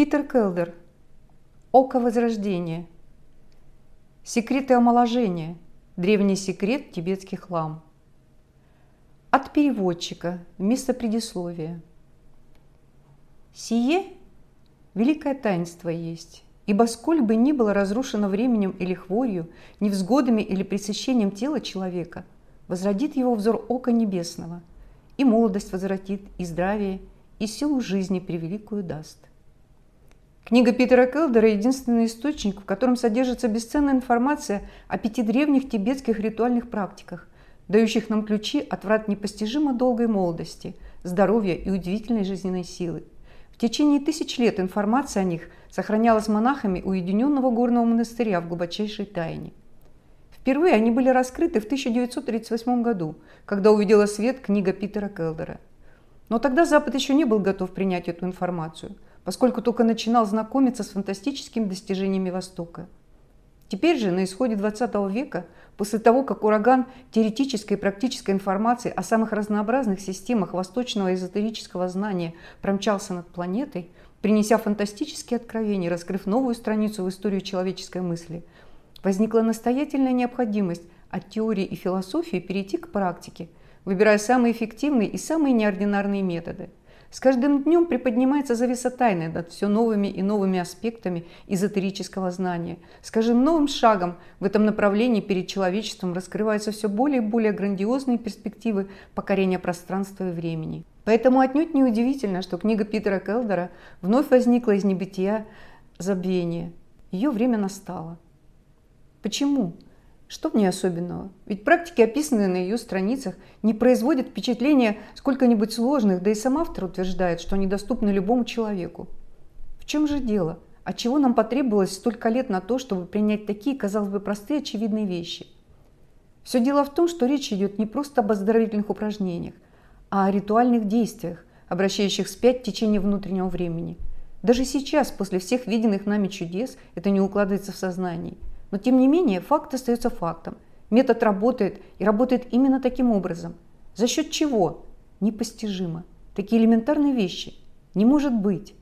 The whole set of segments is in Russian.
Питер Келдер. Око Возрождения. Секреты омоложения. Древний секрет тибетских лам. От переводчика вместо предисловия. Сие – великое таинство есть, ибо сколь бы ни было разрушено временем или хворью, невзгодами или пресыщением тела человека, возродит его взор ока небесного, и молодость возвратит, и здравие, и силу жизни превеликую даст. Книга Питера Келдера – единственный источник, в котором содержится бесценная информация о пяти древних тибетских ритуальных практиках, дающих нам ключи от врат непостижимо долгой молодости, здоровья и удивительной жизненной силы. В течение тысяч лет информация о них сохранялась монахами уединенного горного монастыря в глубочайшей тайне. Впервые они были раскрыты в 1938 году, когда увидела свет книга Питера Келдера. Но тогда Запад еще не был готов принять эту информацию – поскольку только начинал знакомиться с фантастическими достижениями Востока. Теперь же, на исходе XX века, после того, как ураган теоретической и практической информации о самых разнообразных системах восточного эзотерического знания промчался над планетой, принеся фантастические откровения, раскрыв новую страницу в историю человеческой мысли, возникла настоятельная необходимость от теории и философии перейти к практике, выбирая самые эффективные и самые неординарные методы – с каждым днем приподнимается завеса тайны над все новыми и новыми аспектами эзотерического знания. С каждым новым шагом в этом направлении перед человечеством раскрываются все более и более грандиозные перспективы покорения пространства и времени. Поэтому отнюдь не удивительно, что книга Питера Келдера вновь возникла из небытия забвения. Ее время настало. Почему? Что в ней особенного? Ведь практики, описанные на ее страницах, не производят впечатления сколько-нибудь сложных, да и сам автор утверждает, что они доступны любому человеку. В чем же дело? Отчего нам потребовалось столько лет на то, чтобы принять такие, казалось бы, простые очевидные вещи? Все дело в том, что речь идет не просто об оздоровительных упражнениях, а о ритуальных действиях, обращающих вспять течение внутреннего времени. Даже сейчас, после всех виденных нами чудес, это не укладывается в сознании – но тем не менее факт остается фактом. Метод работает и работает именно таким образом. За счет чего? Непостижимо. Такие элементарные вещи. Не может быть.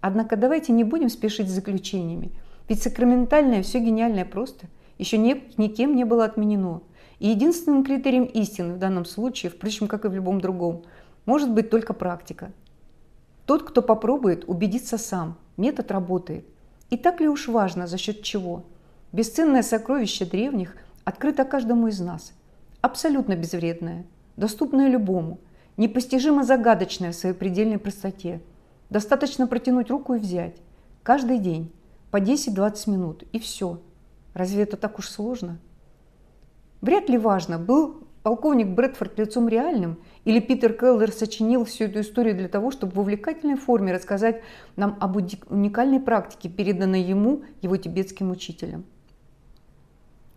Однако давайте не будем спешить с заключениями. Ведь сакраментальное все гениальное просто еще не, никем не было отменено. И единственным критерием истины в данном случае, впрочем, как и в любом другом, может быть только практика. Тот, кто попробует, убедится сам. Метод работает. И так ли уж важно, за счет чего – Бесценное сокровище древних открыто каждому из нас. Абсолютно безвредное, доступное любому, непостижимо загадочное в своей предельной простоте. Достаточно протянуть руку и взять. Каждый день, по 10-20 минут, и все. Разве это так уж сложно? Вряд ли важно, был полковник Брэдфорд лицом реальным или Питер Келлер сочинил всю эту историю для того, чтобы в увлекательной форме рассказать нам об уникальной практике, переданной ему его тибетским учителем.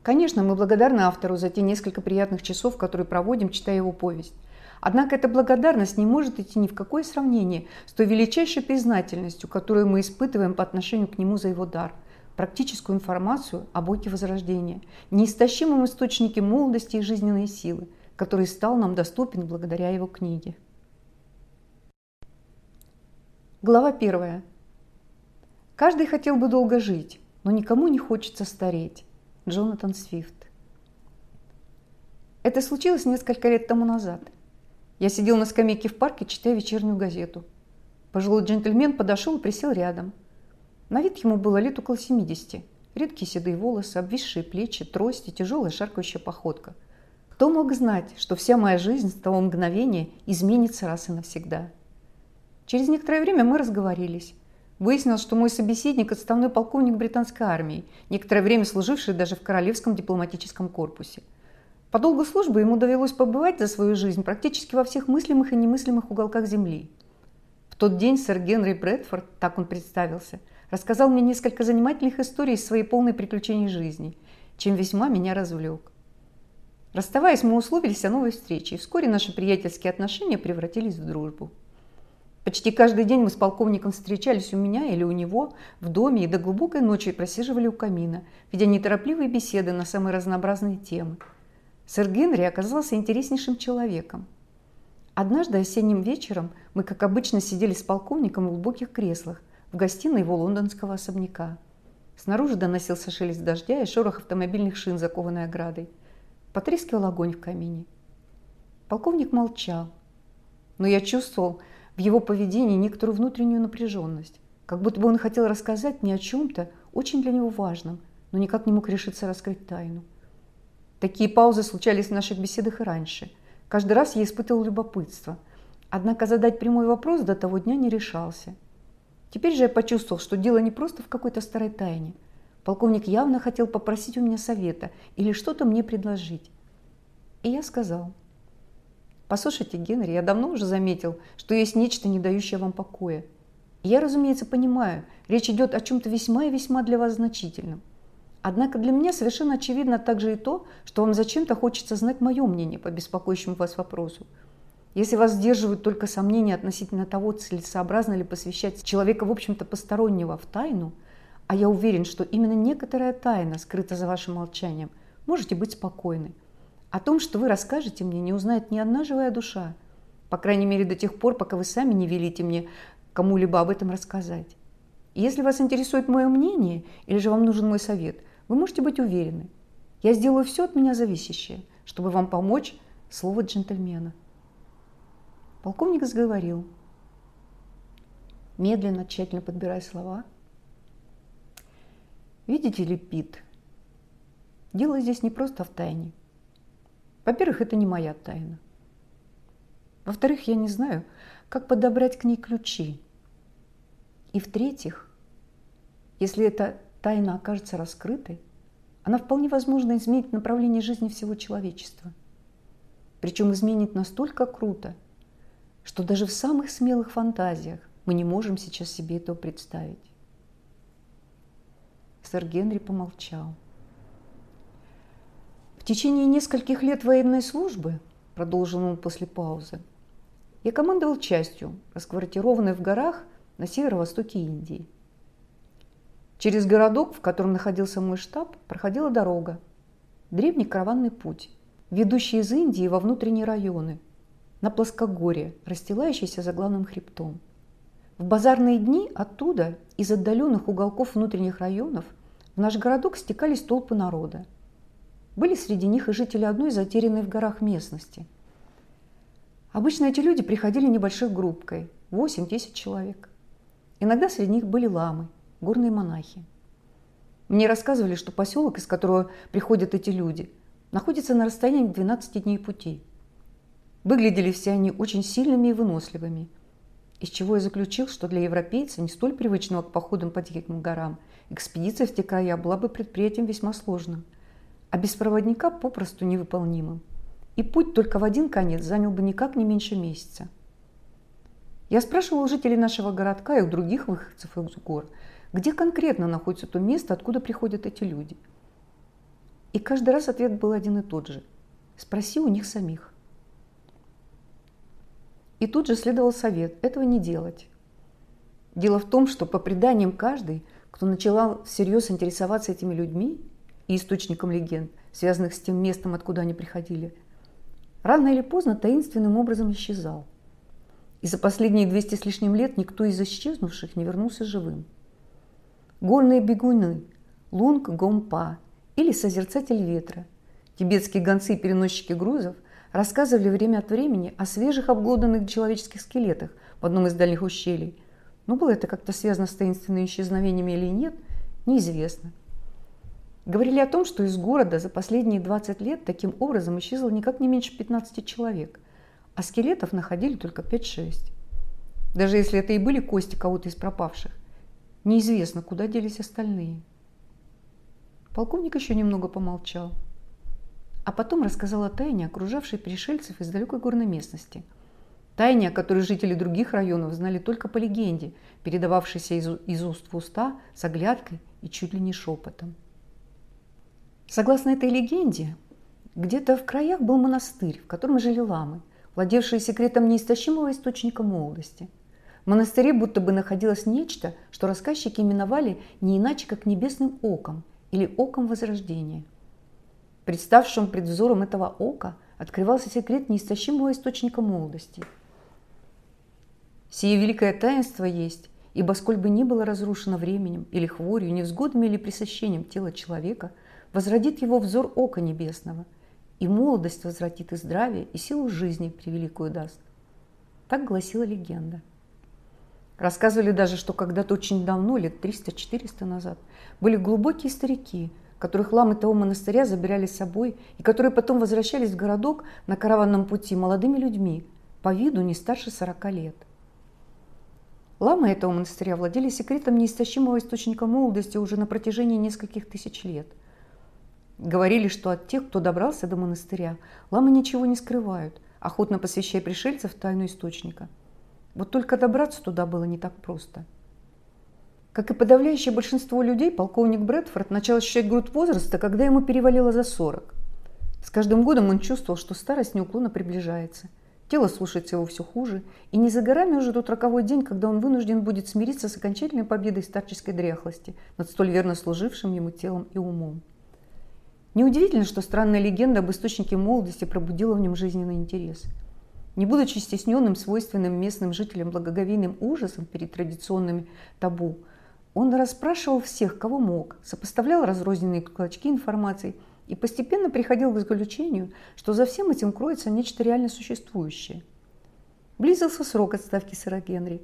Конечно, мы благодарны автору за те несколько приятных часов, которые проводим, читая его повесть. Однако эта благодарность не может идти ни в какое сравнение с той величайшей признательностью, которую мы испытываем по отношению к нему за его дар, практическую информацию о Боге Возрождения, неистощимом источнике молодости и жизненной силы, который стал нам доступен благодаря его книге. Глава первая. Каждый хотел бы долго жить, но никому не хочется стареть. Джонатан Свифт. Это случилось несколько лет тому назад. Я сидел на скамейке в парке, читая вечернюю газету. Пожилой джентльмен подошел и присел рядом. На вид ему было лет около 70. Редкие седые волосы, обвисшие плечи, трости, тяжелая шаркающая походка. Кто мог знать, что вся моя жизнь с того мгновения изменится раз и навсегда? Через некоторое время мы разговорились. Выяснилось, что мой собеседник – отставной полковник британской армии, некоторое время служивший даже в Королевском дипломатическом корпусе. По долгу службы ему довелось побывать за свою жизнь практически во всех мыслимых и немыслимых уголках Земли. В тот день сэр Генри Брэдфорд, так он представился, рассказал мне несколько занимательных историй из своей полной приключений жизни, чем весьма меня развлек. Расставаясь, мы условились о новой встрече, и вскоре наши приятельские отношения превратились в дружбу. Почти каждый день мы с полковником встречались у меня или у него в доме и до глубокой ночи просиживали у камина, ведя неторопливые беседы на самые разнообразные темы. Сэр Генри оказался интереснейшим человеком. Однажды осенним вечером мы, как обычно, сидели с полковником в глубоких креслах, в гостиной его лондонского особняка. Снаружи доносился шелест дождя и шорох автомобильных шин, закованной оградой. Потрескивал огонь в камине. Полковник молчал, но я чувствовал в его поведении некоторую внутреннюю напряженность, как будто бы он хотел рассказать мне о чем-то очень для него важном, но никак не мог решиться раскрыть тайну. Такие паузы случались в наших беседах и раньше. Каждый раз я испытывал любопытство. Однако задать прямой вопрос до того дня не решался. Теперь же я почувствовал, что дело не просто в какой-то старой тайне. Полковник явно хотел попросить у меня совета или что-то мне предложить. И я сказал, «Послушайте, Генри, я давно уже заметил, что есть нечто, не дающее вам покоя. Я, разумеется, понимаю, речь идет о чем-то весьма и весьма для вас значительном. Однако для меня совершенно очевидно также и то, что вам зачем-то хочется знать мое мнение по беспокоящему вас вопросу. Если вас сдерживают только сомнения относительно того, целесообразно ли посвящать человека, в общем-то, постороннего в тайну, а я уверен, что именно некоторая тайна скрыта за вашим молчанием, можете быть спокойны. О том, что вы расскажете мне, не узнает ни одна живая душа, по крайней мере до тех пор, пока вы сами не велите мне кому-либо об этом рассказать. Если вас интересует мое мнение или же вам нужен мой совет – вы можете быть уверены, я сделаю все от меня зависящее, чтобы вам помочь слово джентльмена. Полковник заговорил, медленно, тщательно подбирая слова. Видите ли, Пит, дело здесь не просто в тайне. Во-первых, это не моя тайна. Во-вторых, я не знаю, как подобрать к ней ключи. И в-третьих, если это тайна окажется раскрытой, она вполне возможно изменит направление жизни всего человечества. Причем изменит настолько круто, что даже в самых смелых фантазиях мы не можем сейчас себе этого представить. Сэр Генри помолчал. Течение нескольких лет военной службы, продолжил он после паузы, я командовал частью, расквартированной в горах на северо-востоке Индии – Через городок, в котором находился мой штаб, проходила дорога. Древний караванный путь, ведущий из Индии во внутренние районы, на плоскогорье, расстилающийся за главным хребтом. В базарные дни оттуда, из отдаленных уголков внутренних районов, в наш городок стекались толпы народа. Были среди них и жители одной затерянной в горах местности. Обычно эти люди приходили небольшой группкой, 8-10 человек. Иногда среди них были ламы – горные монахи. Мне рассказывали, что поселок, из которого приходят эти люди, находится на расстоянии 12 дней пути. Выглядели все они очень сильными и выносливыми, из чего я заключил, что для европейца, не столь привычного к походам по диким горам, экспедиция в те края была бы предприятием весьма сложным, а без проводника попросту невыполнимым. И путь только в один конец занял бы никак не меньше месяца. Я спрашивал жителей нашего городка и у других выходцев из гор – где конкретно находится то место, откуда приходят эти люди. И каждый раз ответ был один и тот же. Спроси у них самих. И тут же следовал совет этого не делать. Дело в том, что по преданиям каждый, кто начал всерьез интересоваться этими людьми и источником легенд, связанных с тем местом, откуда они приходили, рано или поздно таинственным образом исчезал. И за последние 200 с лишним лет никто из исчезнувших не вернулся живым горные бегуны, лунг гомпа или созерцатель ветра. Тибетские гонцы и переносчики грузов рассказывали время от времени о свежих обглоданных человеческих скелетах в одном из дальних ущелий. Но было это как-то связано с таинственными исчезновениями или нет, неизвестно. Говорили о том, что из города за последние 20 лет таким образом исчезло никак не меньше 15 человек, а скелетов находили только 5-6. Даже если это и были кости кого-то из пропавших. Неизвестно, куда делись остальные. Полковник еще немного помолчал, а потом рассказал о тайне, окружавшей пришельцев из далекой горной местности. Тайне, о которой жители других районов знали только по легенде, передававшейся из, уст в уста с оглядкой и чуть ли не шепотом. Согласно этой легенде, где-то в краях был монастырь, в котором жили ламы, владевшие секретом неистощимого источника молодости – в монастыре будто бы находилось нечто, что рассказчики именовали не иначе, как небесным оком или оком возрождения. Представшим пред взором этого ока открывался секрет неистощимого источника молодости. Сие великое таинство есть ибо сколь бы ни было разрушено временем или хворью, невзгодами или пресыщением тела человека, возродит его взор ока небесного, и молодость возвратит и здравие, и силу жизни превеликую даст. Так гласила легенда. Рассказывали даже, что когда-то очень давно, лет 300-400 назад, были глубокие старики, которых ламы того монастыря забирали с собой и которые потом возвращались в городок на караванном пути молодыми людьми, по виду не старше 40 лет. Ламы этого монастыря владели секретом неистощимого источника молодости уже на протяжении нескольких тысяч лет. Говорили, что от тех, кто добрался до монастыря, ламы ничего не скрывают, охотно посвящая пришельцев тайну источника. Вот только добраться туда было не так просто. Как и подавляющее большинство людей, полковник Брэдфорд начал ощущать груд возраста, когда ему перевалило за 40. С каждым годом он чувствовал, что старость неуклонно приближается – Тело слушается его все хуже, и не за горами уже тот роковой день, когда он вынужден будет смириться с окончательной победой старческой дряхлости над столь верно служившим ему телом и умом. Неудивительно, что странная легенда об источнике молодости пробудила в нем жизненный интерес. Не будучи стесненным, свойственным местным жителям благоговейным ужасом перед традиционными табу, он расспрашивал всех, кого мог, сопоставлял разрозненные клочки информации – и постепенно приходил к заключению, что за всем этим кроется нечто реально существующее. Близился срок отставки сэра Генри,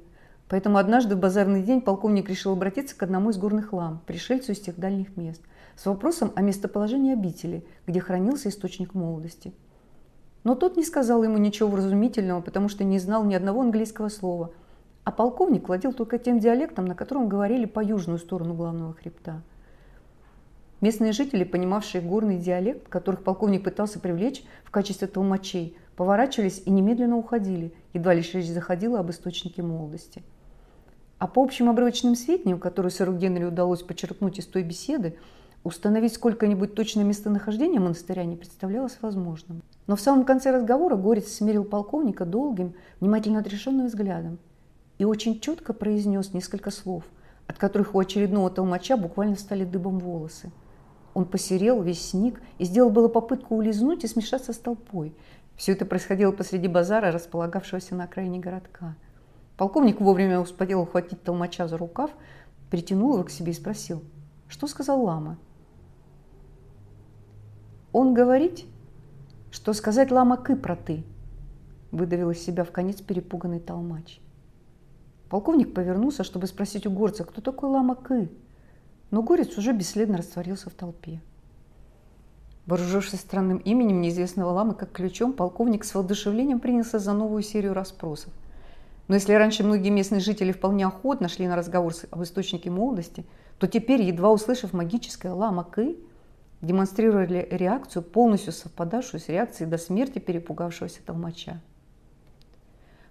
поэтому однажды в базарный день полковник решил обратиться к одному из горных лам, пришельцу из тех дальних мест, с вопросом о местоположении обители, где хранился источник молодости. Но тот не сказал ему ничего вразумительного, потому что не знал ни одного английского слова, а полковник владел только тем диалектом, на котором говорили по южную сторону главного хребта – Местные жители, понимавшие горный диалект, которых полковник пытался привлечь в качестве толмачей, поворачивались и немедленно уходили, едва лишь речь заходила об источнике молодости. А по общим обрывочным сведениям, которые сэру Генри удалось почерпнуть из той беседы, установить сколько-нибудь точное местонахождение монастыря не представлялось возможным. Но в самом конце разговора Горец смирил полковника долгим, внимательно отрешенным взглядом и очень четко произнес несколько слов, от которых у очередного толмача буквально стали дыбом волосы – он посерел, весь сник, и сделал было попытку улизнуть и смешаться с толпой. Все это происходило посреди базара, располагавшегося на окраине городка. Полковник вовремя успел ухватить толмача за рукав, притянул его к себе и спросил, что сказал лама. «Он говорит, что сказать лама кы про ты», выдавил из себя в конец перепуганный толмач. Полковник повернулся, чтобы спросить у горца, кто такой лама кы – но горец уже бесследно растворился в толпе. Вооружившись странным именем неизвестного ламы как ключом, полковник с воодушевлением принялся за новую серию расспросов. Но если раньше многие местные жители вполне охотно шли на разговор об источнике молодости, то теперь, едва услышав магическое лама Кы, демонстрировали реакцию, полностью совпадавшую с реакцией до смерти перепугавшегося толмача.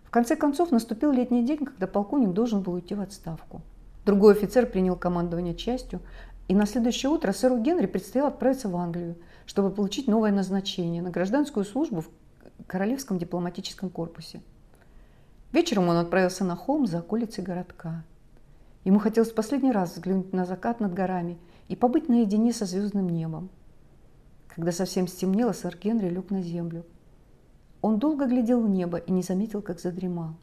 В конце концов, наступил летний день, когда полковник должен был уйти в отставку – Другой офицер принял командование частью, и на следующее утро сэру Генри предстояло отправиться в Англию, чтобы получить новое назначение на гражданскую службу в Королевском дипломатическом корпусе. Вечером он отправился на холм за околицей городка. Ему хотелось в последний раз взглянуть на закат над горами и побыть наедине со звездным небом. Когда совсем стемнело, сэр Генри лег на землю. Он долго глядел в небо и не заметил, как задремал.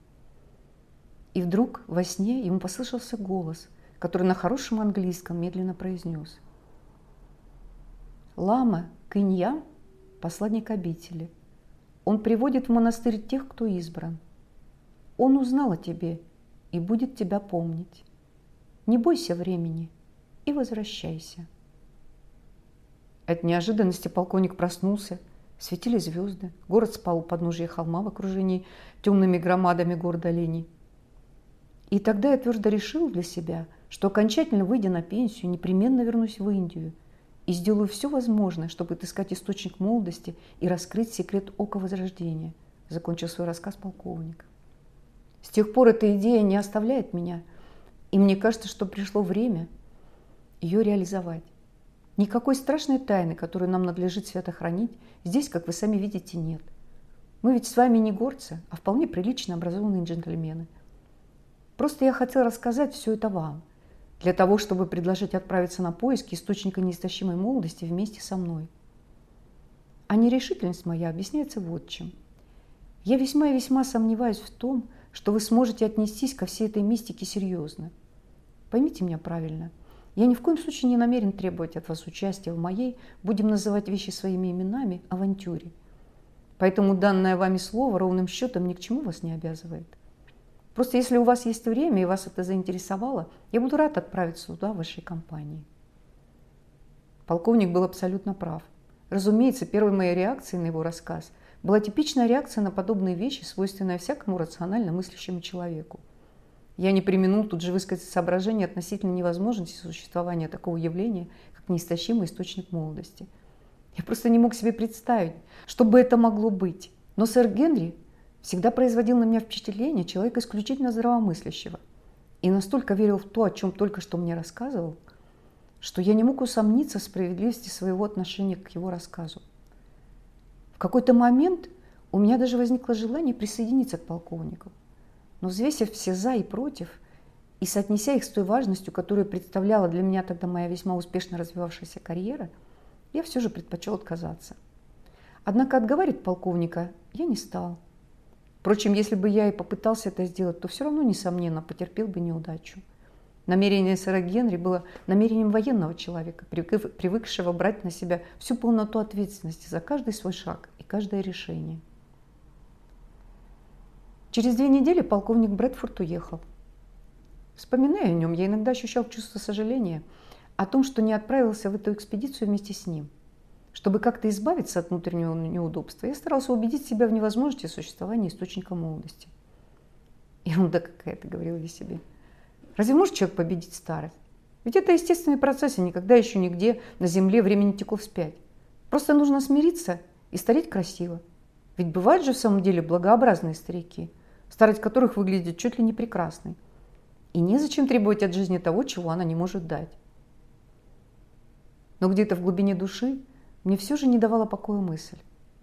И вдруг во сне ему послышался голос, который на хорошем английском медленно произнес. «Лама Кинья – посланник обители. Он приводит в монастырь тех, кто избран. Он узнал о тебе и будет тебя помнить. Не бойся времени и возвращайся». От неожиданности полковник проснулся, светили звезды, город спал у подножия холма в окружении темными громадами города оленей. И тогда я твердо решил для себя, что окончательно выйдя на пенсию, непременно вернусь в Индию и сделаю все возможное, чтобы отыскать источник молодости и раскрыть секрет ока Возрождения, закончил свой рассказ полковник. С тех пор эта идея не оставляет меня, и мне кажется, что пришло время ее реализовать. Никакой страшной тайны, которую нам надлежит свято хранить, здесь, как вы сами видите, нет. Мы ведь с вами не горцы, а вполне прилично образованные джентльмены – Просто я хотел рассказать все это вам, для того, чтобы предложить отправиться на поиски источника неистощимой молодости вместе со мной. А нерешительность моя объясняется вот чем. Я весьма и весьма сомневаюсь в том, что вы сможете отнестись ко всей этой мистике серьезно. Поймите меня правильно. Я ни в коем случае не намерен требовать от вас участия в моей, будем называть вещи своими именами, авантюре. Поэтому данное вами слово ровным счетом ни к чему вас не обязывает. Просто если у вас есть время и вас это заинтересовало, я буду рад отправиться туда, в вашей компании. Полковник был абсолютно прав. Разумеется, первой моей реакцией на его рассказ была типичная реакция на подобные вещи, свойственная всякому рационально мыслящему человеку – я не применул тут же высказать соображение относительно невозможности существования такого явления, как неистощимый источник молодости. Я просто не мог себе представить, что бы это могло быть. Но сэр Генри всегда производил на меня впечатление человека исключительно здравомыслящего и настолько верил в то, о чем только что мне рассказывал, что я не мог усомниться в справедливости своего отношения к его рассказу. В какой-то момент у меня даже возникло желание присоединиться к полковнику – но взвесив все «за» и «против», и соотнеся их с той важностью, которую представляла для меня тогда моя весьма успешно развивавшаяся карьера, я все же предпочел отказаться. Однако отговаривать полковника я не стал. Впрочем, если бы я и попытался это сделать, то все равно, несомненно, потерпел бы неудачу. Намерение сэра Генри было намерением военного человека, привыкшего брать на себя всю полноту ответственности за каждый свой шаг и каждое решение – Через две недели полковник Брэдфорд уехал. Вспоминая о нем, я иногда ощущал чувство сожаления о том, что не отправился в эту экспедицию вместе с ним. Чтобы как-то избавиться от внутреннего неудобства, я старался убедить себя в невозможности существования источника молодости. Ерунда какая-то, говорил я себе. Разве может человек победить старость? Ведь это естественный процесс, и никогда еще нигде на Земле времени текло вспять. Просто нужно смириться и стареть красиво. Ведь бывают же в самом деле благообразные старики – старость которых выглядит чуть ли не прекрасной. И незачем требовать от жизни того, чего она не может дать. Но где-то в глубине души мне все же не давала покоя мысль.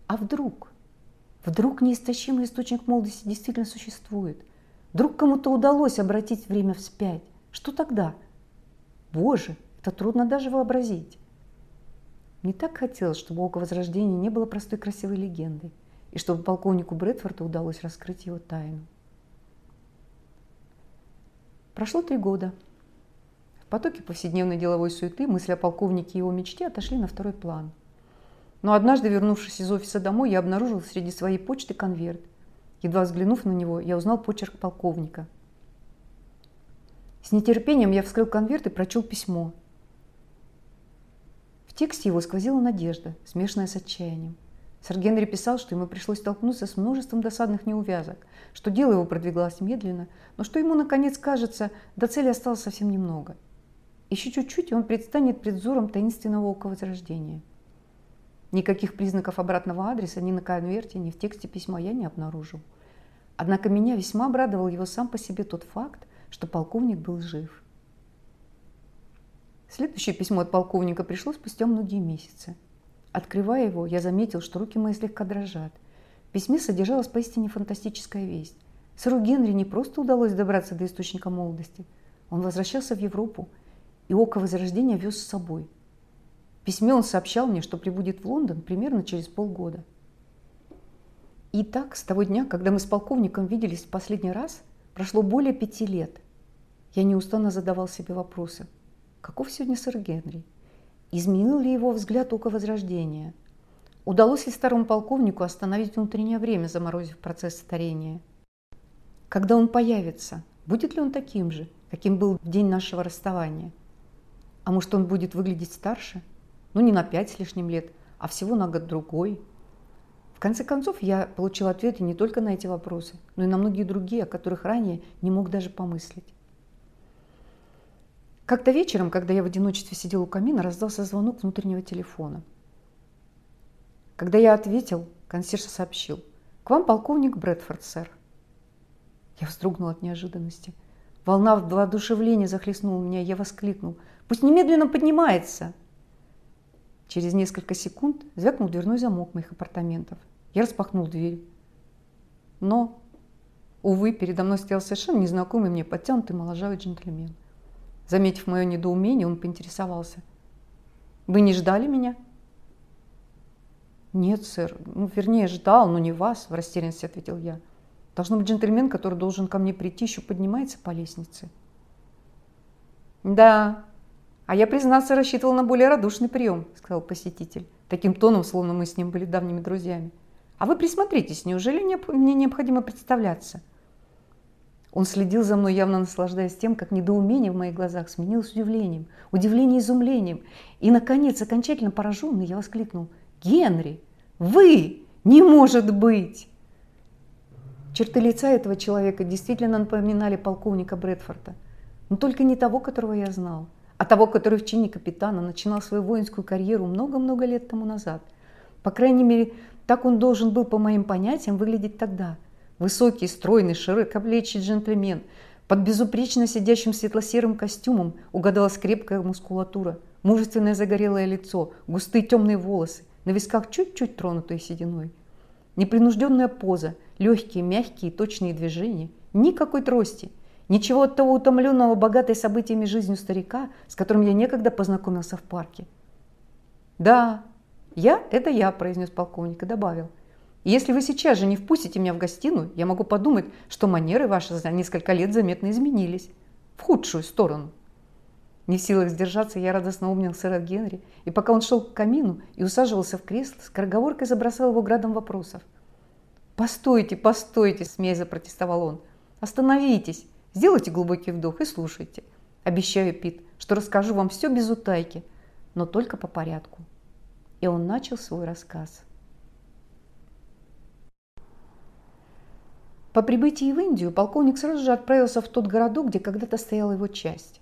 А вдруг? Вдруг неистощимый источник молодости действительно существует? Вдруг кому-то удалось обратить время вспять? Что тогда? Боже, это трудно даже вообразить. Мне так хотелось, чтобы Око Возрождения не было простой красивой легендой и чтобы полковнику Брэдфорду удалось раскрыть его тайну. Прошло три года. В потоке повседневной деловой суеты мысли о полковнике и его мечте отошли на второй план. Но однажды, вернувшись из офиса домой, я обнаружил среди своей почты конверт. Едва взглянув на него, я узнал почерк полковника. С нетерпением я вскрыл конверт и прочел письмо. В тексте его сквозила надежда, смешанная с отчаянием – Сэр Генри писал, что ему пришлось столкнуться с множеством досадных неувязок, что дело его продвигалось медленно, но что ему, наконец, кажется, до цели осталось совсем немного. Еще чуть-чуть, и он предстанет пред взором таинственного ока Возрождения. Никаких признаков обратного адреса ни на конверте, ни в тексте письма я не обнаружил. Однако меня весьма обрадовал его сам по себе тот факт, что полковник был жив. Следующее письмо от полковника пришло спустя многие месяцы – Открывая его, я заметил, что руки мои слегка дрожат. В письме содержалась поистине фантастическая весть. Сэру Генри не просто удалось добраться до источника молодости. Он возвращался в Европу, и око Возрождения вез с собой. В письме он сообщал мне, что прибудет в Лондон примерно через полгода. И так, с того дня, когда мы с полковником виделись в последний раз, прошло более пяти лет. Я неустанно задавал себе вопросы. Каков сегодня сэр Генри? Изменил ли его взгляд око Возрождения? Удалось ли старому полковнику остановить внутреннее время, заморозив процесс старения? Когда он появится, будет ли он таким же, каким был в день нашего расставания? А может, он будет выглядеть старше? Ну, не на пять с лишним лет, а всего на год другой. В конце концов, я получил ответы не только на эти вопросы, но и на многие другие, о которых ранее не мог даже помыслить. Как-то вечером, когда я в одиночестве сидел у камина, раздался звонок внутреннего телефона. Когда я ответил, консьерж сообщил. «К вам полковник Брэдфорд, сэр». Я вздрогнул от неожиданности. Волна воодушевления захлестнула меня, я воскликнул. «Пусть немедленно поднимается!» Через несколько секунд звякнул дверной замок моих апартаментов. Я распахнул дверь. Но, увы, передо мной стоял совершенно незнакомый мне подтянутый моложавый джентльмен – Заметив мое недоумение, он поинтересовался. «Вы не ждали меня?» «Нет, сэр. Ну, вернее, ждал, но не вас», – в растерянности ответил я. Должно быть, джентльмен, который должен ко мне прийти, еще поднимается по лестнице. Да, а я, признаться, рассчитывал на более радушный прием, сказал посетитель. Таким тоном, словно мы с ним были давними друзьями. А вы присмотритесь, неужели мне необходимо представляться? Он следил за мной, явно наслаждаясь тем, как недоумение в моих глазах сменилось удивлением, удивление изумлением. И, наконец, окончательно пораженный, я воскликнул. «Генри, вы! Не может быть!» Черты лица этого человека действительно напоминали полковника Брэдфорда, но только не того, которого я знал, а того, который в чине капитана начинал свою воинскую карьеру много-много лет тому назад. По крайней мере, так он должен был, по моим понятиям, выглядеть тогда. Высокий, стройный, широкоплечий джентльмен. Под безупречно сидящим светло-серым костюмом угадалась крепкая мускулатура, мужественное загорелое лицо, густые темные волосы, на висках чуть-чуть тронутые сединой. Непринужденная поза – легкие, мягкие, точные движения, никакой трости, ничего от того утомленного богатой событиями жизнью старика, с которым я некогда познакомился в парке. «Да, я – это я», – произнес полковник и добавил. «Если вы сейчас же не впустите меня в гостиную, я могу подумать, что манеры ваши за несколько лет заметно изменились. В худшую сторону». Не в силах сдержаться, я радостно обнял сэра Генри, и пока он шел к камину и усаживался в кресло, скороговоркой забросал его градом вопросов – «Постойте, постойте!» – смеясь запротестовал он. «Остановитесь, сделайте глубокий вдох и слушайте. Обещаю, Пит, что расскажу вам все без утайки, но только по порядку». И он начал свой рассказ. По прибытии в Индию полковник сразу же отправился в тот городок, где когда-то стояла его часть.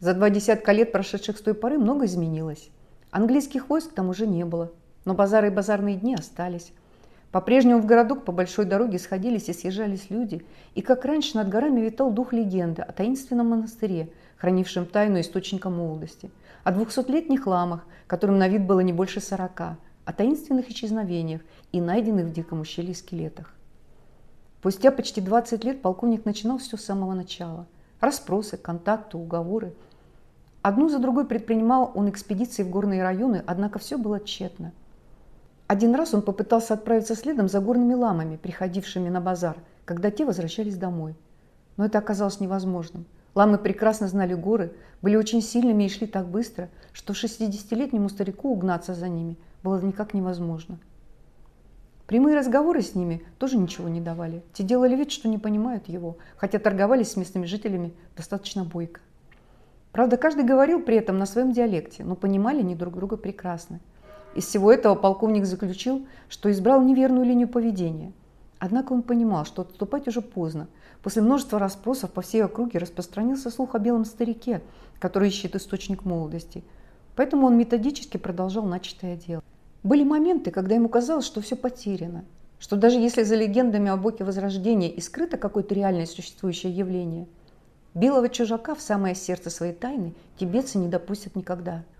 За два десятка лет, прошедших с той поры, много изменилось. Английских войск там уже не было, но базары и базарные дни остались – по-прежнему в городок по большой дороге сходились и съезжались люди, и как раньше над горами витал дух легенды о таинственном монастыре, хранившем тайну источника молодости, о двухсотлетних ламах, которым на вид было не больше сорока, о таинственных исчезновениях и найденных в диком ущелье скелетах. Спустя почти 20 лет полковник начинал все с самого начала. Расспросы, контакты, уговоры. Одну за другой предпринимал он экспедиции в горные районы, однако все было тщетно – один раз он попытался отправиться следом за горными ламами, приходившими на базар, когда те возвращались домой. Но это оказалось невозможным. Ламы прекрасно знали горы, были очень сильными и шли так быстро, что 60-летнему старику угнаться за ними было никак невозможно. Прямые разговоры с ними тоже ничего не давали. Те делали вид, что не понимают его, хотя торговались с местными жителями достаточно бойко. Правда, каждый говорил при этом на своем диалекте, но понимали они друг друга прекрасно. Из всего этого полковник заключил, что избрал неверную линию поведения. Однако он понимал, что отступать уже поздно. После множества расспросов по всей округе распространился слух о белом старике, который ищет источник молодости. Поэтому он методически продолжал начатое дело. Были моменты, когда ему казалось, что все потеряно, что даже если за легендами о Боге Возрождения и скрыто какое-то реальное существующее явление, белого чужака в самое сердце своей тайны тибетцы не допустят никогда –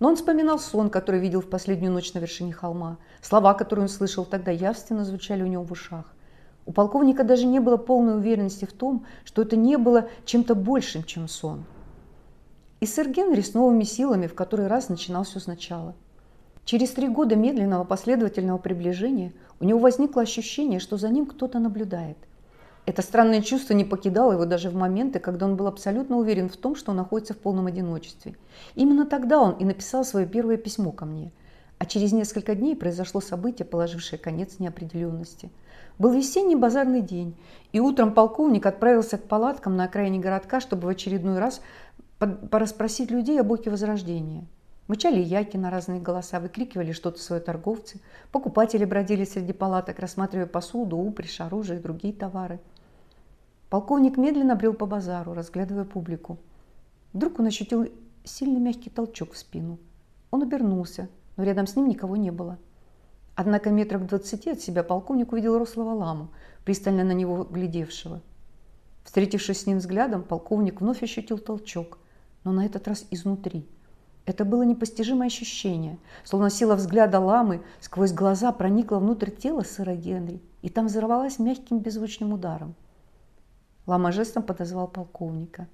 но он вспоминал сон, который видел в последнюю ночь на вершине холма. Слова, которые он слышал тогда, явственно звучали у него в ушах. У полковника даже не было полной уверенности в том, что это не было чем-то большим, чем сон. И сэр Генри с новыми силами в который раз начинал все сначала. Через три года медленного последовательного приближения у него возникло ощущение, что за ним кто-то наблюдает – это странное чувство не покидало его даже в моменты, когда он был абсолютно уверен в том, что он находится в полном одиночестве. Именно тогда он и написал свое первое письмо ко мне. А через несколько дней произошло событие, положившее конец неопределенности. Был весенний базарный день, и утром полковник отправился к палаткам на окраине городка, чтобы в очередной раз порасспросить людей о боке Возрождения. Мычали яки на разные голоса, выкрикивали что-то свои торговцы. Покупатели бродили среди палаток, рассматривая посуду, упряжь, оружие и другие товары – Полковник медленно брел по базару, разглядывая публику. Вдруг он ощутил сильный мягкий толчок в спину. Он обернулся, но рядом с ним никого не было. Однако метрах двадцати от себя полковник увидел рослого ламу, пристально на него глядевшего. Встретившись с ним взглядом, полковник вновь ощутил толчок, но на этот раз изнутри. Это было непостижимое ощущение, словно сила взгляда ламы сквозь глаза проникла внутрь тела сэра Генри и там взорвалась мягким беззвучным ударом. Лама жестом подозвал полковника.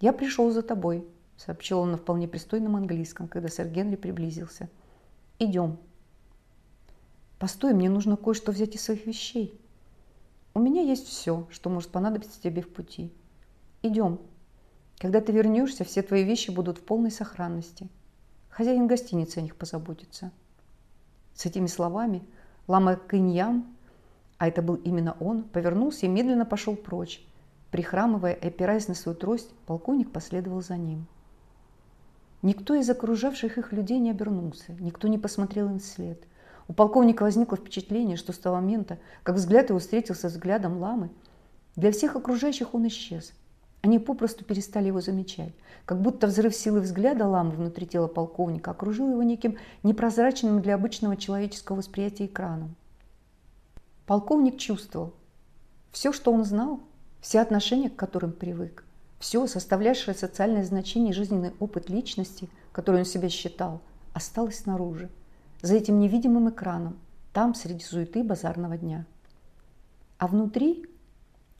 «Я пришел за тобой», — сообщил он на вполне пристойном английском, когда сэр Генри приблизился. «Идем». «Постой, мне нужно кое-что взять из своих вещей». У меня есть все, что может понадобиться тебе в пути. Идем. Когда ты вернешься, все твои вещи будут в полной сохранности. Хозяин гостиницы о них позаботится. С этими словами лама Кыньям, а это был именно он, повернулся и медленно пошел прочь. Прихрамывая и опираясь на свою трость, полковник последовал за ним. Никто из окружавших их людей не обернулся, никто не посмотрел им вслед. У полковника возникло впечатление, что с того момента, как взгляд его встретился с взглядом ламы, для всех окружающих он исчез. Они попросту перестали его замечать, как будто взрыв силы взгляда ламы внутри тела полковника окружил его неким непрозрачным для обычного человеческого восприятия экраном. Полковник чувствовал, все, что он знал, все отношения, к которым привык, все, составлявшее социальное значение жизненный опыт личности, который он себя считал, осталось снаружи, за этим невидимым экраном, там, среди суеты базарного дня. А внутри,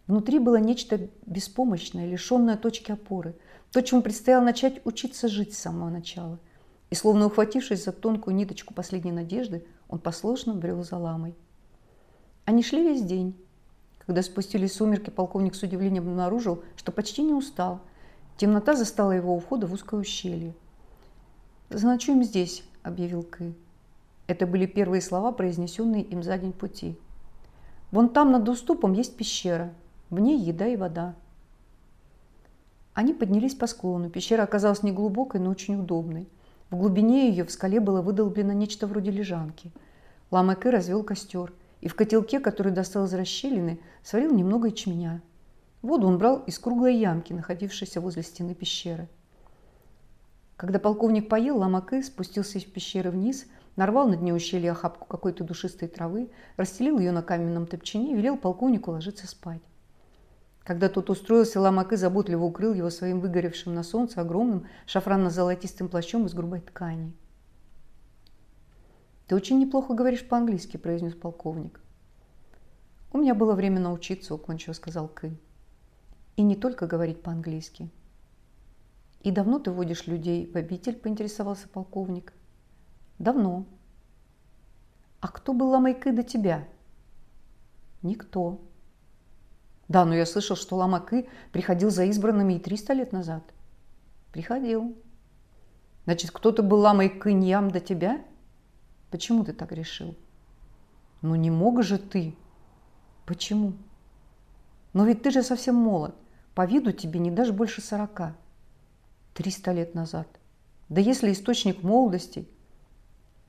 внутри было нечто беспомощное, лишенное точки опоры, то, чему предстояло начать учиться жить с самого начала. И словно ухватившись за тонкую ниточку последней надежды, он послушно брел за ламой. Они шли весь день, когда спустились сумерки, полковник с удивлением обнаружил, что почти не устал. Темнота застала его у входа в узкое ущелье. «Заночуем здесь», — объявил Кы. Это были первые слова, произнесенные им за день пути. «Вон там над уступом есть пещера. В ней еда и вода». Они поднялись по склону. Пещера оказалась неглубокой, но очень удобной. В глубине ее в скале было выдолблено нечто вроде лежанки. Лама Кы развел костер и в котелке, который достал из расщелины, сварил немного ячменя. Воду он брал из круглой ямки, находившейся возле стены пещеры. Когда полковник поел, Ламакы спустился из пещеры вниз, нарвал на дне ущелья охапку какой-то душистой травы, расстелил ее на каменном топчине и велел полковнику ложиться спать. Когда тот устроился, Ламакы заботливо укрыл его своим выгоревшим на солнце огромным шафранно-золотистым плащом из грубой ткани. «Ты очень неплохо говоришь по-английски», – произнес полковник. «У меня было время научиться», – уклончиво сказал Кы. «И не только говорить по-английски». «И давно ты водишь людей в обитель?» – поинтересовался полковник. «Давно». «А кто был Ламайкы до тебя?» «Никто». «Да, но я слышал, что Ламакы приходил за избранными и 300 лет назад». «Приходил». «Значит, кто-то был Ламайкы Ньям до тебя?» Почему ты так решил? Ну не мог же ты. Почему? Но ведь ты же совсем молод. По виду тебе не даже больше сорока. Триста лет назад. Да если источник молодости...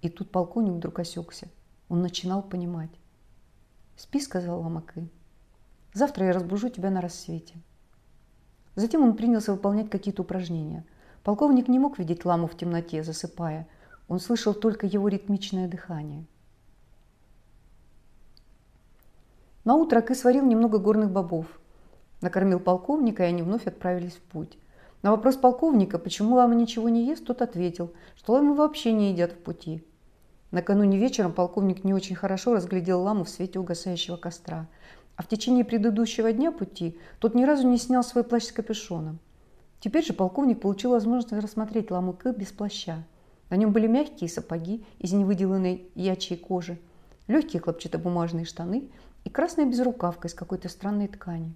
И тут полковник вдруг осекся. Он начинал понимать. «Спи», — сказал Ламакы. «Завтра я разбужу тебя на рассвете». Затем он принялся выполнять какие-то упражнения. Полковник не мог видеть ламу в темноте, засыпая — он слышал только его ритмичное дыхание. На утро Кы сварил немного горных бобов, накормил полковника, и они вновь отправились в путь. На вопрос полковника, почему лама ничего не ест, тот ответил, что ламы вообще не едят в пути. Накануне вечером полковник не очень хорошо разглядел ламу в свете угасающего костра, а в течение предыдущего дня пути тот ни разу не снял свой плащ с капюшоном. Теперь же полковник получил возможность рассмотреть ламу Кы без плаща. На нем были мягкие сапоги из невыделанной ячьей кожи, легкие хлопчатобумажные штаны и красная безрукавка из какой-то странной ткани.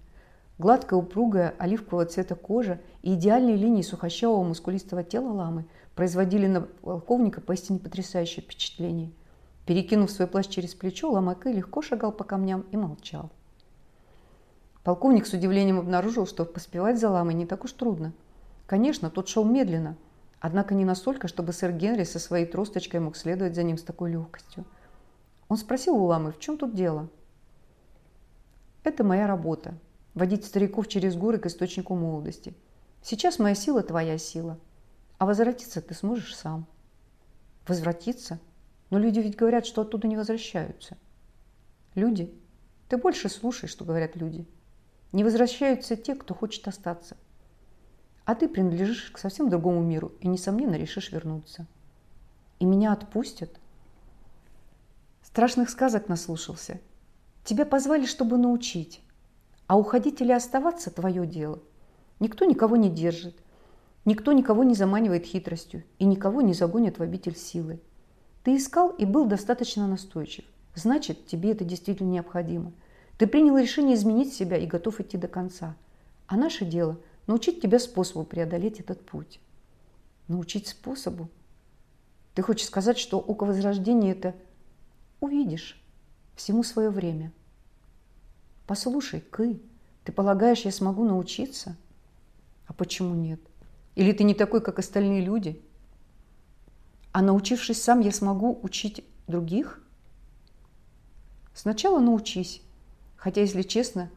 Гладкая, упругая, оливкового цвета кожа и идеальные линии сухощавого мускулистого тела ламы производили на полковника поистине потрясающее впечатление. Перекинув свой плащ через плечо, Ламакы легко шагал по камням и молчал. Полковник с удивлением обнаружил, что поспевать за ламой не так уж трудно. Конечно, тот шел медленно – Однако не настолько, чтобы сэр Генри со своей тросточкой мог следовать за ним с такой легкостью. Он спросил у ламы, в чем тут дело? «Это моя работа – водить стариков через горы к источнику молодости. Сейчас моя сила – твоя сила, а возвратиться ты сможешь сам». «Возвратиться? Но люди ведь говорят, что оттуда не возвращаются». «Люди? Ты больше слушай, что говорят люди. Не возвращаются те, кто хочет остаться. А ты принадлежишь к совсем другому миру и, несомненно, решишь вернуться. И меня отпустят? Страшных сказок наслушался. Тебя позвали, чтобы научить. А уходить или оставаться – твое дело. Никто никого не держит. Никто никого не заманивает хитростью и никого не загонит в обитель силы. Ты искал и был достаточно настойчив. Значит, тебе это действительно необходимо. Ты принял решение изменить себя и готов идти до конца. А наше дело – научить тебя способу преодолеть этот путь. Научить способу? Ты хочешь сказать, что око возрождения – это увидишь всему свое время. Послушай, Кы, ты полагаешь, я смогу научиться? А почему нет? Или ты не такой, как остальные люди? А научившись сам, я смогу учить других? Сначала научись, хотя, если честно,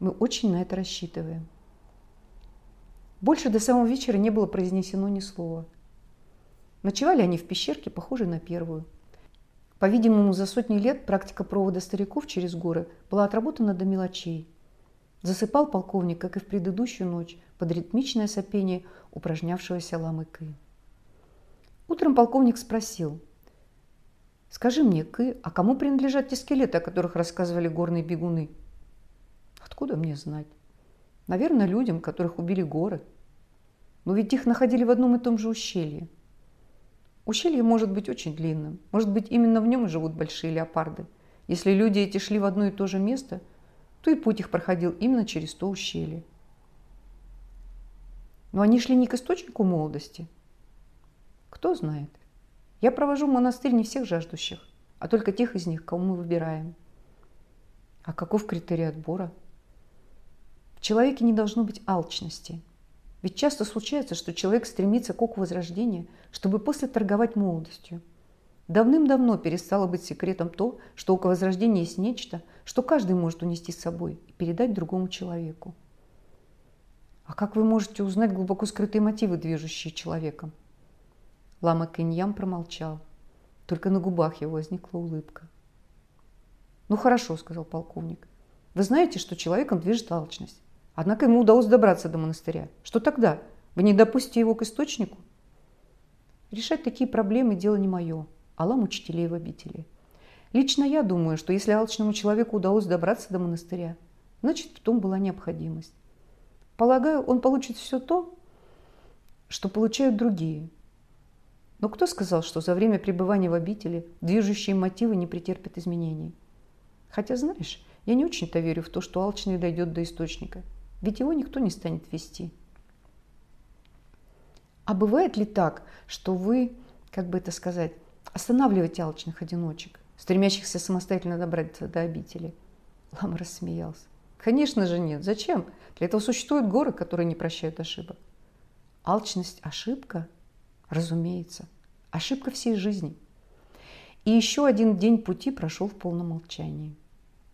мы очень на это рассчитываем. Больше до самого вечера не было произнесено ни слова. Ночевали они в пещерке, похожей на первую. По-видимому, за сотни лет практика провода стариков через горы была отработана до мелочей. Засыпал полковник, как и в предыдущую ночь, под ритмичное сопение упражнявшегося ламы Кы. Утром полковник спросил, «Скажи мне, Кы, а кому принадлежат те скелеты, о которых рассказывали горные бегуны?» «Откуда мне знать? Наверное, людям, которых убили горы. Но ведь их находили в одном и том же ущелье. Ущелье может быть очень длинным. Может быть, именно в нем и живут большие леопарды. Если люди эти шли в одно и то же место, то и путь их проходил именно через то ущелье. Но они шли не к источнику молодости. Кто знает. Я провожу монастырь не всех жаждущих, а только тех из них, кого мы выбираем. А каков критерий отбора? В человеке не должно быть алчности. Ведь часто случается, что человек стремится к оку возрождения, чтобы после торговать молодостью. Давным-давно перестало быть секретом то, что око возрождения есть нечто, что каждый может унести с собой и передать другому человеку. А как вы можете узнать глубоко скрытые мотивы, движущие человеком? Лама Кеньям промолчал. Только на губах его возникла улыбка. «Ну хорошо», — сказал полковник. «Вы знаете, что человеком движет алчность. Однако ему удалось добраться до монастыря. Что тогда? Вы не допустите его к источнику? Решать такие проблемы – дело не мое. Аллам учителей в обители. Лично я думаю, что если алчному человеку удалось добраться до монастыря, значит, в том была необходимость. Полагаю, он получит все то, что получают другие. Но кто сказал, что за время пребывания в обители движущие мотивы не претерпят изменений? Хотя, знаешь, я не очень-то верю в то, что алчный дойдет до источника – ведь его никто не станет вести. А бывает ли так, что вы, как бы это сказать, останавливаете алчных одиночек, стремящихся самостоятельно добраться до обители? Лама рассмеялся. Конечно же нет. Зачем? Для этого существуют горы, которые не прощают ошибок. Алчность – ошибка? Разумеется. Ошибка всей жизни. И еще один день пути прошел в полном молчании.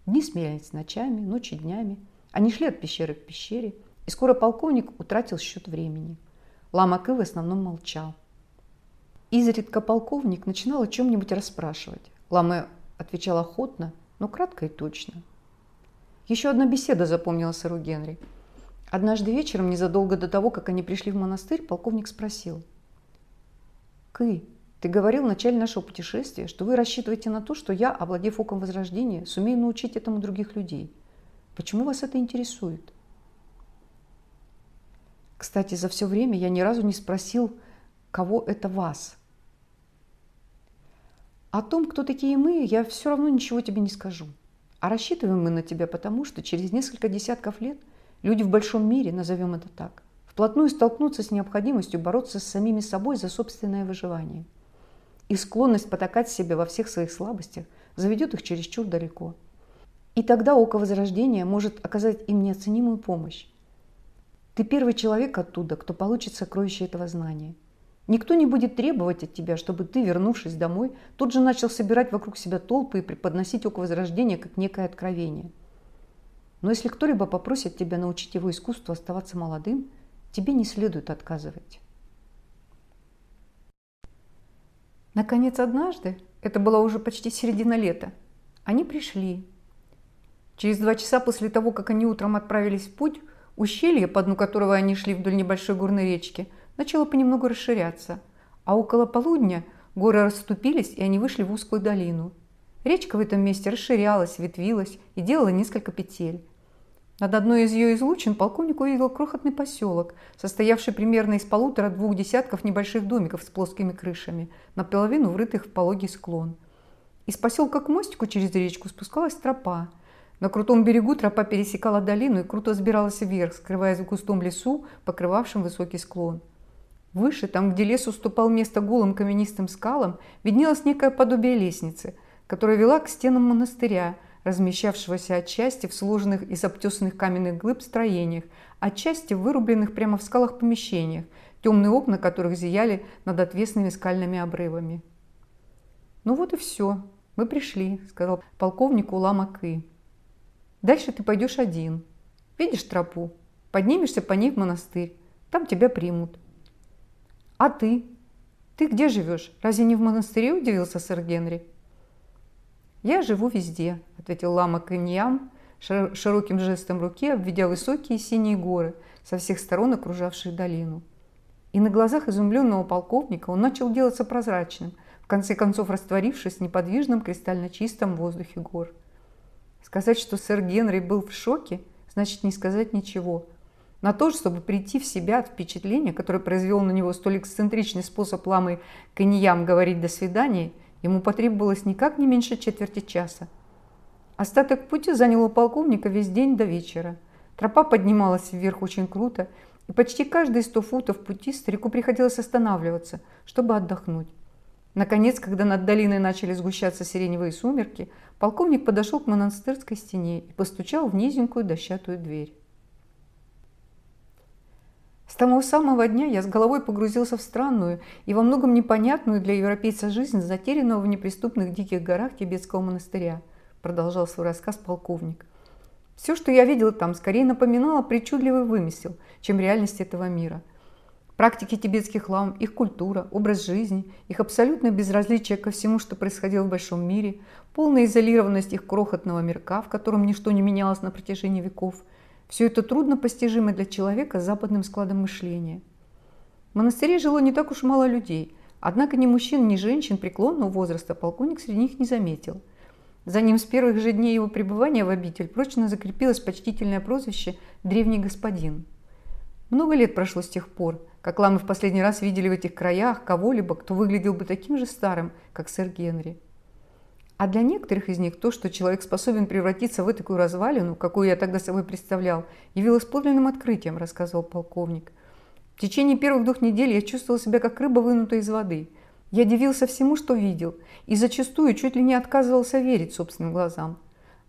Дни сменялись ночами, ночи днями – они шли от пещеры к пещере, и скоро полковник утратил счет времени. Лама Кы в основном молчал. Изредка полковник начинал о чем-нибудь расспрашивать. Лама отвечал охотно, но кратко и точно. Еще одна беседа запомнила сэру Генри. Однажды вечером, незадолго до того, как они пришли в монастырь, полковник спросил. «Кы, ты говорил в начале нашего путешествия, что вы рассчитываете на то, что я, овладев оком Возрождения, сумею научить этому других людей. Почему вас это интересует? Кстати, за все время я ни разу не спросил, кого это вас. О том, кто такие мы, я все равно ничего тебе не скажу. А рассчитываем мы на тебя потому, что через несколько десятков лет люди в большом мире, назовем это так, вплотную столкнутся с необходимостью бороться с самими собой за собственное выживание. Их склонность потакать себе во всех своих слабостях заведет их чересчур далеко – и тогда Око Возрождения может оказать им неоценимую помощь. Ты первый человек оттуда, кто получит сокровище этого знания. Никто не будет требовать от тебя, чтобы ты, вернувшись домой, тут же начал собирать вокруг себя толпы и преподносить Око Возрождения как некое откровение. Но если кто-либо попросит тебя научить его искусству оставаться молодым, тебе не следует отказывать. Наконец, однажды, это была уже почти середина лета, они пришли, Через два часа после того, как они утром отправились в путь, ущелье, по дну которого они шли вдоль небольшой горной речки, начало понемногу расширяться, а около полудня горы расступились, и они вышли в узкую долину. Речка в этом месте расширялась, ветвилась и делала несколько петель. Над одной из ее излучин полковник увидел крохотный поселок, состоявший примерно из полутора-двух десятков небольших домиков с плоскими крышами, наполовину врытых в пологий склон. Из поселка к мостику через речку спускалась тропа – На крутом берегу тропа пересекала долину и круто сбиралась вверх, скрываясь в густом лесу, покрывавшем высокий склон. Выше, там, где лес уступал место голым каменистым скалам, виднелось некое подобие лестницы, которая вела к стенам монастыря, размещавшегося отчасти в сложенных из обтесанных каменных глыб строениях, отчасти в вырубленных прямо в скалах помещениях, темные окна которых зияли над отвесными скальными обрывами. «Ну вот и все, мы пришли», — сказал полковник Улама Кы. Дальше ты пойдешь один. Видишь тропу? Поднимешься по ней в монастырь. Там тебя примут. А ты? Ты где живешь? Разве не в монастыре, удивился сэр Генри? Я живу везде, ответил лама Каньям, широким жестом руки обведя высокие синие горы, со всех сторон окружавшие долину. И на глазах изумленного полковника он начал делаться прозрачным, в конце концов растворившись в неподвижном кристально чистом воздухе гор. Сказать, что сэр Генри был в шоке, значит не сказать ничего. На то, чтобы прийти в себя от впечатления, которое произвел на него столь эксцентричный способ ламы коньям говорить «до свидания», ему потребовалось никак не меньше четверти часа. Остаток пути занял у полковника весь день до вечера. Тропа поднималась вверх очень круто, и почти каждые сто футов пути старику приходилось останавливаться, чтобы отдохнуть. Наконец, когда над долиной начали сгущаться сиреневые сумерки, полковник подошел к монастырской стене и постучал в низенькую дощатую дверь. С того самого дня я с головой погрузился в странную и во многом непонятную для европейца жизнь затерянного в неприступных диких горах тибетского монастыря, продолжал свой рассказ полковник. Все, что я видел там, скорее напоминало причудливый вымысел, чем реальность этого мира – Практики тибетских лам, их культура, образ жизни, их абсолютное безразличие ко всему, что происходило в большом мире, полная изолированность их крохотного мирка, в котором ничто не менялось на протяжении веков – все это трудно постижимо для человека с западным складом мышления. В монастыре жило не так уж мало людей, однако ни мужчин, ни женщин преклонного возраста полковник среди них не заметил. За ним с первых же дней его пребывания в обитель прочно закрепилось почтительное прозвище «древний господин». Много лет прошло с тех пор – как ламы в последний раз видели в этих краях кого-либо, кто выглядел бы таким же старым, как сэр Генри. А для некоторых из них то, что человек способен превратиться в такую развалину, какую я тогда собой представлял, явилось подлинным открытием, рассказывал полковник. В течение первых двух недель я чувствовал себя как рыба, вынутая из воды. Я дивился всему, что видел, и зачастую чуть ли не отказывался верить собственным глазам.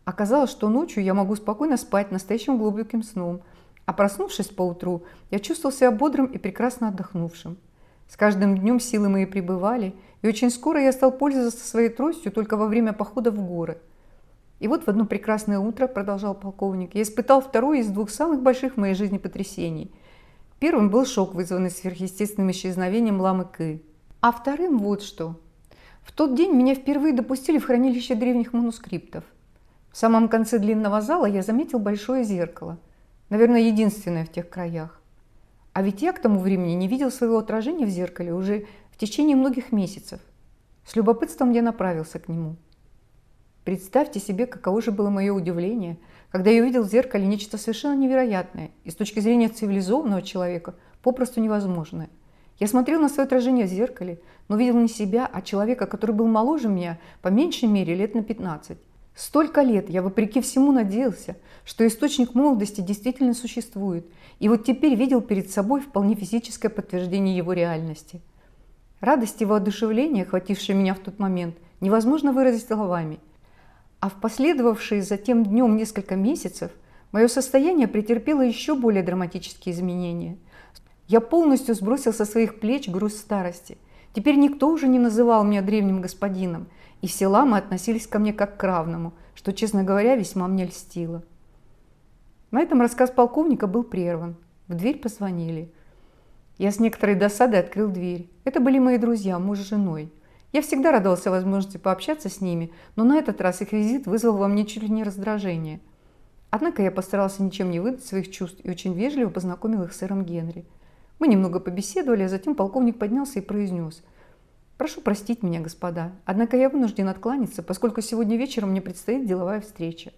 Оказалось, что ночью я могу спокойно спать настоящим глубоким сном – а проснувшись поутру, я чувствовал себя бодрым и прекрасно отдохнувшим. С каждым днем силы мои прибывали, и очень скоро я стал пользоваться своей тростью только во время похода в горы. И вот в одно прекрасное утро, продолжал полковник, я испытал второе из двух самых больших в моей жизни потрясений. Первым был шок, вызванный сверхъестественным исчезновением ламы Кы. А вторым вот что. В тот день меня впервые допустили в хранилище древних манускриптов. В самом конце длинного зала я заметил большое зеркало – Наверное, единственная в тех краях. А ведь я к тому времени не видел своего отражения в зеркале уже в течение многих месяцев. С любопытством я направился к нему. Представьте себе, каково же было мое удивление, когда я увидел в зеркале нечто совершенно невероятное и с точки зрения цивилизованного человека попросту невозможное. Я смотрел на свое отражение в зеркале, но видел не себя, а человека, который был моложе меня по меньшей мере лет на 15. Столько лет я, вопреки всему, надеялся, что источник молодости действительно существует, и вот теперь видел перед собой вполне физическое подтверждение его реальности. Радость и воодушевление, охватившие меня в тот момент, невозможно выразить словами. А в последовавшие затем днем несколько месяцев мое состояние претерпело еще более драматические изменения. Я полностью сбросил со своих плеч груз старости. Теперь никто уже не называл меня древним господином – и все ламы относились ко мне как к равному, что, честно говоря, весьма мне льстило. На этом рассказ полковника был прерван. В дверь позвонили. Я с некоторой досадой открыл дверь. Это были мои друзья, муж с женой. Я всегда радовался возможности пообщаться с ними, но на этот раз их визит вызвал во мне чуть ли не раздражение. Однако я постарался ничем не выдать своих чувств и очень вежливо познакомил их с сэром Генри. Мы немного побеседовали, а затем полковник поднялся и произнес – Прошу простить меня, господа, однако я вынужден откланяться, поскольку сегодня вечером мне предстоит деловая встреча.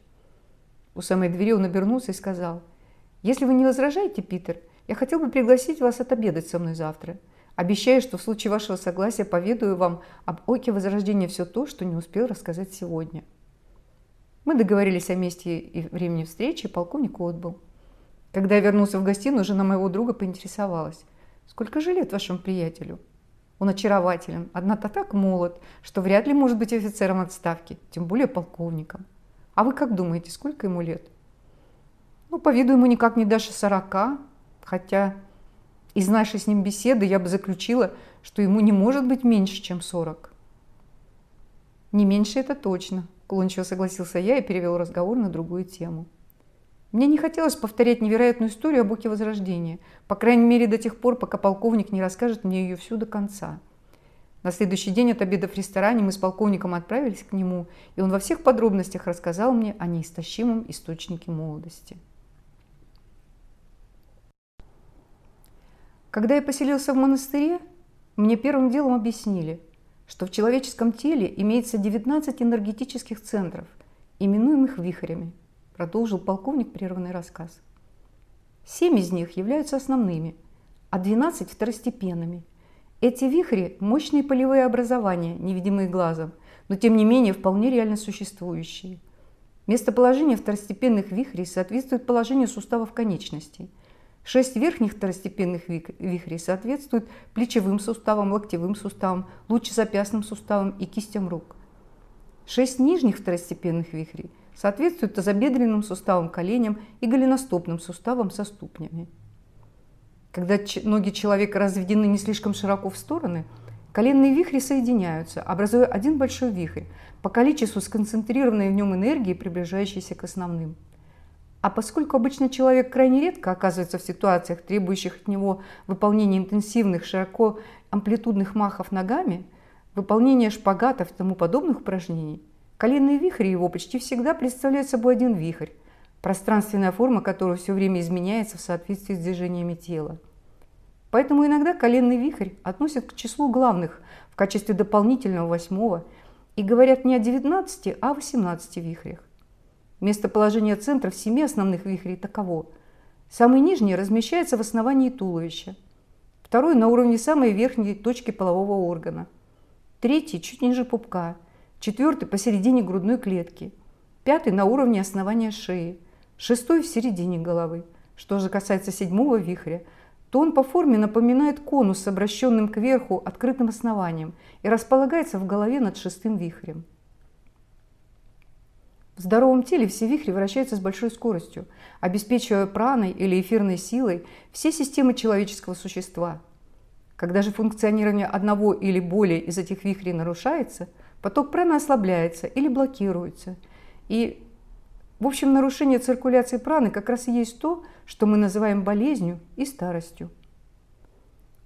У самой двери он обернулся и сказал, «Если вы не возражаете, Питер, я хотел бы пригласить вас отобедать со мной завтра. Обещаю, что в случае вашего согласия поведаю вам об оке Возрождения все то, что не успел рассказать сегодня». Мы договорились о месте и времени встречи, полковник отбыл. Когда я вернулся в гостиную, жена моего друга поинтересовалась. «Сколько же лет вашему приятелю?» Он очарователен, однако так молод, что вряд ли может быть офицером отставки, тем более полковником. А вы как думаете, сколько ему лет? Ну, по виду ему никак не дашь сорока, хотя из нашей с ним беседы я бы заключила, что ему не может быть меньше, чем сорок. Не меньше это точно, уклончиво согласился я и перевел разговор на другую тему. Мне не хотелось повторять невероятную историю о Боге Возрождения, по крайней мере до тех пор, пока полковник не расскажет мне ее всю до конца. На следующий день от обеда в ресторане мы с полковником отправились к нему, и он во всех подробностях рассказал мне о неистощимом источнике молодости. Когда я поселился в монастыре, мне первым делом объяснили, что в человеческом теле имеется 19 энергетических центров, именуемых вихрями – продолжил полковник прерванный рассказ. Семь из них являются основными, а 12 – второстепенными. Эти вихри – мощные полевые образования, невидимые глазом, но тем не менее вполне реально существующие. Местоположение второстепенных вихрей соответствует положению суставов конечностей. Шесть верхних второстепенных вихрей соответствуют плечевым суставам, локтевым суставам, лучезапястным суставам и кистям рук. Шесть нижних второстепенных вихрей – соответствует тазобедренным суставам коленям и голеностопным суставам со ступнями. Когда ноги человека разведены не слишком широко в стороны, коленные вихри соединяются, образуя один большой вихрь, по количеству сконцентрированной в нем энергии, приближающейся к основным. А поскольку обычно человек крайне редко оказывается в ситуациях, требующих от него выполнения интенсивных, широко амплитудных махов ногами, выполнения шпагатов и тому подобных упражнений – Коленные вихри его почти всегда представляют собой один вихрь, пространственная форма которого все время изменяется в соответствии с движениями тела. Поэтому иногда коленный вихрь относят к числу главных в качестве дополнительного восьмого и говорят не о 19, а о 18 вихрях. Местоположение центров семи основных вихрей таково. Самый нижний размещается в основании туловища, второй на уровне самой верхней точки полового органа, третий чуть ниже пупка – четвертый посередине грудной клетки, пятый на уровне основания шеи, шестой в середине головы. Что же касается седьмого вихря, то он по форме напоминает конус с обращенным кверху открытым основанием и располагается в голове над шестым вихрем. В здоровом теле все вихри вращаются с большой скоростью, обеспечивая праной или эфирной силой все системы человеческого существа. Когда же функционирование одного или более из этих вихрей нарушается – поток праны ослабляется или блокируется. И, в общем, нарушение циркуляции праны как раз и есть то, что мы называем болезнью и старостью.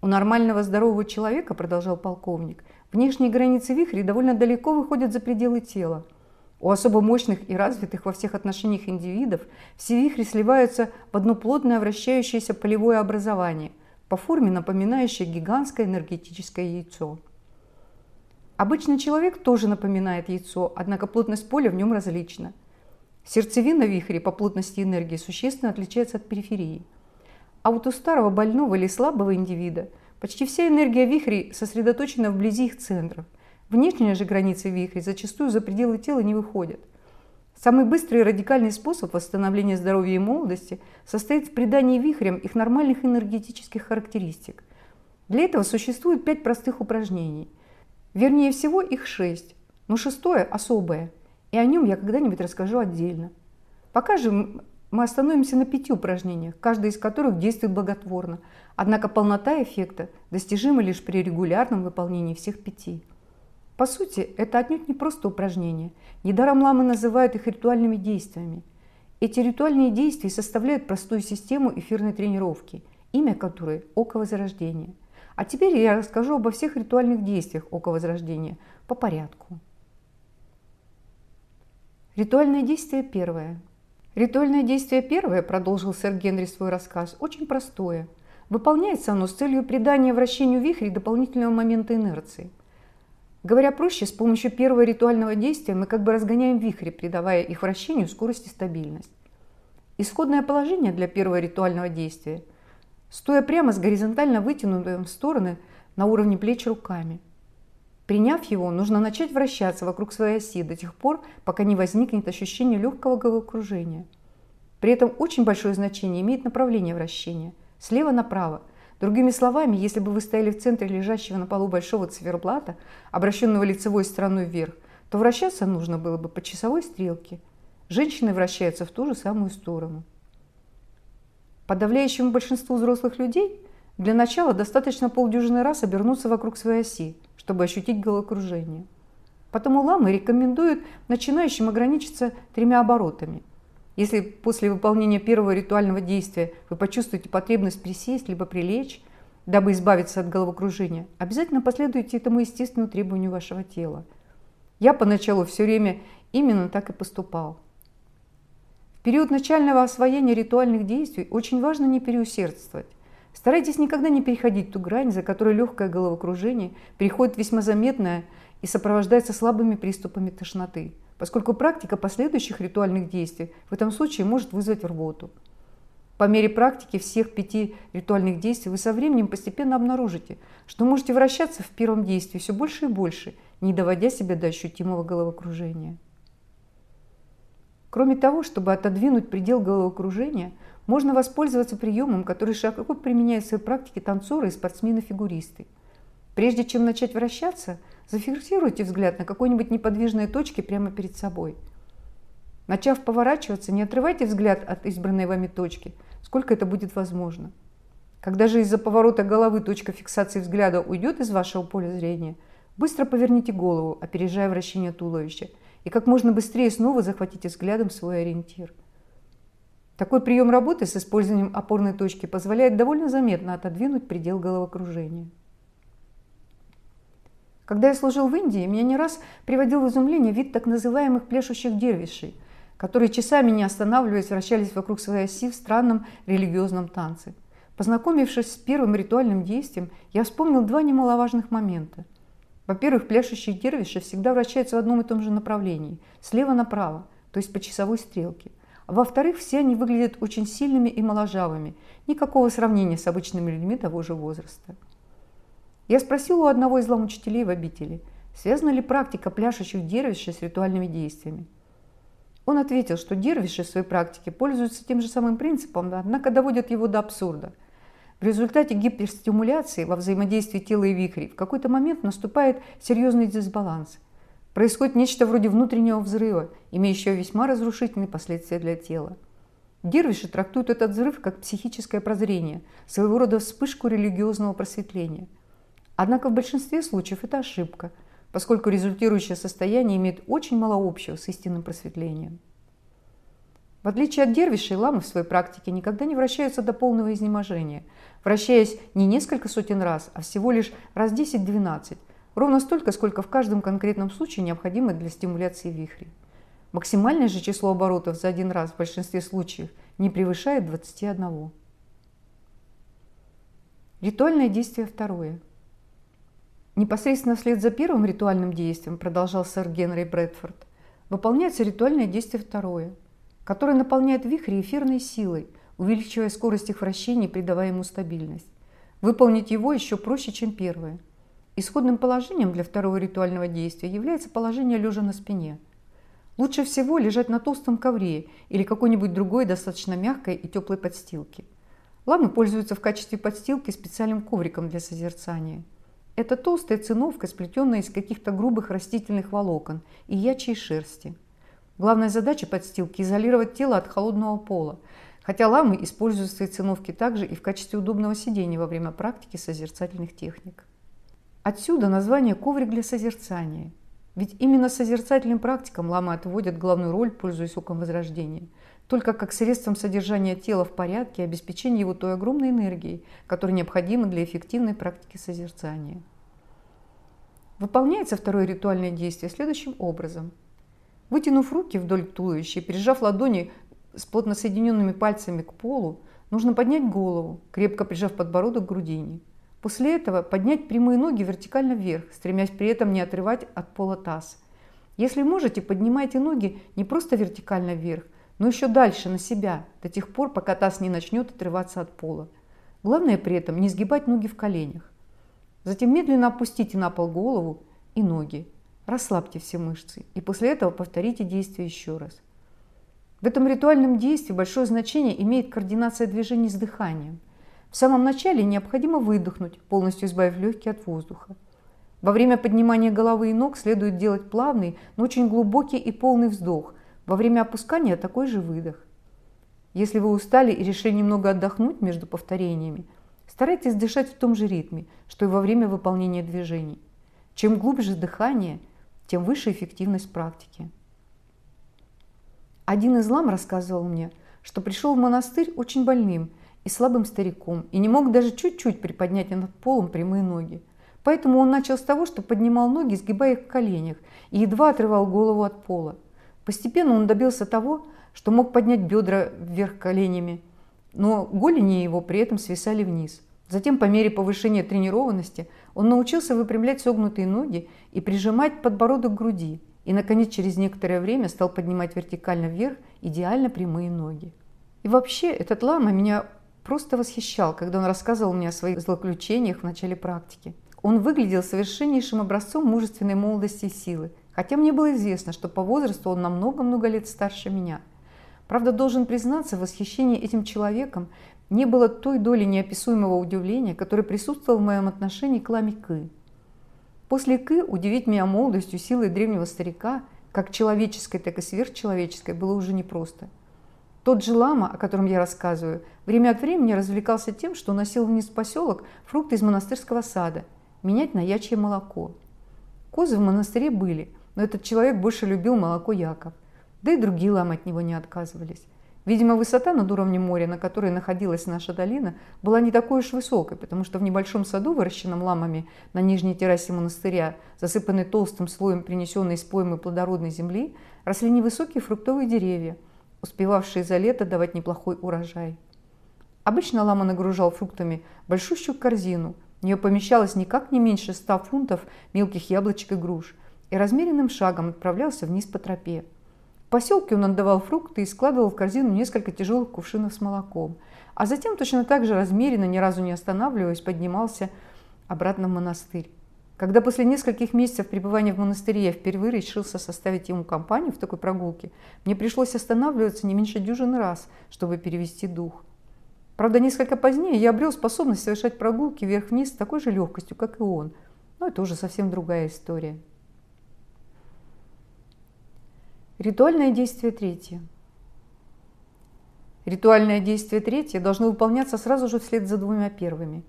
У нормального здорового человека, продолжал полковник, внешние границы вихрей довольно далеко выходят за пределы тела. У особо мощных и развитых во всех отношениях индивидов все вихри сливаются в одно плотное вращающееся полевое образование, по форме напоминающее гигантское энергетическое яйцо. Обычный человек тоже напоминает яйцо, однако плотность поля в нем различна. Сердцевина вихря по плотности энергии существенно отличается от периферии. А вот у старого больного или слабого индивида почти вся энергия вихрей сосредоточена вблизи их центров. Внешние же границы вихрей зачастую за пределы тела не выходят. Самый быстрый и радикальный способ восстановления здоровья и молодости состоит в придании вихрям их нормальных энергетических характеристик. Для этого существует пять простых упражнений – Вернее всего их шесть, но шестое особое, и о нем я когда-нибудь расскажу отдельно. Пока же мы остановимся на пяти упражнениях, каждое из которых действует благотворно, однако полнота эффекта достижима лишь при регулярном выполнении всех пяти. По сути, это отнюдь не просто упражнения. Недаром ламы называют их ритуальными действиями. Эти ритуальные действия составляют простую систему эфирной тренировки, имя которой – Око Возрождения – а теперь я расскажу обо всех ритуальных действиях Ока Возрождения по порядку. Ритуальное действие первое. Ритуальное действие первое, продолжил сэр Генри свой рассказ, очень простое. Выполняется оно с целью придания вращению вихрей дополнительного момента инерции. Говоря проще, с помощью первого ритуального действия мы как бы разгоняем вихри, придавая их вращению скорость и стабильность. Исходное положение для первого ритуального действия – стоя прямо с горизонтально вытянутыми в стороны на уровне плеч руками. Приняв его, нужно начать вращаться вокруг своей оси до тех пор, пока не возникнет ощущение легкого головокружения. При этом очень большое значение имеет направление вращения – слева направо. Другими словами, если бы вы стояли в центре лежащего на полу большого циферблата, обращенного лицевой стороной вверх, то вращаться нужно было бы по часовой стрелке. Женщины вращаются в ту же самую сторону. Подавляющему большинству взрослых людей для начала достаточно полдюжины раз обернуться вокруг своей оси, чтобы ощутить головокружение. Потому ламы рекомендуют начинающим ограничиться тремя оборотами. Если после выполнения первого ритуального действия вы почувствуете потребность присесть либо прилечь, дабы избавиться от головокружения, обязательно последуйте этому естественному требованию вашего тела. Я поначалу все время именно так и поступал. В период начального освоения ритуальных действий очень важно не переусердствовать. Старайтесь никогда не переходить ту грань, за которой легкое головокружение переходит весьма заметное и сопровождается слабыми приступами тошноты – поскольку практика последующих ритуальных действий в этом случае может вызвать рвоту. По мере практики всех пяти ритуальных действий вы со временем постепенно обнаружите, что можете вращаться в первом действии все больше и больше, не доводя себя до ощутимого головокружения. Кроме того, чтобы отодвинуть предел головокружения, можно воспользоваться приемом, который широко применяют в своей практике танцоры и спортсмены-фигуристы. Прежде чем начать вращаться – Зафиксируйте взгляд на какой-нибудь неподвижной точке прямо перед собой. Начав поворачиваться, не отрывайте взгляд от избранной вами точки, сколько это будет возможно. Когда же из-за поворота головы точка фиксации взгляда уйдет из вашего поля зрения, быстро поверните голову, опережая вращение туловища, и как можно быстрее снова захватите взглядом свой ориентир. Такой прием работы с использованием опорной точки позволяет довольно заметно отодвинуть предел головокружения. Когда я служил в Индии, меня не раз приводил в изумление вид так называемых пляшущих дервишей, которые часами не останавливаясь вращались вокруг своей оси в странном религиозном танце. Познакомившись с первым ритуальным действием, я вспомнил два немаловажных момента. Во-первых, пляшущие дервиши всегда вращаются в одном и том же направлении, слева направо, то есть по часовой стрелке. А во-вторых, все они выглядят очень сильными и моложавыми, никакого сравнения с обычными людьми того же возраста. Я спросил у одного из ламучителей в обители, связана ли практика пляшущих дервишей с ритуальными действиями. Он ответил, что дервиши в своей практике пользуются тем же самым принципом, однако доводят его до абсурда. В результате гиперстимуляции во взаимодействии тела и вихрей в какой-то момент наступает серьезный дисбаланс. Происходит нечто вроде внутреннего взрыва, имеющего весьма разрушительные последствия для тела. Дервиши трактуют этот взрыв как психическое прозрение, своего рода вспышку религиозного просветления – Однако в большинстве случаев это ошибка, поскольку результирующее состояние имеет очень мало общего с истинным просветлением. В отличие от дервишей, ламы в своей практике никогда не вращаются до полного изнеможения, вращаясь не несколько сотен раз, а всего лишь раз 10-12, ровно столько, сколько в каждом конкретном случае необходимо для стимуляции вихрей. Максимальное же число оборотов за один раз в большинстве случаев не превышает 21. Ритуальное действие второе – Непосредственно вслед за первым ритуальным действием, продолжал сэр Генри Брэдфорд, выполняется ритуальное действие второе, которое наполняет вихри эфирной силой, увеличивая скорость их вращения и придавая ему стабильность. Выполнить его еще проще, чем первое. Исходным положением для второго ритуального действия является положение лежа на спине. Лучше всего лежать на толстом ковре или какой-нибудь другой достаточно мягкой и теплой подстилке. Ламы пользуются в качестве подстилки специальным ковриком для созерцания – это толстая циновка, сплетенная из каких-то грубых растительных волокон и ячей шерсти. Главная задача подстилки – изолировать тело от холодного пола, хотя ламы используют свои циновки также и в качестве удобного сидения во время практики созерцательных техник. Отсюда название «коврик для созерцания». Ведь именно созерцательным практикам ламы отводят главную роль, пользуясь оком возрождения – только как средством содержания тела в порядке и обеспечения его той огромной энергией, которая необходима для эффективной практики созерцания. Выполняется второе ритуальное действие следующим образом. Вытянув руки вдоль туловища и прижав ладони с плотно соединенными пальцами к полу, нужно поднять голову, крепко прижав подбородок к грудине. После этого поднять прямые ноги вертикально вверх, стремясь при этом не отрывать от пола таз. Если можете, поднимайте ноги не просто вертикально вверх, но еще дальше на себя, до тех пор, пока таз не начнет отрываться от пола. Главное при этом не сгибать ноги в коленях. Затем медленно опустите на пол голову и ноги. Расслабьте все мышцы и после этого повторите действие еще раз. В этом ритуальном действии большое значение имеет координация движений с дыханием. В самом начале необходимо выдохнуть, полностью избавив легкие от воздуха. Во время поднимания головы и ног следует делать плавный, но очень глубокий и полный вздох. Во время опускания такой же выдох. Если вы устали и решили немного отдохнуть между повторениями, старайтесь дышать в том же ритме, что и во время выполнения движений. Чем глубже дыхание, тем выше эффективность практики. Один из лам рассказывал мне, что пришел в монастырь очень больным и слабым стариком и не мог даже чуть-чуть приподнять над полом прямые ноги. Поэтому он начал с того, что поднимал ноги, сгибая их в коленях, и едва отрывал голову от пола. Постепенно он добился того, что мог поднять бедра вверх коленями, но голени его при этом свисали вниз. Затем, по мере повышения тренированности, он научился выпрямлять согнутые ноги и прижимать подбородок к груди, и, наконец, через некоторое время стал поднимать вертикально вверх идеально прямые ноги. И вообще, этот лама меня просто восхищал, когда он рассказывал мне о своих злоключениях в начале практики. Он выглядел совершеннейшим образцом мужественной молодости и силы, хотя мне было известно, что по возрасту он намного много лет старше меня. Правда, должен признаться, в восхищении этим человеком не было той доли неописуемого удивления, которое присутствовало в моем отношении к Ламе Кы. После Кы удивить меня молодостью, силой древнего старика, как человеческой, так и сверхчеловеческой, было уже непросто. Тот же лама, о котором я рассказываю, время от времени развлекался тем, что носил вниз в поселок фрукты из монастырского сада – менять на ячье молоко. Козы в монастыре были, но этот человек больше любил молоко Яков. Да и другие ламы от него не отказывались. Видимо, высота над уровнем моря, на которой находилась наша долина, была не такой уж высокой, потому что в небольшом саду, выращенном ламами на нижней террасе монастыря, засыпанной толстым слоем принесенной из поймы плодородной земли, росли невысокие фруктовые деревья, успевавшие за лето давать неплохой урожай. Обычно лама нагружал фруктами большущую корзину – в нее помещалось никак не меньше ста фунтов мелких яблочек и груш, и размеренным шагом отправлялся вниз по тропе. В поселке он отдавал фрукты и складывал в корзину несколько тяжелых кувшинов с молоком, а затем точно так же размеренно, ни разу не останавливаясь, поднимался обратно в монастырь. Когда после нескольких месяцев пребывания в монастыре я впервые решился составить ему компанию в такой прогулке, мне пришлось останавливаться не меньше дюжины раз, чтобы перевести дух. Правда, несколько позднее я обрел способность совершать прогулки вверх-вниз с такой же легкостью, как и он. Но это уже совсем другая история. Ритуальное действие третье. Ритуальное действие третье должно выполняться сразу же вслед за двумя первыми.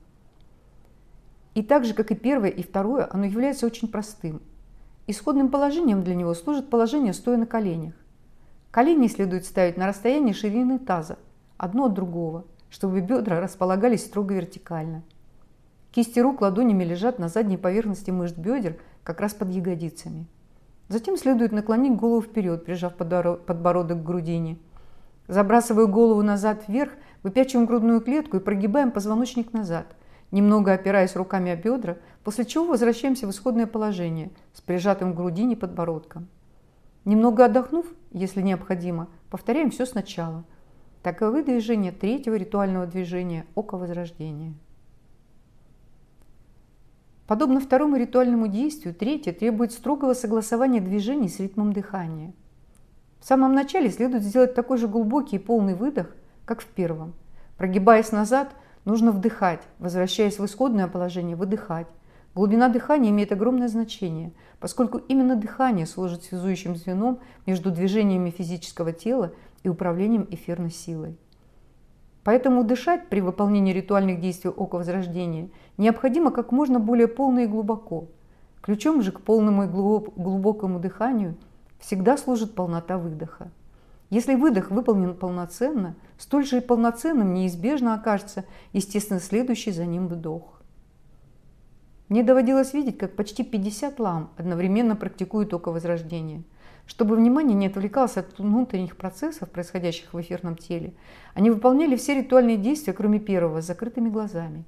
И так же, как и первое и второе, оно является очень простым. Исходным положением для него служит положение стоя на коленях. Колени следует ставить на расстоянии ширины таза, одно от другого – чтобы бедра располагались строго вертикально. Кисти рук ладонями лежат на задней поверхности мышц бедер, как раз под ягодицами. Затем следует наклонить голову вперед, прижав подбородок к грудине. Забрасывая голову назад вверх, выпячиваем грудную клетку и прогибаем позвоночник назад, немного опираясь руками о бедра, после чего возвращаемся в исходное положение с прижатым к грудине подбородком. Немного отдохнув, если необходимо, повторяем все сначала – Таковы движения третьего ритуального движения Ока Возрождения. Подобно второму ритуальному действию, третье требует строгого согласования движений с ритмом дыхания. В самом начале следует сделать такой же глубокий и полный выдох, как в первом. Прогибаясь назад, нужно вдыхать, возвращаясь в исходное положение, выдыхать. Глубина дыхания имеет огромное значение, поскольку именно дыхание служит связующим звеном между движениями физического тела и управлением эфирной силой. Поэтому дышать при выполнении ритуальных действий Ока Возрождения необходимо как можно более полно и глубоко. Ключом же к полному и глубокому дыханию всегда служит полнота выдоха. Если выдох выполнен полноценно, столь же и полноценным неизбежно окажется естественно следующий за ним вдох. Мне доводилось видеть, как почти 50 лам одновременно практикуют око возрождения – чтобы внимание не отвлекалось от внутренних процессов, происходящих в эфирном теле, они выполняли все ритуальные действия, кроме первого, с закрытыми глазами.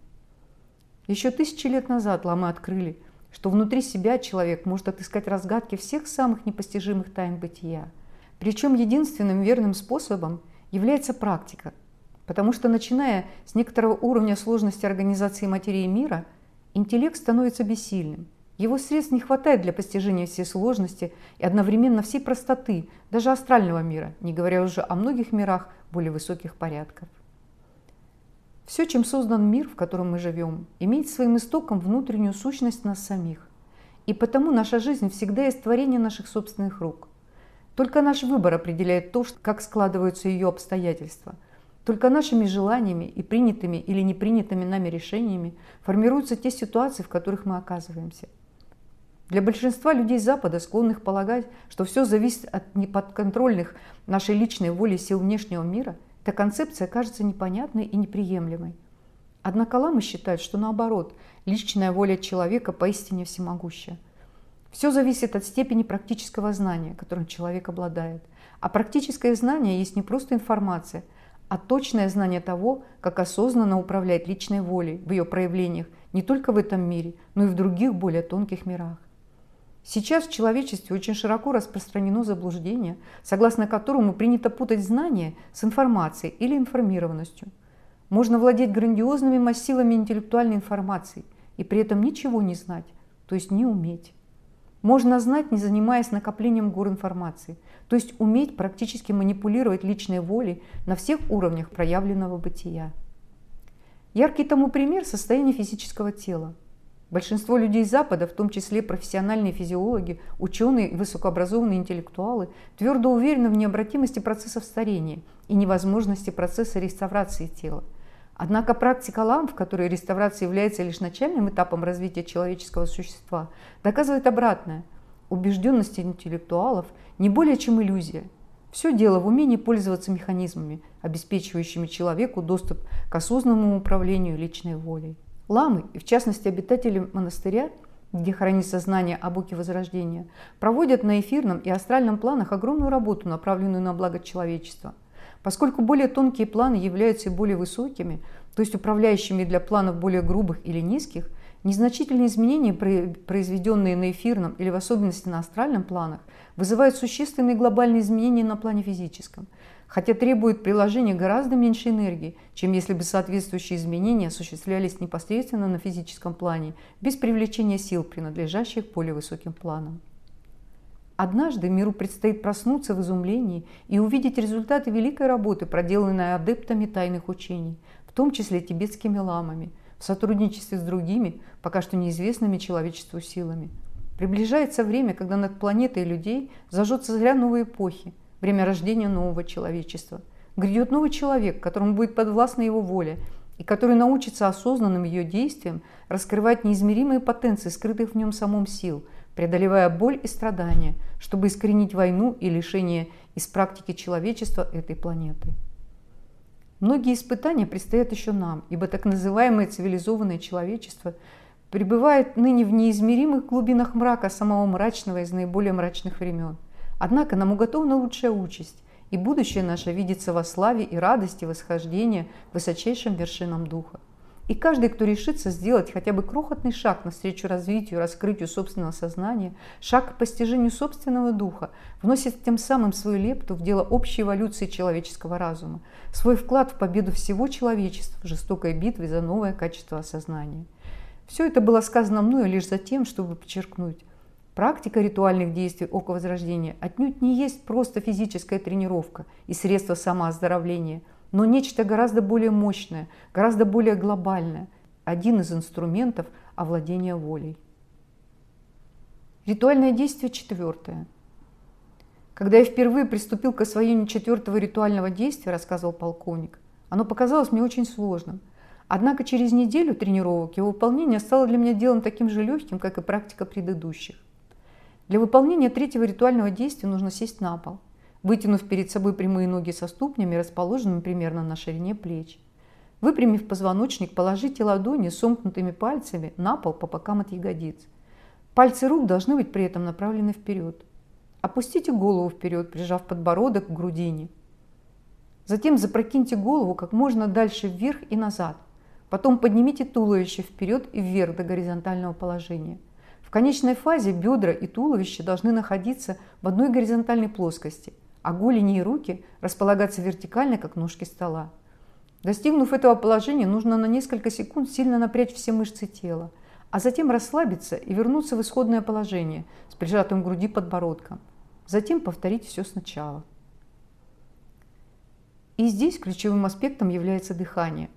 Еще тысячи лет назад ламы открыли, что внутри себя человек может отыскать разгадки всех самых непостижимых тайн бытия. Причем единственным верным способом является практика, потому что начиная с некоторого уровня сложности организации материи мира, интеллект становится бессильным, Его средств не хватает для постижения всей сложности и одновременно всей простоты, даже астрального мира, не говоря уже о многих мирах более высоких порядков. Все, чем создан мир, в котором мы живем, имеет своим истоком внутреннюю сущность нас самих. И потому наша жизнь всегда есть творение наших собственных рук. Только наш выбор определяет то, как складываются ее обстоятельства. Только нашими желаниями и принятыми или непринятыми нами решениями формируются те ситуации, в которых мы оказываемся. Для большинства людей Запада, склонных полагать, что все зависит от неподконтрольных нашей личной воли сил внешнего мира, эта концепция кажется непонятной и неприемлемой. Однако ламы считают, что наоборот, личная воля человека поистине всемогущая – все зависит от степени практического знания, которым человек обладает. А практическое знание есть не просто информация, а точное знание того, как осознанно управлять личной волей в ее проявлениях не только в этом мире, но и в других более тонких мирах. Сейчас в человечестве очень широко распространено заблуждение, согласно которому принято путать знания с информацией или информированностью. Можно владеть грандиозными массивами интеллектуальной информации и при этом ничего не знать, то есть не уметь можно знать, не занимаясь накоплением гор информации, то есть уметь практически манипулировать личной волей на всех уровнях проявленного бытия. Яркий тому пример – состояние физического тела. Большинство людей Запада, в том числе профессиональные физиологи, ученые и высокообразованные интеллектуалы, твердо уверены в необратимости процессов старения и невозможности процесса реставрации тела – Однако практика ламп, в которой реставрация является лишь начальным этапом развития человеческого существа, доказывает обратное. Убежденность интеллектуалов не более чем иллюзия. Все дело в умении пользоваться механизмами, обеспечивающими человеку доступ к осознанному управлению личной волей. Ламы, и в частности обитатели монастыря, где хранится знание о Боге Возрождения, проводят на эфирном и астральном планах огромную работу, направленную на благо человечества – Поскольку более тонкие планы являются более высокими, то есть управляющими для планов более грубых или низких, незначительные изменения, произведенные на эфирном или в особенности на астральном планах, вызывают существенные глобальные изменения на плане физическом, хотя требуют приложения гораздо меньше энергии, чем если бы соответствующие изменения осуществлялись непосредственно на физическом плане, без привлечения сил, принадлежащих более высоким планам. Однажды миру предстоит проснуться в изумлении и увидеть результаты великой работы, проделанной адептами тайных учений, в том числе тибетскими ламами, в сотрудничестве с другими, пока что неизвестными человечеству силами. Приближается время, когда над планетой людей зажжется заря новой эпохи, время рождения нового человечества. Грядет новый человек, которому будет подвластна его воля, и который научится осознанным ее действиям раскрывать неизмеримые потенции, скрытых в нем самом сил – преодолевая боль и страдания, чтобы искоренить войну и лишение из практики человечества этой планеты. Многие испытания предстоят еще нам, ибо так называемое цивилизованное человечество пребывает ныне в неизмеримых глубинах мрака самого мрачного из наиболее мрачных времен. Однако нам уготована лучшая участь, и будущее наше видится во славе и радости восхождения к высочайшим вершинам Духа. И каждый, кто решится сделать хотя бы крохотный шаг навстречу развитию раскрытию собственного сознания, шаг к постижению собственного духа, вносит тем самым свою лепту в дело общей эволюции человеческого разума, свой вклад в победу всего человечества в жестокой битве за новое качество осознания. Все это было сказано мною лишь за тем, чтобы подчеркнуть, Практика ритуальных действий Ока Возрождения отнюдь не есть просто физическая тренировка и средство самооздоровления – но нечто гораздо более мощное, гораздо более глобальное, один из инструментов овладения волей. Ритуальное действие четвертое. Когда я впервые приступил к освоению четвертого ритуального действия, рассказывал полковник, оно показалось мне очень сложным. Однако через неделю тренировок его выполнение стало для меня делом таким же легким, как и практика предыдущих. Для выполнения третьего ритуального действия нужно сесть на пол – вытянув перед собой прямые ноги со ступнями, расположенными примерно на ширине плеч. Выпрямив позвоночник, положите ладони сомкнутыми пальцами на пол по бокам от ягодиц. Пальцы рук должны быть при этом направлены вперед. Опустите голову вперед, прижав подбородок к грудине. Затем запрокиньте голову как можно дальше вверх и назад. Потом поднимите туловище вперед и вверх до горизонтального положения. Конечной фазе бедра и туловище должны находиться в одной горизонтальной плоскости а голени и руки располагаться вертикально, как ножки стола. Достигнув этого положения, нужно на несколько секунд сильно напрячь все мышцы тела, а затем расслабиться и вернуться в исходное положение с прижатым к груди подбородком. Затем повторить все сначала. И здесь ключевым аспектом является дыхание.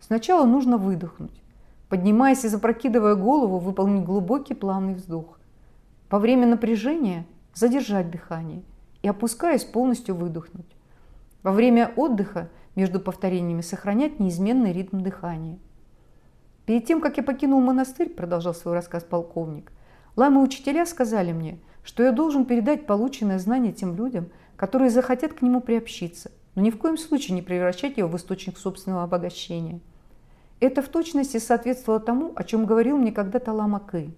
Сначала нужно выдохнуть. Поднимаясь и запрокидывая голову, выполнить глубокий плавный вздох. Во время напряжения задержать дыхание и опускаясь полностью выдохнуть. Во время отдыха между повторениями сохранять неизменный ритм дыхания. Перед тем, как я покинул монастырь, продолжал свой рассказ полковник, ламы-учителя сказали мне, что я должен передать полученное знание тем людям, которые захотят к нему приобщиться, но ни в коем случае не превращать его в источник собственного обогащения. Это в точности соответствовало тому, о чем говорил мне когда-то Лама Кы.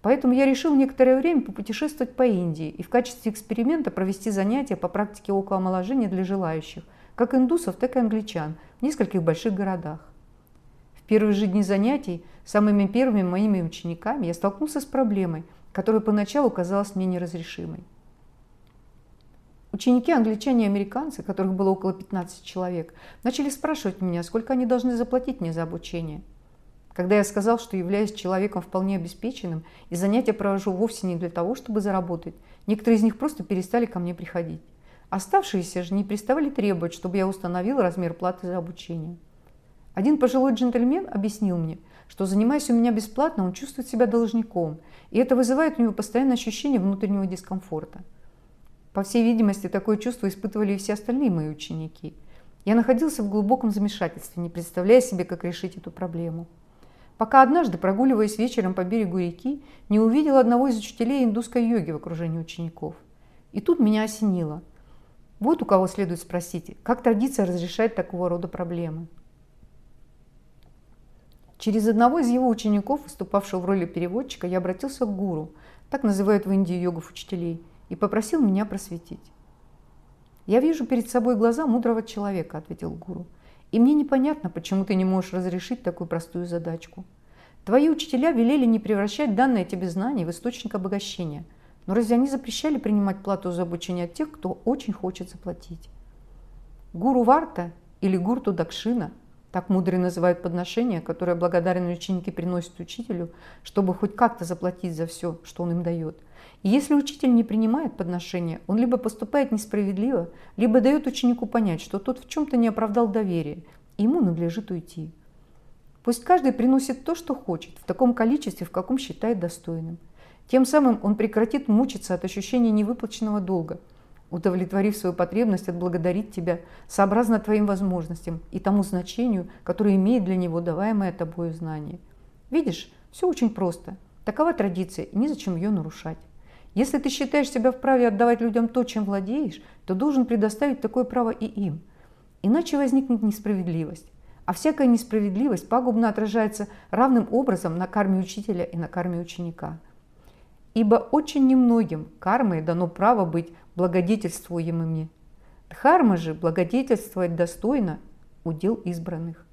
Поэтому я решил некоторое время попутешествовать по Индии и в качестве эксперимента провести занятия по практике околоомоложения для желающих, как индусов, так и англичан, в нескольких больших городах первые же дни занятий самыми первыми моими учениками я столкнулся с проблемой, которая поначалу казалась мне неразрешимой. Ученики, англичане и американцы, которых было около 15 человек, начали спрашивать меня, сколько они должны заплатить мне за обучение. Когда я сказал, что являюсь человеком вполне обеспеченным и занятия провожу вовсе не для того, чтобы заработать, некоторые из них просто перестали ко мне приходить. Оставшиеся же не переставали требовать, чтобы я установил размер платы за обучение. Один пожилой джентльмен объяснил мне, что занимаясь у меня бесплатно, он чувствует себя должником, и это вызывает у него постоянное ощущение внутреннего дискомфорта. По всей видимости, такое чувство испытывали и все остальные мои ученики. Я находился в глубоком замешательстве, не представляя себе, как решить эту проблему. Пока однажды, прогуливаясь вечером по берегу реки, не увидел одного из учителей индусской йоги в окружении учеников. И тут меня осенило. Вот у кого следует спросить, как традиция разрешает такого рода проблемы. Через одного из его учеников, выступавшего в роли переводчика, я обратился к гуру, так называют в Индии йогов учителей, и попросил меня просветить. «Я вижу перед собой глаза мудрого человека», – ответил гуру. «И мне непонятно, почему ты не можешь разрешить такую простую задачку. Твои учителя велели не превращать данное тебе знание в источник обогащения. Но разве они запрещали принимать плату за обучение от тех, кто очень хочет заплатить? Гуру Варта или Гурту Дакшина так мудрые называют подношения, которое благодарные ученики приносят учителю, чтобы хоть как-то заплатить за все, что он им дает. Если учитель не принимает подношения, он либо поступает несправедливо, либо дает ученику понять, что тот в чем-то не оправдал доверие, и ему надлежит уйти. Пусть каждый приносит то, что хочет, в таком количестве, в каком считает достойным. Тем самым он прекратит мучиться от ощущения невыплаченного долга – удовлетворив свою потребность отблагодарить тебя сообразно твоим возможностям и тому значению, которое имеет для него даваемое тобою знание. Видишь, все очень просто. Такова традиция, и незачем ее нарушать. Если ты считаешь себя вправе отдавать людям то, чем владеешь, то должен предоставить такое право и им. Иначе возникнет несправедливость. А всякая несправедливость пагубно отражается равным образом на карме учителя и на карме ученика. Ибо очень немногим кармой дано право быть благодетельствуемыми. Дхарма же благодетельствовать достойно удел избранных.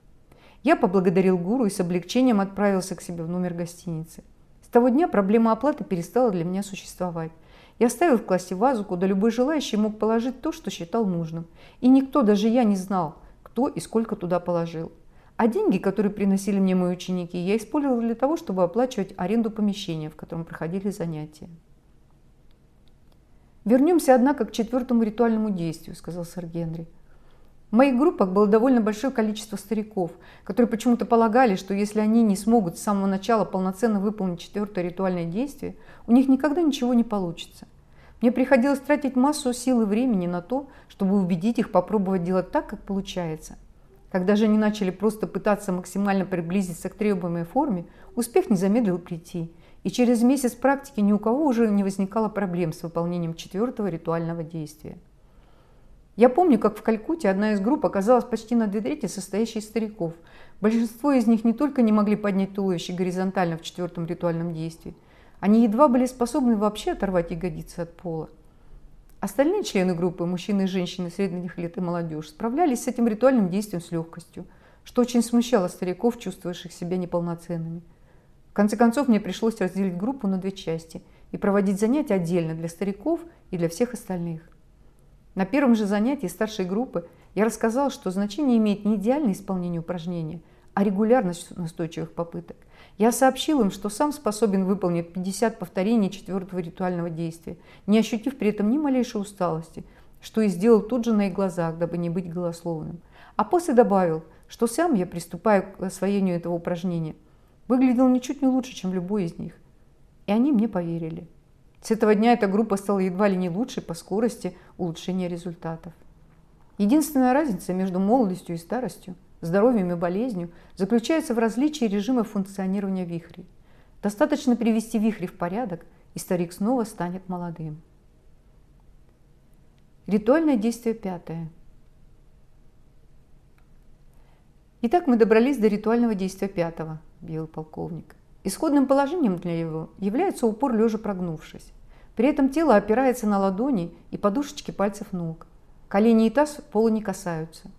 Я поблагодарил гуру и с облегчением отправился к себе в номер гостиницы. С того дня проблема оплаты перестала для меня существовать. Я оставил в классе вазу, куда любой желающий мог положить то, что считал нужным. И никто, даже я, не знал, кто и сколько туда положил. А деньги, которые приносили мне мои ученики, я использовал для того, чтобы оплачивать аренду помещения, в котором проходили занятия. «Вернемся, однако, к четвертому ритуальному действию», – сказал сэр Генри. В моих группах было довольно большое количество стариков, которые почему-то полагали, что если они не смогут с самого начала полноценно выполнить четвертое ритуальное действие, у них никогда ничего не получится. Мне приходилось тратить массу сил и времени на то, чтобы убедить их попробовать делать так, как получается. Когда же они начали просто пытаться максимально приблизиться к требуемой форме, успех не замедлил прийти, и через месяц практики ни у кого уже не возникало проблем с выполнением четвертого ритуального действия. Я помню, как в Калькутте одна из групп оказалась почти на две трети состоящей из стариков. Большинство из них не только не могли поднять туловище горизонтально в четвертом ритуальном действии, они едва были способны вообще оторвать ягодицы от пола. Остальные члены группы, мужчины и женщины средних лет и молодежь, справлялись с этим ритуальным действием с легкостью, что очень смущало стариков, чувствовавших себя неполноценными конце концов, мне пришлось разделить группу на две части и проводить занятия отдельно для стариков и для всех остальных. На первом же занятии старшей группы я рассказала, что значение имеет не идеальное исполнение упражнения, а регулярность настойчивых попыток. Я сообщил им, что сам способен выполнить 50 повторений четвертого ритуального действия, не ощутив при этом ни малейшей усталости, что и сделал тут же на их глазах, дабы не быть голословным. А после добавил, что сам я приступаю к освоению этого упражнения. Выглядел ничуть не лучше, чем любой из них. И они мне поверили. С этого дня эта группа стала едва ли не лучшей по скорости улучшения результатов. Единственная разница между молодостью и старостью – здоровьем и болезнью заключается в различии режима функционирования вихрей. Достаточно привести вихри в порядок, и старик снова станет молодым. Ритуальное действие пятое. Итак, мы добрались до ритуального действия пятого, объявил полковник. Исходным положением для него является упор лежа прогнувшись. При этом тело опирается на ладони и подушечки пальцев ног. Колени и таз пола не касаются.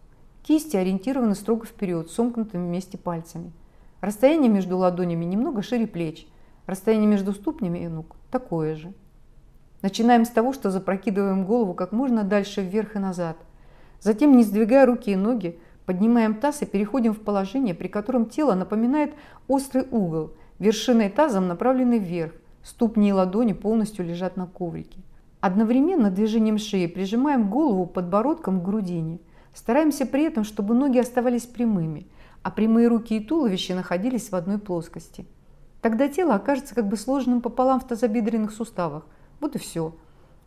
Кисти ориентированы строго вперед, сомкнутыми вместе пальцами. Расстояние между ладонями немного шире плеч. Расстояние между ступнями и ног такое же. Начинаем с того, что запрокидываем голову как можно дальше вверх и назад. Затем, не сдвигая руки и ноги, поднимаем таз и переходим в положение, при котором тело напоминает острый угол, вершиной тазом направленный вверх, ступни и ладони полностью лежат на коврике. Одновременно движением шеи прижимаем голову подбородком к грудине – Стараемся при этом, чтобы ноги оставались прямыми, а прямые руки и туловище находились в одной плоскости. Тогда тело окажется как бы сложенным пополам в тазобедренных суставах. Вот и все.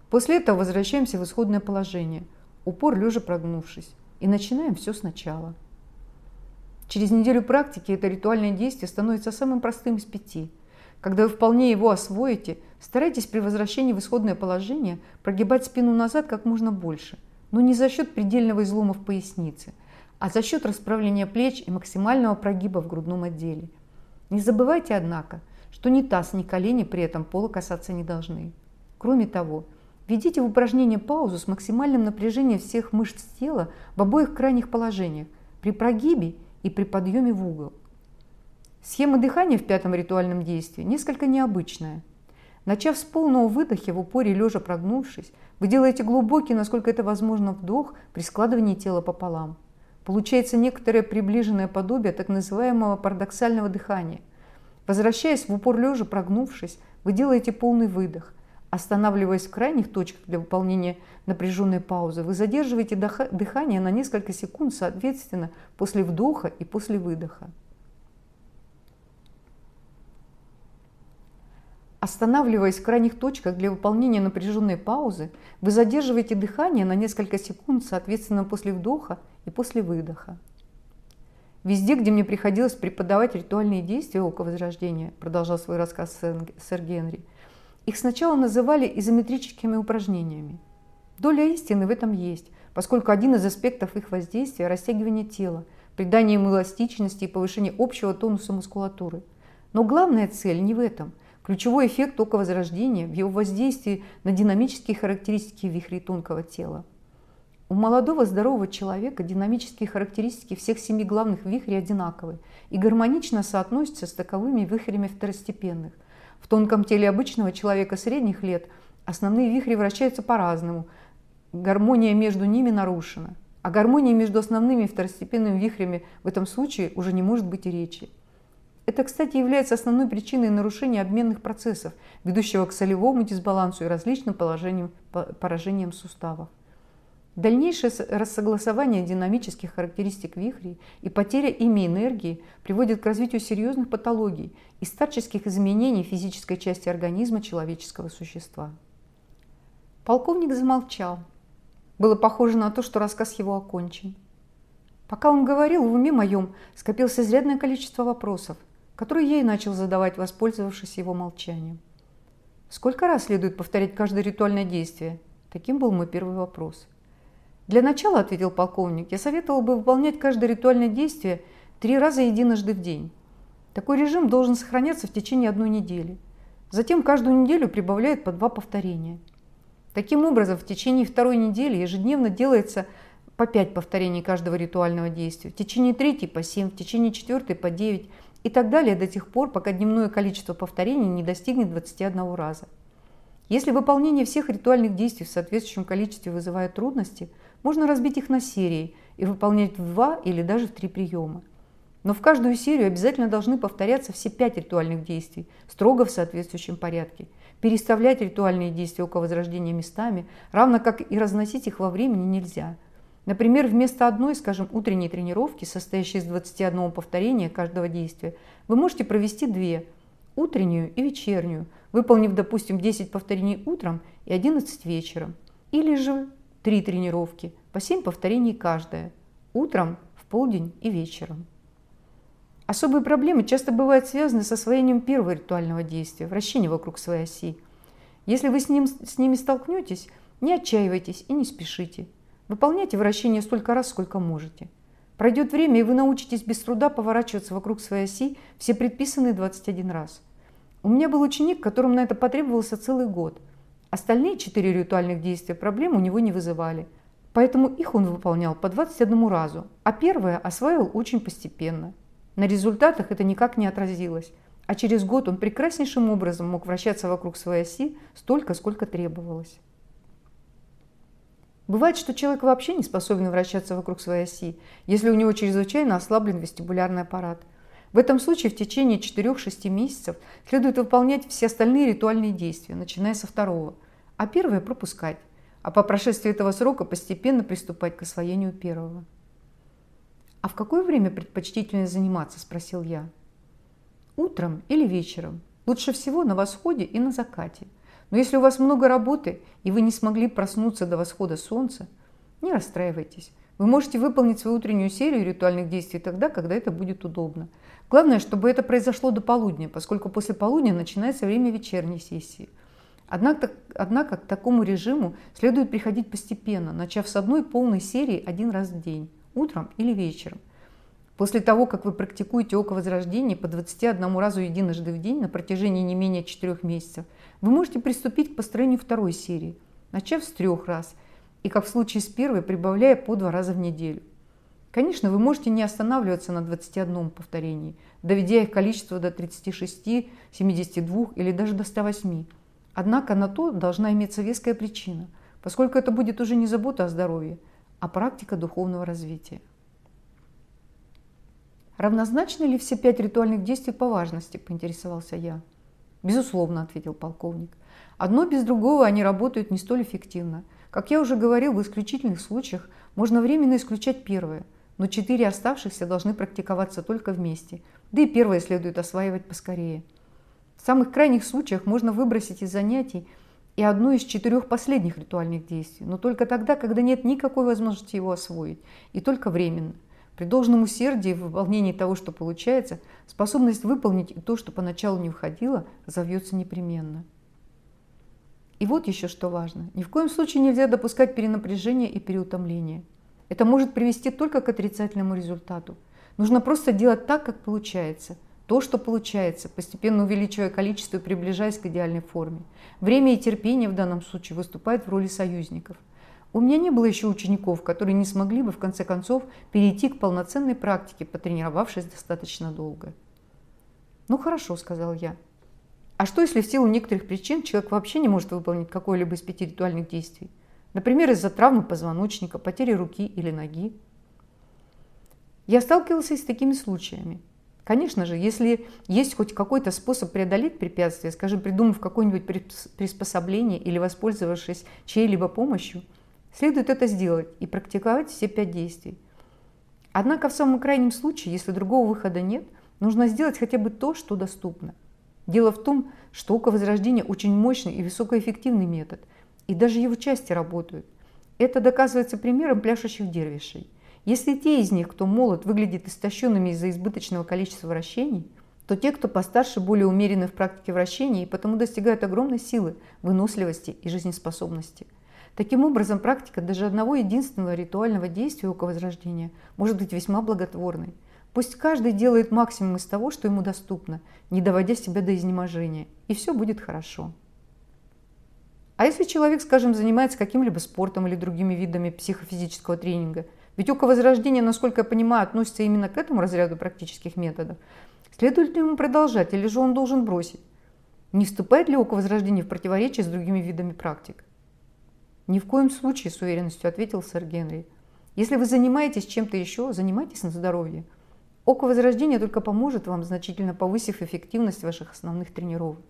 После этого возвращаемся в исходное положение, упор лежа прогнувшись, и начинаем все сначала. Через неделю практики это ритуальное действие становится самым простым из пяти. Когда вы вполне его освоите, старайтесь при возвращении в исходное положение прогибать спину назад как можно больше – но не за счет предельного излома в пояснице, а за счет расправления плеч и максимального прогиба в грудном отделе. Не забывайте, однако, что ни таз, ни колени при этом пола касаться не должны. Кроме того, введите в упражнение паузу с максимальным напряжением всех мышц тела в обоих крайних положениях, при прогибе и при подъеме в угол. Схема дыхания в пятом ритуальном действии несколько необычная. Начав с полного выдоха в упоре лежа прогнувшись, вы делаете глубокий, насколько это возможно, вдох при складывании тела пополам. Получается некоторое приближенное подобие так называемого парадоксального дыхания. Возвращаясь в упор лежа, прогнувшись, вы делаете полный выдох. Останавливаясь в крайних точках для выполнения напряженной паузы, вы задерживаете дыхание на несколько секунд, соответственно, после вдоха и после выдоха. Останавливаясь в крайних точках для выполнения напряженной паузы, вы задерживаете дыхание на несколько секунд, соответственно, после вдоха и после выдоха. Везде, где мне приходилось преподавать ритуальные действия Ока Возрождения, продолжал свой рассказ сэр Генри, их сначала называли изометрическими упражнениями. Доля истины в этом есть, поскольку один из аспектов их воздействия – растягивание тела, придание ему эластичности и повышение общего тонуса мускулатуры. Но главная цель не в этом – Ключевой эффект тока возрождения в его воздействии на динамические характеристики вихрей тонкого тела. У молодого здорового человека динамические характеристики всех семи главных вихрей одинаковы и гармонично соотносятся с таковыми вихрями второстепенных. В тонком теле обычного человека средних лет основные вихри вращаются по-разному, гармония между ними нарушена. А гармонии между основными и второстепенными вихрями в этом случае уже не может быть и речи. Это, кстати, является основной причиной нарушения обменных процессов, ведущего к солевому дисбалансу и различным поражениям суставов. Дальнейшее рассогласование динамических характеристик вихрей и потеря ими энергии приводит к развитию серьезных патологий и старческих изменений физической части организма человеческого существа. Полковник замолчал. Было похоже на то, что рассказ его окончен. Пока он говорил, в уме моем скопилось изрядное количество вопросов – который я и начал задавать, воспользовавшись его молчанием. Сколько раз следует повторять каждое ритуальное действие? Таким был мой первый вопрос. Для начала, ответил полковник, я советовал бы выполнять каждое ритуальное действие три раза единожды в день. Такой режим должен сохраняться в течение одной недели. Затем каждую неделю прибавляют по два повторения. Таким образом, в течение второй недели ежедневно делается по пять повторений каждого ритуального действия, в течение третьей по семь, в течение четвертой по девять, и так далее до тех пор, пока дневное количество повторений не достигнет 21 раза. Если выполнение всех ритуальных действий в соответствующем количестве вызывает трудности, можно разбить их на серии и выполнять в два или даже в три приема. Но в каждую серию обязательно должны повторяться все пять ритуальных действий, строго в соответствующем порядке. Переставлять ритуальные действия около возрождения местами, равно как и разносить их во времени нельзя. Например, вместо одной, скажем, утренней тренировки, состоящей из 21 повторения каждого действия, вы можете провести две – утреннюю и вечернюю, выполнив, допустим, 10 повторений утром и 11 вечером. Или же три тренировки, по 7 повторений каждая, утром, в полдень и вечером. Особые проблемы часто бывают связаны с освоением первого ритуального действия – вращения вокруг своей оси. Если вы с, ним, с ними столкнетесь, не отчаивайтесь и не спешите. Выполняйте вращение столько раз, сколько можете. Пройдет время, и вы научитесь без труда поворачиваться вокруг своей оси все предписанные 21 раз. У меня был ученик, которому на это потребовался целый год. Остальные четыре ритуальных действия проблем у него не вызывали. Поэтому их он выполнял по 21 разу, а первое осваивал очень постепенно – на результатах это никак не отразилось, а через год он прекраснейшим образом мог вращаться вокруг своей оси столько, сколько требовалось. Бывает, что человек вообще не способен вращаться вокруг своей оси, если у него чрезвычайно ослаблен вестибулярный аппарат. В этом случае в течение 4-6 месяцев следует выполнять все остальные ритуальные действия, начиная со второго, а первое пропускать, а по прошествии этого срока постепенно приступать к освоению первого. «А в какое время предпочтительнее заниматься?» – спросил я. «Утром или вечером. Лучше всего на восходе и на закате. Но если у вас много работы, и вы не смогли проснуться до восхода солнца, не расстраивайтесь. Вы можете выполнить свою утреннюю серию ритуальных действий тогда, когда это будет удобно. Главное, чтобы это произошло до полудня, поскольку после полудня начинается время вечерней сессии. Однако, однако к такому режиму следует приходить постепенно, начав с одной полной серии один раз в день утром или вечером. После того, как вы практикуете око возрождения по 21 разу единожды в день на протяжении не менее 4 месяцев, вы можете приступить к построению второй серии, начав с трех раз, и как в случае с первой, прибавляя по два раза в неделю. Конечно, вы можете не останавливаться на 21 повторении, доведя их количество до 36, 72 или даже до 108. Однако на то должна иметься веская причина, поскольку это будет уже не забота о здоровье, а практика духовного развития. Равнозначны ли все пять ритуальных действий по важности, поинтересовался я. Безусловно, ответил полковник. Одно без другого они работают не столь эффективно. Как я уже говорил, в исключительных случаях можно временно исключать первое, но четыре оставшихся должны практиковаться только вместе, да и первое следует осваивать поскорее. В самых крайних случаях можно выбросить из занятий и одно из четырех последних ритуальных действий, но только тогда, когда нет никакой возможности его освоить, и только временно. При должном усердии в выполнении того, что получается, способность выполнить и то, что поначалу не входило, завьется непременно. И вот еще что важно. Ни в коем случае нельзя допускать перенапряжения и переутомления. Это может привести только к отрицательному результату. Нужно просто делать так, как получается – то, что получается, постепенно увеличивая количество и приближаясь к идеальной форме. Время и терпение в данном случае выступают в роли союзников. У меня не было еще учеников, которые не смогли бы в конце концов перейти к полноценной практике, потренировавшись достаточно долго. «Ну хорошо», – сказал я. «А что, если в силу некоторых причин человек вообще не может выполнить какое-либо из пяти ритуальных действий? Например, из-за травмы позвоночника, потери руки или ноги?» Я сталкивался с такими случаями. Конечно же, если есть хоть какой-то способ преодолеть препятствие, скажем, придумав какое-нибудь приспособление или воспользовавшись чьей-либо помощью, следует это сделать и практиковать все пять действий. Однако в самом крайнем случае, если другого выхода нет, нужно сделать хотя бы то, что доступно. Дело в том, что око возрождения очень мощный и высокоэффективный метод, и даже его части работают. Это доказывается примером пляшущих дервишей – если те из них, кто молод, выглядят истощенными из-за избыточного количества вращений, то те, кто постарше, более умерены в практике вращения и потому достигают огромной силы, выносливости и жизнеспособности. Таким образом, практика даже одного единственного ритуального действия около возрождения может быть весьма благотворной. Пусть каждый делает максимум из того, что ему доступно, не доводя себя до изнеможения, и все будет хорошо. А если человек, скажем, занимается каким-либо спортом или другими видами психофизического тренинга – ведь возрождения, насколько я понимаю, относится именно к этому разряду практических методов. Следует ли ему продолжать, или же он должен бросить? Не вступает ли возрождения в противоречие с другими видами практик? Ни в коем случае, с уверенностью ответил сэр Генри. Если вы занимаетесь чем-то еще, занимайтесь на здоровье. Око Возрождения только поможет вам, значительно повысив эффективность ваших основных тренировок.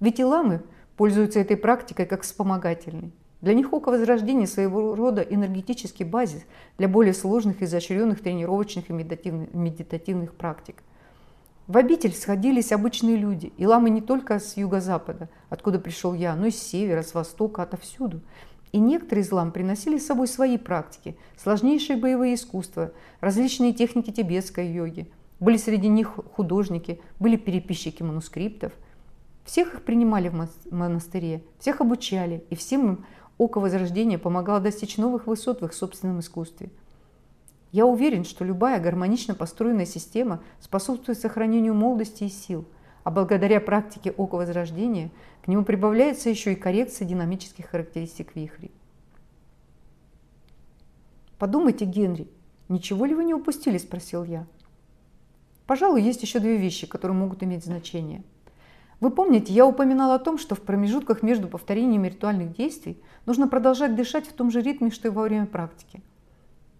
Ведь и ламы пользуются этой практикой как вспомогательной. Для них Око Возрождения своего рода энергетический базис для более сложных и изощренных тренировочных и медитативных практик. В обитель сходились обычные люди, и ламы не только с юго-запада, откуда пришел я, но и с севера, с востока, отовсюду. И некоторые из лам приносили с собой свои практики, сложнейшие боевые искусства, различные техники тибетской йоги. Были среди них художники, были переписчики манускриптов. Всех их принимали в монастыре, всех обучали, и всем им Око Возрождения помогало достичь новых высот в их собственном искусстве. Я уверен, что любая гармонично построенная система способствует сохранению молодости и сил, а благодаря практике Око Возрождения к нему прибавляется еще и коррекция динамических характеристик вихрей. «Подумайте, Генри, ничего ли вы не упустили?» – спросил я. «Пожалуй, есть еще две вещи, которые могут иметь значение – вы помните, я упоминал о том, что в промежутках между повторениями ритуальных действий нужно продолжать дышать в том же ритме, что и во время практики.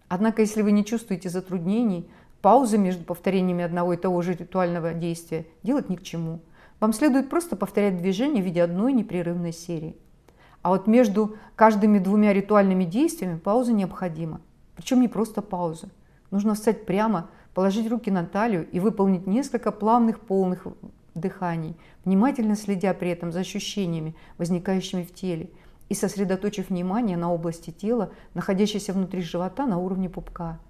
Однако, если вы не чувствуете затруднений, паузы между повторениями одного и того же ритуального действия делать ни к чему. Вам следует просто повторять движение в виде одной непрерывной серии. А вот между каждыми двумя ритуальными действиями пауза необходима. Причем не просто пауза. Нужно встать прямо, положить руки на талию и выполнить несколько плавных полных дыханий, внимательно следя при этом за ощущениями, возникающими в теле, и сосредоточив внимание на области тела, находящейся внутри живота на уровне пупка.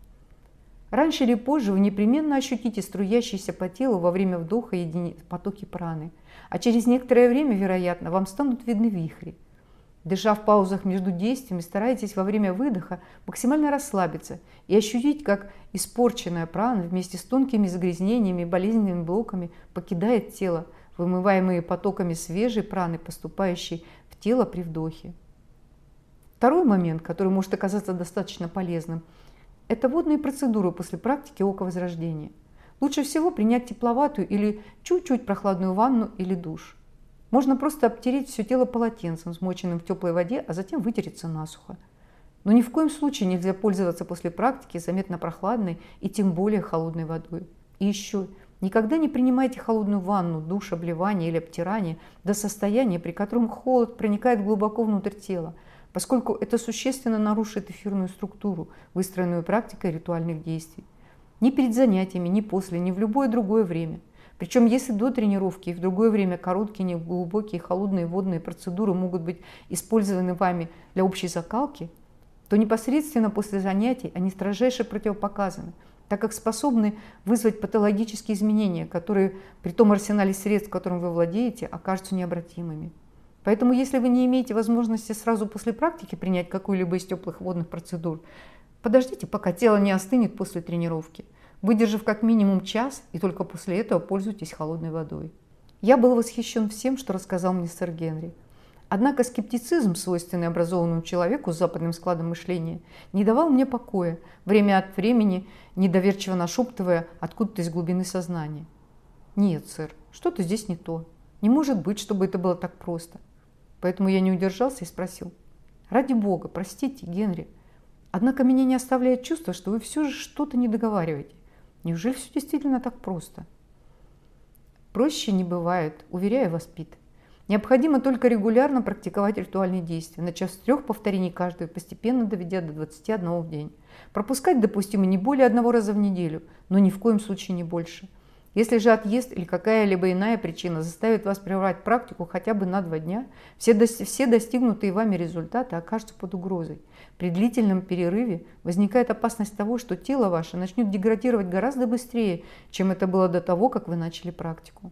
Раньше или позже вы непременно ощутите струящиеся по телу во время вдоха едини... потоки праны, а через некоторое время, вероятно, вам станут видны вихри. Дыша в паузах между действиями, старайтесь во время выдоха максимально расслабиться и ощутить, как испорченная прана вместе с тонкими загрязнениями и болезненными блоками покидает тело, вымываемые потоками свежей праны, поступающей в тело при вдохе. Второй момент, который может оказаться достаточно полезным, это водные процедуры после практики око возрождения. Лучше всего принять тепловатую или чуть-чуть прохладную ванну или душ. Можно просто обтереть все тело полотенцем, смоченным в теплой воде, а затем вытереться насухо. Но ни в коем случае нельзя пользоваться после практики заметно прохладной и тем более холодной водой. И еще, никогда не принимайте холодную ванну, душ, обливание или обтирание до состояния, при котором холод проникает глубоко внутрь тела, поскольку это существенно нарушит эфирную структуру, выстроенную практикой ритуальных действий. Ни перед занятиями, ни после, ни в любое другое время – причем если до тренировки и в другое время короткие, неглубокие, холодные водные процедуры могут быть использованы вами для общей закалки, то непосредственно после занятий они строжайше противопоказаны, так как способны вызвать патологические изменения, которые при том арсенале средств, которым вы владеете, окажутся необратимыми. Поэтому если вы не имеете возможности сразу после практики принять какую-либо из теплых водных процедур, подождите, пока тело не остынет после тренировки – выдержав как минимум час, и только после этого пользуйтесь холодной водой. Я был восхищен всем, что рассказал мне сэр Генри. Однако скептицизм, свойственный образованному человеку с западным складом мышления, не давал мне покоя, время от времени недоверчиво нашептывая откуда-то из глубины сознания. «Нет, сэр, что-то здесь не то. Не может быть, чтобы это было так просто». Поэтому я не удержался и спросил. «Ради бога, простите, Генри. Однако меня не оставляет чувство, что вы все же что-то не договариваете. Неужели все действительно так просто? Проще не бывает, уверяю вас, Пит. Необходимо только регулярно практиковать ритуальные действия, начав с трех повторений каждого, постепенно доведя до 21 в день. Пропускать допустимо не более одного раза в неделю, но ни в коем случае не больше. Если же отъезд или какая-либо иная причина заставит вас прервать практику хотя бы на два дня, все, все достигнутые вами результаты окажутся под угрозой. При длительном перерыве возникает опасность того, что тело ваше начнет деградировать гораздо быстрее, чем это было до того, как вы начали практику.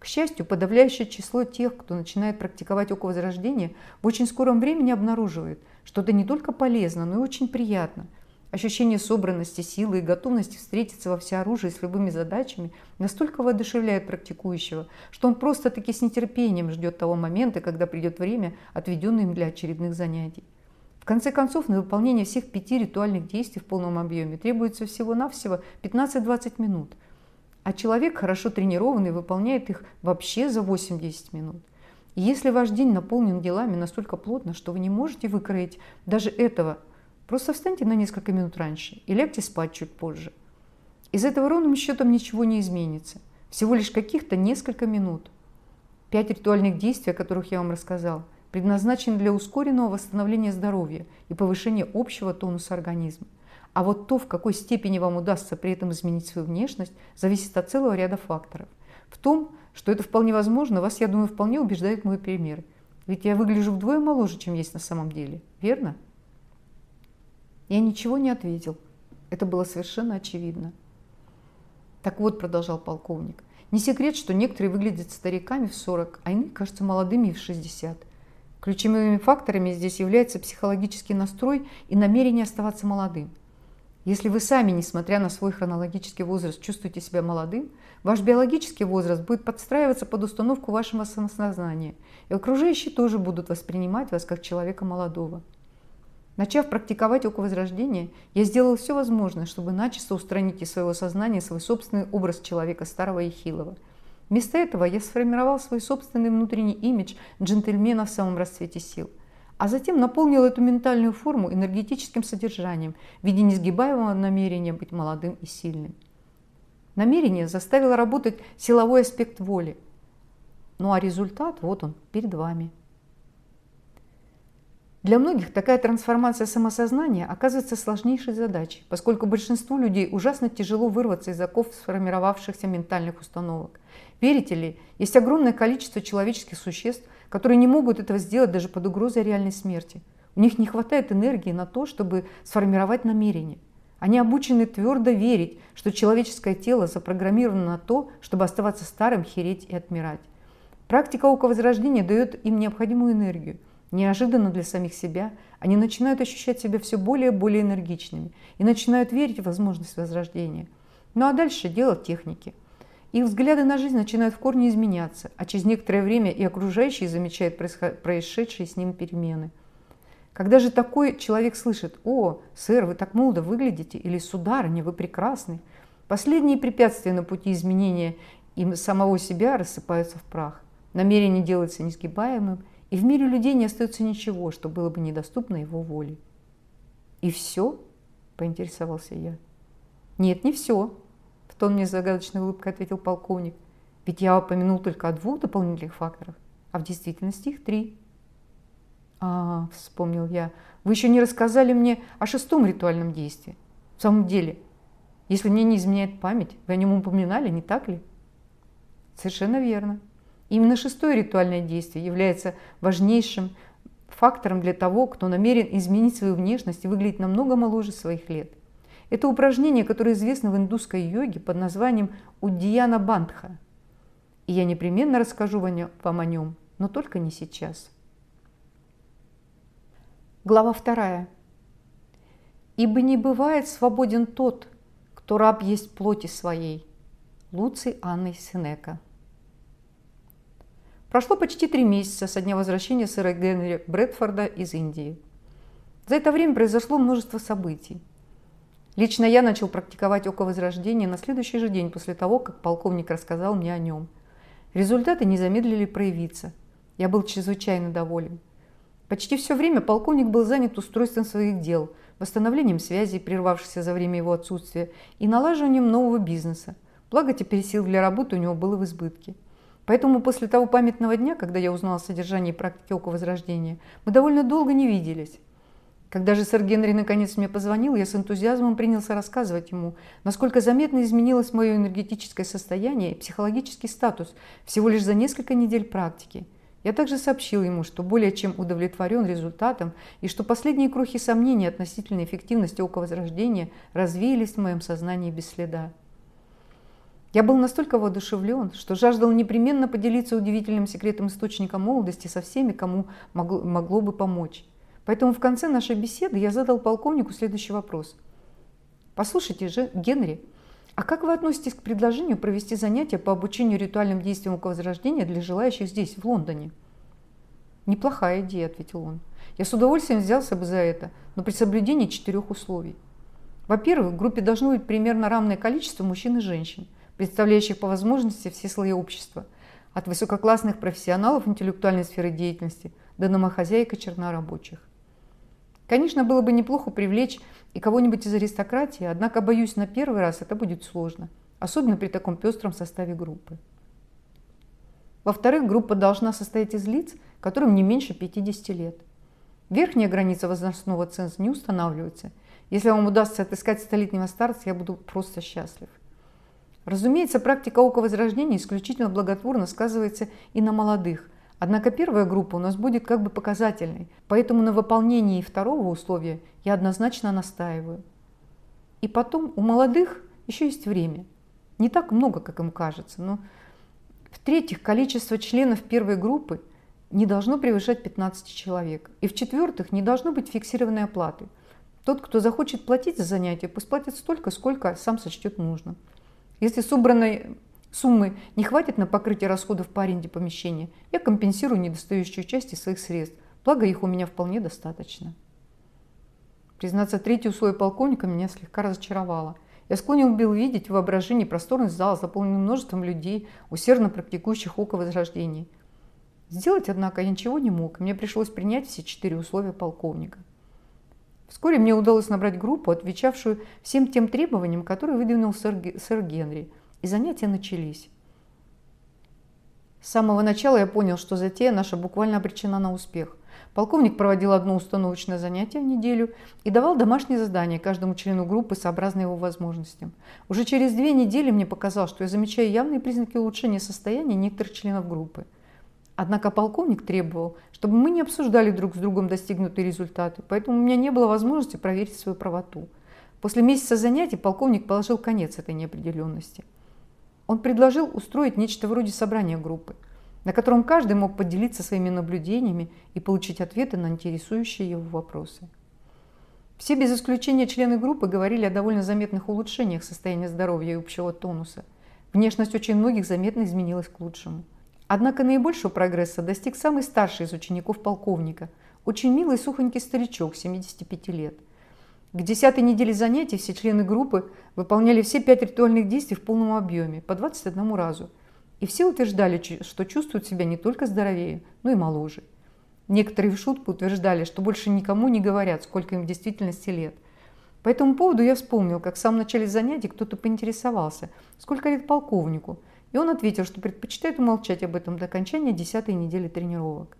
К счастью, подавляющее число тех, кто начинает практиковать околозарождение, в очень скором времени обнаруживает, что это не только полезно, но и очень приятно – Ощущение собранности, силы и готовности встретиться во всеоружии с любыми задачами настолько воодушевляет практикующего, что он просто-таки с нетерпением ждет того момента, когда придет время, отведенное им для очередных занятий. В конце концов, на выполнение всех пяти ритуальных действий в полном объеме требуется всего-навсего 15-20 минут, а человек, хорошо тренированный, выполняет их вообще за 8-10 минут. И если ваш день наполнен делами настолько плотно, что вы не можете выкроить даже этого – Просто встаньте на несколько минут раньше и лягте спать чуть позже. Из этого ровным счетом ничего не изменится. Всего лишь каких-то несколько минут. Пять ритуальных действий, о которых я вам рассказал, предназначены для ускоренного восстановления здоровья и повышения общего тонуса организма. А вот то, в какой степени вам удастся при этом изменить свою внешность, зависит от целого ряда факторов. В том, что это вполне возможно, вас, я думаю, вполне убеждает мой пример. Ведь я выгляжу вдвое моложе, чем есть на самом деле. Верно? Я ничего не ответил. Это было совершенно очевидно. Так вот, продолжал полковник, не секрет, что некоторые выглядят стариками в 40, а иные кажутся молодыми в 60. Ключевыми факторами здесь является психологический настрой и намерение оставаться молодым. Если вы сами, несмотря на свой хронологический возраст, чувствуете себя молодым, ваш биологический возраст будет подстраиваться под установку вашего самосознания, и окружающие тоже будут воспринимать вас как человека молодого. Начав практиковать околовозрождение, я сделал все возможное, чтобы начисто устранить из своего сознания свой собственный образ человека старого и хилого. Вместо этого я сформировал свой собственный внутренний имидж джентльмена в самом расцвете сил – а затем наполнил эту ментальную форму энергетическим содержанием в виде несгибаемого намерения быть молодым и сильным. Намерение заставило работать силовой аспект воли. Ну а результат, вот он, перед вами. Для многих такая трансформация самосознания оказывается сложнейшей задачей, поскольку большинству людей ужасно тяжело вырваться из оков сформировавшихся ментальных установок. Верите ли, есть огромное количество человеческих существ, которые не могут этого сделать даже под угрозой реальной смерти. У них не хватает энергии на то, чтобы сформировать намерение. Они обучены твердо верить, что человеческое тело запрограммировано на то, чтобы оставаться старым, хереть и отмирать. Практика оковозрождения дает им необходимую энергию. Неожиданно для самих себя они начинают ощущать себя все более и более энергичными и начинают верить в возможность возрождения. Ну а дальше дело техники – их взгляды на жизнь начинают в корне изменяться, а через некоторое время и окружающие замечают происшедшие с ним перемены. Когда же такой человек слышит «О, сэр, вы так молодо выглядите» или «Сударыня, вы прекрасны», последние препятствия на пути изменения им самого себя рассыпаются в прах. Намерение делается несгибаемым, и в мире людей не остается ничего, что было бы недоступно его воле. «И все?» – поинтересовался я. «Нет, не все», в тон мне загадочной улыбкой ответил полковник. Ведь я упомянул только о двух дополнительных факторах, а в действительности их три. А, вспомнил я, вы еще не рассказали мне о шестом ритуальном действии. В самом деле, если мне не изменяет память, вы о нем упоминали, не так ли? Совершенно верно. Именно шестое ритуальное действие является важнейшим фактором для того, кто намерен изменить свою внешность и выглядеть намного моложе своих лет – это упражнение, которое известно в индусской йоге под названием Уддияна Бандха. И я непременно расскажу вам о нем, но только не сейчас. Глава вторая. «Ибо не бывает свободен тот, кто раб есть плоти своей». Луций Анны Сенека. Прошло почти три месяца со дня возвращения сэра Генри Брэдфорда из Индии. За это время произошло множество событий. Лично я начал практиковать оковозрождение на следующий же день после того, как полковник рассказал мне о нем. Результаты не замедлили проявиться. Я был чрезвычайно доволен. Почти все время полковник был занят устройством своих дел, восстановлением связей, прервавшихся за время его отсутствия, и налаживанием нового бизнеса. Благо, теперь сил для работы у него было в избытке. Поэтому после того памятного дня, когда я узнал о содержании практики оковозрождения, мы довольно долго не виделись. Когда же сэр Генри наконец мне позвонил, я с энтузиазмом принялся рассказывать ему, насколько заметно изменилось мое энергетическое состояние и психологический статус всего лишь за несколько недель практики. Я также сообщил ему, что более чем удовлетворен результатом и что последние крохи сомнений относительно эффективности оковозрождения развеялись в моем сознании без следа. Я был настолько воодушевлен, что жаждал непременно поделиться удивительным секретом источника молодости со всеми, кому могло, могло бы помочь. Поэтому в конце нашей беседы я задал полковнику следующий вопрос. Послушайте же, Генри, а как вы относитесь к предложению провести занятия по обучению ритуальным действиям возрождения для желающих здесь, в Лондоне? Неплохая идея, ответил он. Я с удовольствием взялся бы за это, но при соблюдении четырех условий. Во-первых, в группе должно быть примерно равное количество мужчин и женщин, представляющих по возможности все слои общества, от высококлассных профессионалов интеллектуальной сферы деятельности до домохозяек и чернорабочих. Конечно, было бы неплохо привлечь и кого-нибудь из аристократии, однако, боюсь, на первый раз это будет сложно, особенно при таком пестром составе группы. Во-вторых, группа должна состоять из лиц, которым не меньше 50 лет. Верхняя граница возрастного ценза не устанавливается. Если вам удастся отыскать столетнего старца, я буду просто счастлив. Разумеется, практика оковозрождения исключительно благотворно сказывается и на молодых, Однако первая группа у нас будет как бы показательной, поэтому на выполнении второго условия я однозначно настаиваю. И потом у молодых еще есть время. Не так много, как им кажется, но в-третьих, количество членов первой группы не должно превышать 15 человек. И в-четвертых, не должно быть фиксированной оплаты. Тот, кто захочет платить за занятие, пусть платит столько, сколько сам сочтет нужно. Если собранной Суммы не хватит на покрытие расходов по аренде помещения. Я компенсирую недостающую часть из своих средств, благо их у меня вполне достаточно. Признаться, третье условие полковника меня слегка разочаровало. Я склонен был видеть в воображении просторный зал, заполненный множеством людей, усердно практикующих око возрождения. Сделать, однако, я ничего не мог, мне пришлось принять все четыре условия полковника. Вскоре мне удалось набрать группу, отвечавшую всем тем требованиям, которые выдвинул сэр, сэр Генри – и занятия начались. С самого начала я понял, что затея наша буквально обречена на успех. Полковник проводил одно установочное занятие в неделю и давал домашние задания каждому члену группы сообразно его возможностям. Уже через две недели мне показалось, что я замечаю явные признаки улучшения состояния некоторых членов группы. Однако полковник требовал, чтобы мы не обсуждали друг с другом достигнутые результаты, поэтому у меня не было возможности проверить свою правоту. После месяца занятий полковник положил конец этой неопределенности. Он предложил устроить нечто вроде собрания группы, на котором каждый мог поделиться своими наблюдениями и получить ответы на интересующие его вопросы. Все без исключения члены группы говорили о довольно заметных улучшениях состояния здоровья и общего тонуса. Внешность очень многих заметно изменилась к лучшему. Однако наибольшего прогресса достиг самый старший из учеников полковника, очень милый сухонький старичок 75 лет – к десятой неделе занятий все члены группы выполняли все пять ритуальных действий в полном объеме, по 21 разу. И все утверждали, что чувствуют себя не только здоровее, но и моложе. Некоторые в шутку утверждали, что больше никому не говорят, сколько им в действительности лет. По этому поводу я вспомнил, как в самом начале занятий кто-то поинтересовался, сколько лет полковнику, и он ответил, что предпочитает умолчать об этом до окончания десятой недели тренировок.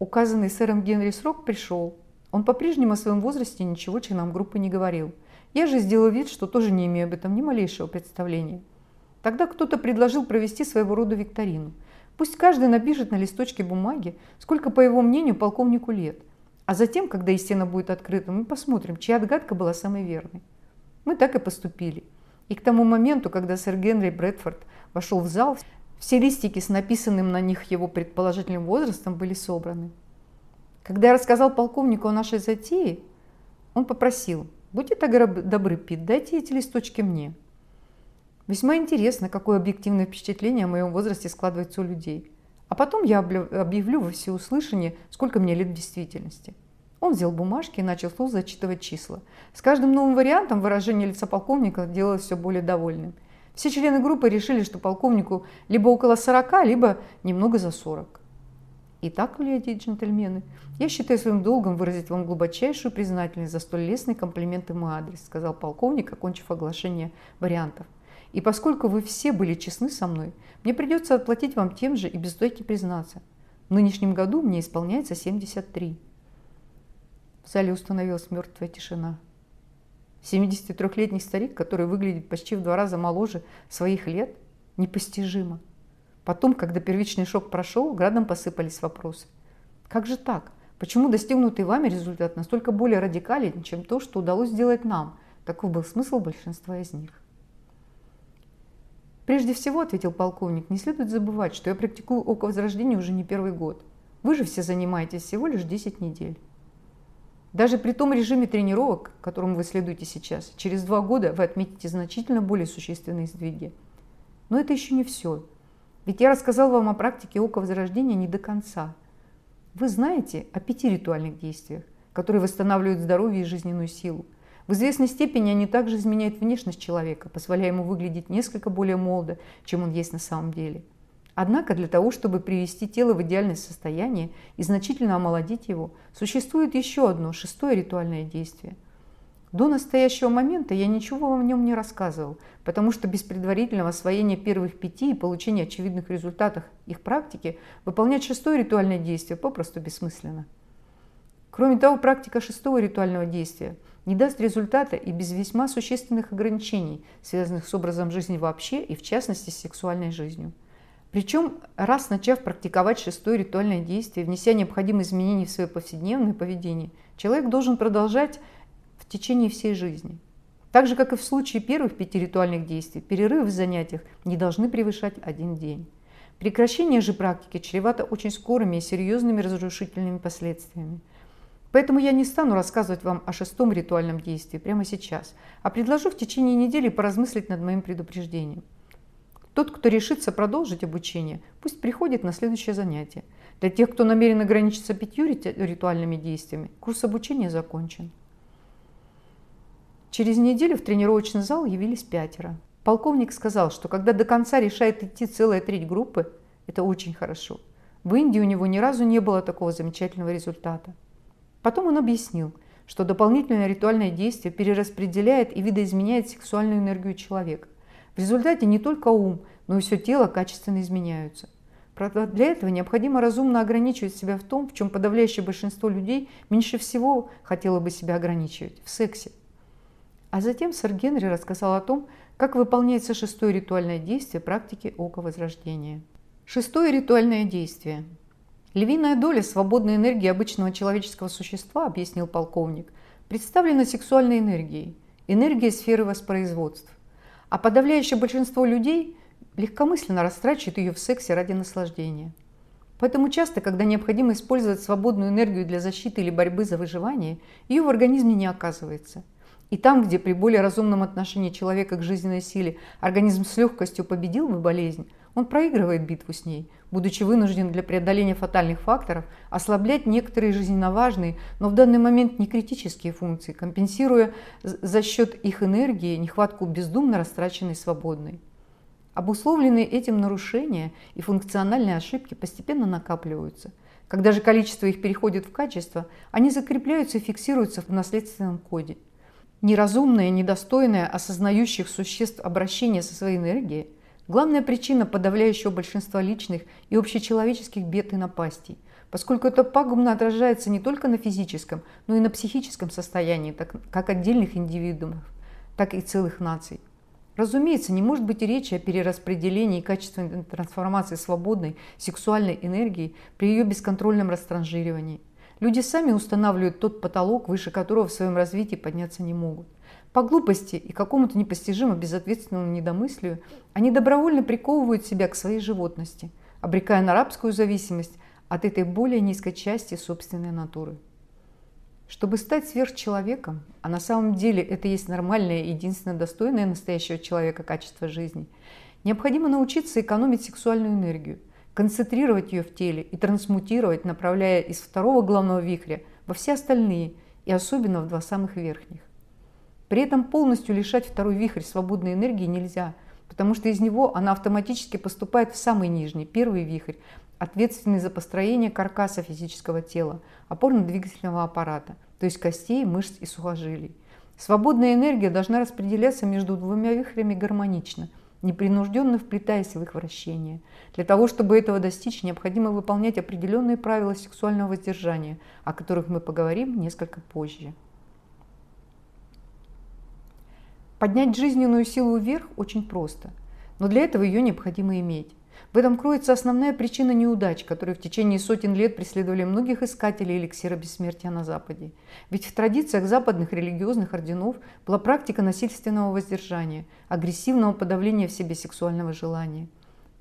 Указанный сэром Генри срок пришел, он по-прежнему о своем возрасте ничего членам группы не говорил. Я же сделал вид, что тоже не имею об этом ни малейшего представления. Тогда кто-то предложил провести своего рода викторину. Пусть каждый напишет на листочке бумаги, сколько, по его мнению, полковнику лет. А затем, когда истина будет открыта, мы посмотрим, чья отгадка была самой верной. Мы так и поступили. И к тому моменту, когда сэр Генри Брэдфорд вошел в зал, все листики с написанным на них его предположительным возрастом были собраны. Когда я рассказал полковнику о нашей затее, он попросил, будьте так добры, Пит, дайте эти листочки мне. Весьма интересно, какое объективное впечатление о моем возрасте складывается у людей. А потом я объявлю во всеуслышание, сколько мне лет в действительности. Он взял бумажки и начал вслух зачитывать числа. С каждым новым вариантом выражение лица полковника делалось все более довольным. Все члены группы решили, что полковнику либо около 40, либо немного за 40. Итак, леди и джентльмены, я считаю своим долгом выразить вам глубочайшую признательность за столь лестный комплимент в мой адрес, сказал полковник, окончив оглашение вариантов. И поскольку вы все были честны со мной, мне придется отплатить вам тем же и без стойки признаться. В нынешнем году мне исполняется 73. В зале установилась мертвая тишина. 73-летний старик, который выглядит почти в два раза моложе своих лет, непостижимо. Потом, когда первичный шок прошел, градом посыпались вопросы. Как же так? Почему достигнутый вами результат настолько более радикален, чем то, что удалось сделать нам? Таков был смысл большинства из них. Прежде всего, ответил полковник, не следует забывать, что я практикую око возрождения уже не первый год. Вы же все занимаетесь всего лишь 10 недель. Даже при том режиме тренировок, которому вы следуете сейчас, через два года вы отметите значительно более существенные сдвиги. Но это еще не все. Ведь я рассказал вам о практике ока возрождения не до конца. Вы знаете о пяти ритуальных действиях, которые восстанавливают здоровье и жизненную силу. В известной степени они также изменяют внешность человека, позволяя ему выглядеть несколько более молодо, чем он есть на самом деле. Однако для того, чтобы привести тело в идеальное состояние и значительно омолодить его, существует еще одно, шестое ритуальное действие. До настоящего момента я ничего вам в нем не рассказывал, потому что без предварительного освоения первых пяти и получения очевидных результатов их практики выполнять шестое ритуальное действие попросту бессмысленно. Кроме того, практика шестого ритуального действия не даст результата и без весьма существенных ограничений, связанных с образом жизни вообще и в частности с сексуальной жизнью. Причем, раз начав практиковать шестое ритуальное действие, внеся необходимые изменения в свое повседневное поведение, человек должен продолжать в течение всей жизни. Так же, как и в случае первых пяти ритуальных действий, перерывы в занятиях не должны превышать один день. Прекращение же практики чревато очень скорыми и серьезными разрушительными последствиями. Поэтому я не стану рассказывать вам о шестом ритуальном действии прямо сейчас, а предложу в течение недели поразмыслить над моим предупреждением. Тот, кто решится продолжить обучение, пусть приходит на следующее занятие. Для тех, кто намерен ограничиться пятью ритуальными действиями, курс обучения закончен. Через неделю в тренировочный зал явились пятеро. Полковник сказал, что когда до конца решает идти целая треть группы, это очень хорошо. В Индии у него ни разу не было такого замечательного результата. Потом он объяснил, что дополнительное ритуальное действие перераспределяет и видоизменяет сексуальную энергию человека. В результате не только ум, но и все тело качественно изменяются. Правда, для этого необходимо разумно ограничивать себя в том, в чем подавляющее большинство людей меньше всего хотело бы себя ограничивать – в сексе. А затем сэр Генри рассказал о том, как выполняется шестое ритуальное действие практики Ока Возрождения. Шестое ритуальное действие. Львиная доля свободной энергии обычного человеческого существа, объяснил полковник, представлена сексуальной энергией, энергией сферы воспроизводств а подавляющее большинство людей легкомысленно растрачивают ее в сексе ради наслаждения. Поэтому часто, когда необходимо использовать свободную энергию для защиты или борьбы за выживание, ее в организме не оказывается. И там, где при более разумном отношении человека к жизненной силе организм с легкостью победил бы болезнь, он проигрывает битву с ней, будучи вынужден для преодоления фатальных факторов ослаблять некоторые жизненно важные, но в данный момент не критические функции, компенсируя за счет их энергии нехватку бездумно растраченной свободной. Обусловленные этим нарушения и функциональные ошибки постепенно накапливаются. Когда же количество их переходит в качество, они закрепляются и фиксируются в наследственном коде. Неразумное, недостойное осознающих существ обращение со своей энергией Главная причина подавляющего большинства личных и общечеловеческих бед и напастей, поскольку это пагубно отражается не только на физическом, но и на психическом состоянии, так, как отдельных индивидуумов, так и целых наций. Разумеется, не может быть речи о перераспределении и качественной трансформации свободной сексуальной энергии при ее бесконтрольном растранжиривании. Люди сами устанавливают тот потолок, выше которого в своем развитии подняться не могут. По глупости и какому-то непостижимо безответственному недомыслию они добровольно приковывают себя к своей животности, обрекая на рабскую зависимость от этой более низкой части собственной натуры. Чтобы стать сверхчеловеком, а на самом деле это есть нормальное и единственное достойное настоящего человека качество жизни, необходимо научиться экономить сексуальную энергию, концентрировать ее в теле и трансмутировать, направляя из второго главного вихря во все остальные и особенно в два самых верхних. При этом полностью лишать второй вихрь свободной энергии нельзя, потому что из него она автоматически поступает в самый нижний, первый вихрь, ответственный за построение каркаса физического тела, опорно-двигательного аппарата, то есть костей, мышц и сухожилий. Свободная энергия должна распределяться между двумя вихрями гармонично, непринужденно вплетаясь в их вращение. Для того, чтобы этого достичь, необходимо выполнять определенные правила сексуального воздержания, о которых мы поговорим несколько позже. Поднять жизненную силу вверх очень просто, но для этого ее необходимо иметь. В этом кроется основная причина неудач, которые в течение сотен лет преследовали многих искателей эликсира бессмертия на Западе. Ведь в традициях западных религиозных орденов была практика насильственного воздержания, агрессивного подавления в себе сексуального желания.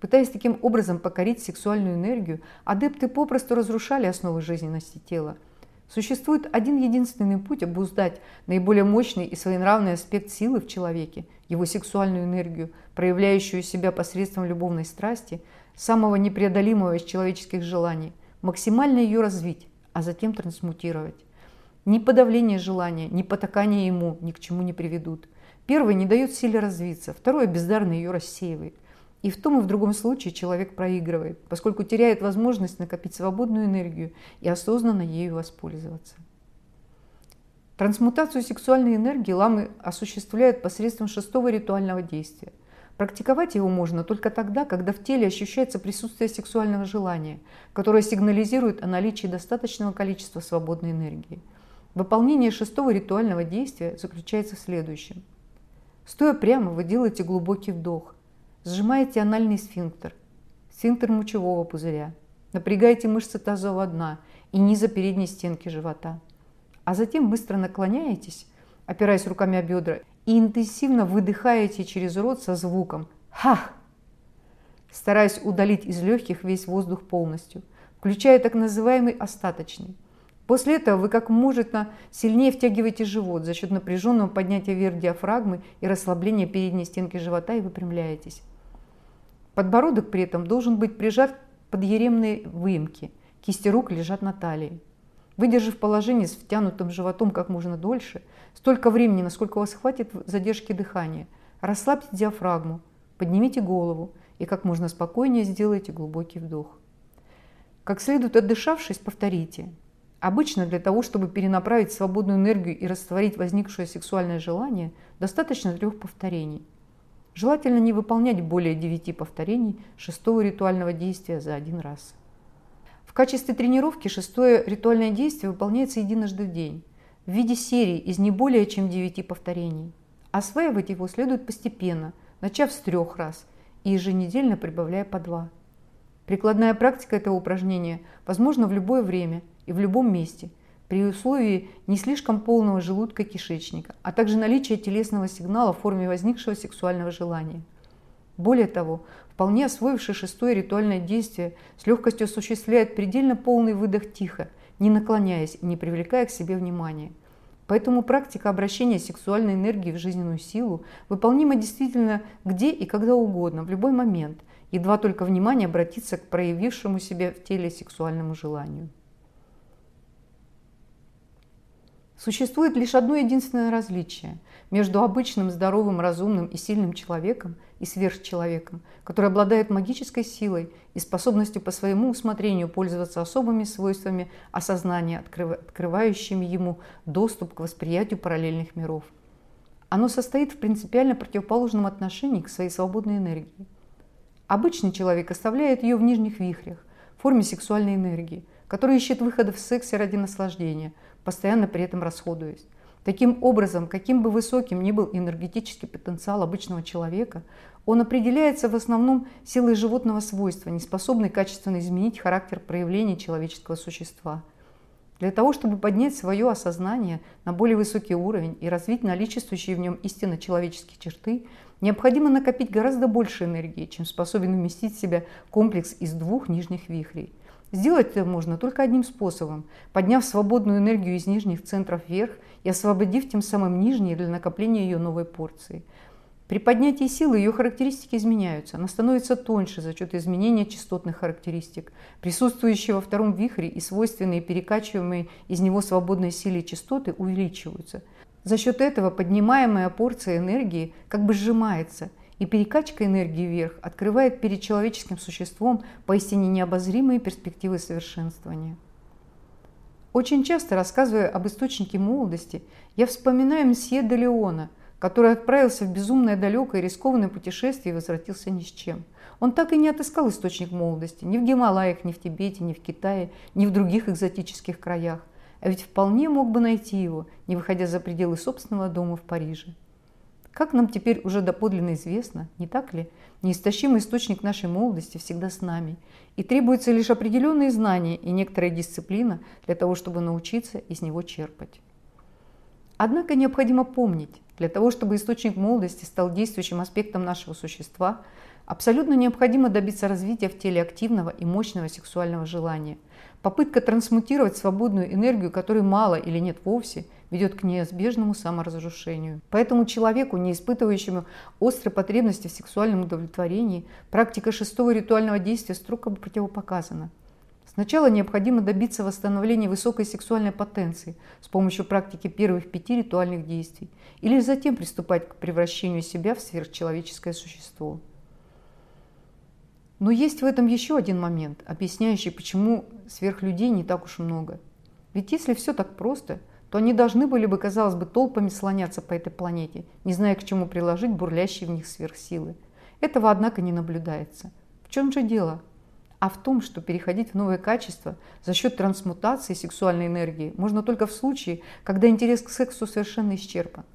Пытаясь таким образом покорить сексуальную энергию, адепты попросту разрушали основы жизненности тела – Существует один единственный путь обуздать наиболее мощный и своенравный аспект силы в человеке, его сексуальную энергию, проявляющую себя посредством любовной страсти, самого непреодолимого из человеческих желаний, максимально ее развить, а затем трансмутировать. Ни подавление желания, ни потакание ему ни к чему не приведут. Первое не дает силе развиться, второе бездарно ее рассеивает. И в том и в другом случае человек проигрывает, поскольку теряет возможность накопить свободную энергию и осознанно ею воспользоваться. Трансмутацию сексуальной энергии ламы осуществляют посредством шестого ритуального действия. Практиковать его можно только тогда, когда в теле ощущается присутствие сексуального желания, которое сигнализирует о наличии достаточного количества свободной энергии. Выполнение шестого ритуального действия заключается в следующем. Стоя прямо, вы делаете глубокий вдох, Сжимаете анальный сфинктер, сфинктер мочевого пузыря. Напрягаете мышцы тазового дна и низа передней стенки живота. А затем быстро наклоняетесь, опираясь руками о бедра, и интенсивно выдыхаете через рот со звуком «Ха!», стараясь удалить из легких весь воздух полностью, включая так называемый остаточный. После этого вы как можно сильнее втягиваете живот за счет напряженного поднятия вверх диафрагмы и расслабления передней стенки живота и выпрямляетесь. Подбородок при этом должен быть прижат под еремные выемки, кисти рук лежат на талии. Выдержав положение с втянутым животом как можно дольше, столько времени, насколько у вас хватит задержки дыхания, расслабьте диафрагму, поднимите голову и как можно спокойнее сделайте глубокий вдох. Как следует отдышавшись, повторите. Обычно для того, чтобы перенаправить свободную энергию и растворить возникшее сексуальное желание, достаточно трех повторений – Желательно не выполнять более 9 повторений шестого ритуального действия за один раз. В качестве тренировки шестое ритуальное действие выполняется единожды в день в виде серии из не более чем 9 повторений. Осваивать его следует постепенно, начав с трех раз и еженедельно прибавляя по два. Прикладная практика этого упражнения возможна в любое время и в любом месте – при условии не слишком полного желудка кишечника, а также наличия телесного сигнала в форме возникшего сексуального желания. Более того, вполне освоивший шестое ритуальное действие с легкостью осуществляет предельно полный выдох тихо, не наклоняясь и не привлекая к себе внимания. Поэтому практика обращения сексуальной энергии в жизненную силу выполнима действительно где и когда угодно, в любой момент, едва только внимание обратиться к проявившему себя в теле сексуальному желанию. Существует лишь одно единственное различие между обычным здоровым, разумным и сильным человеком и сверхчеловеком, который обладает магической силой и способностью по своему усмотрению пользоваться особыми свойствами осознания, открывающими ему доступ к восприятию параллельных миров. Оно состоит в принципиально противоположном отношении к своей свободной энергии. Обычный человек оставляет ее в нижних вихрях, в форме сексуальной энергии, который ищет выхода в сексе ради наслаждения – постоянно при этом расходуясь. Таким образом, каким бы высоким ни был энергетический потенциал обычного человека, он определяется в основном силой животного свойства, не способной качественно изменить характер проявления человеческого существа. Для того, чтобы поднять свое осознание на более высокий уровень и развить наличествующие в нем истинно человеческие черты, необходимо накопить гораздо больше энергии, чем способен вместить в себя комплекс из двух нижних вихрей – Сделать это можно только одним способом – подняв свободную энергию из нижних центров вверх и освободив тем самым нижние для накопления ее новой порции. При поднятии силы ее характеристики изменяются. Она становится тоньше за счет изменения частотных характеристик. Присутствующие во втором вихре и свойственные перекачиваемые из него свободной силе частоты увеличиваются. За счет этого поднимаемая порция энергии как бы сжимается – и перекачка энергии вверх открывает перед человеческим существом поистине необозримые перспективы совершенствования. Очень часто, рассказывая об источнике молодости, я вспоминаю мсье де Леона, который отправился в безумное далекое рискованное путешествие и возвратился ни с чем. Он так и не отыскал источник молодости ни в Гималаях, ни в Тибете, ни в Китае, ни в других экзотических краях. А ведь вполне мог бы найти его, не выходя за пределы собственного дома в Париже. Как нам теперь уже доподлинно известно, не так ли, неистощимый источник нашей молодости всегда с нами, и требуется лишь определенные знания и некоторая дисциплина для того, чтобы научиться из него черпать. Однако необходимо помнить, для того, чтобы источник молодости стал действующим аспектом нашего существа, абсолютно необходимо добиться развития в теле активного и мощного сексуального желания. Попытка трансмутировать свободную энергию, которой мало или нет вовсе, ведет к неизбежному саморазрушению. Поэтому человеку, не испытывающему острой потребности в сексуальном удовлетворении, практика шестого ритуального действия строго противопоказана. Сначала необходимо добиться восстановления высокой сексуальной потенции с помощью практики первых пяти ритуальных действий, или затем приступать к превращению себя в сверхчеловеческое существо. Но есть в этом еще один момент, объясняющий, почему сверхлюдей не так уж много. Ведь если все так просто, то они должны были бы, казалось бы, толпами слоняться по этой планете, не зная, к чему приложить бурлящие в них сверхсилы. Этого, однако, не наблюдается. В чем же дело? А в том, что переходить в новое качество за счет трансмутации сексуальной энергии можно только в случае, когда интерес к сексу совершенно исчерпан.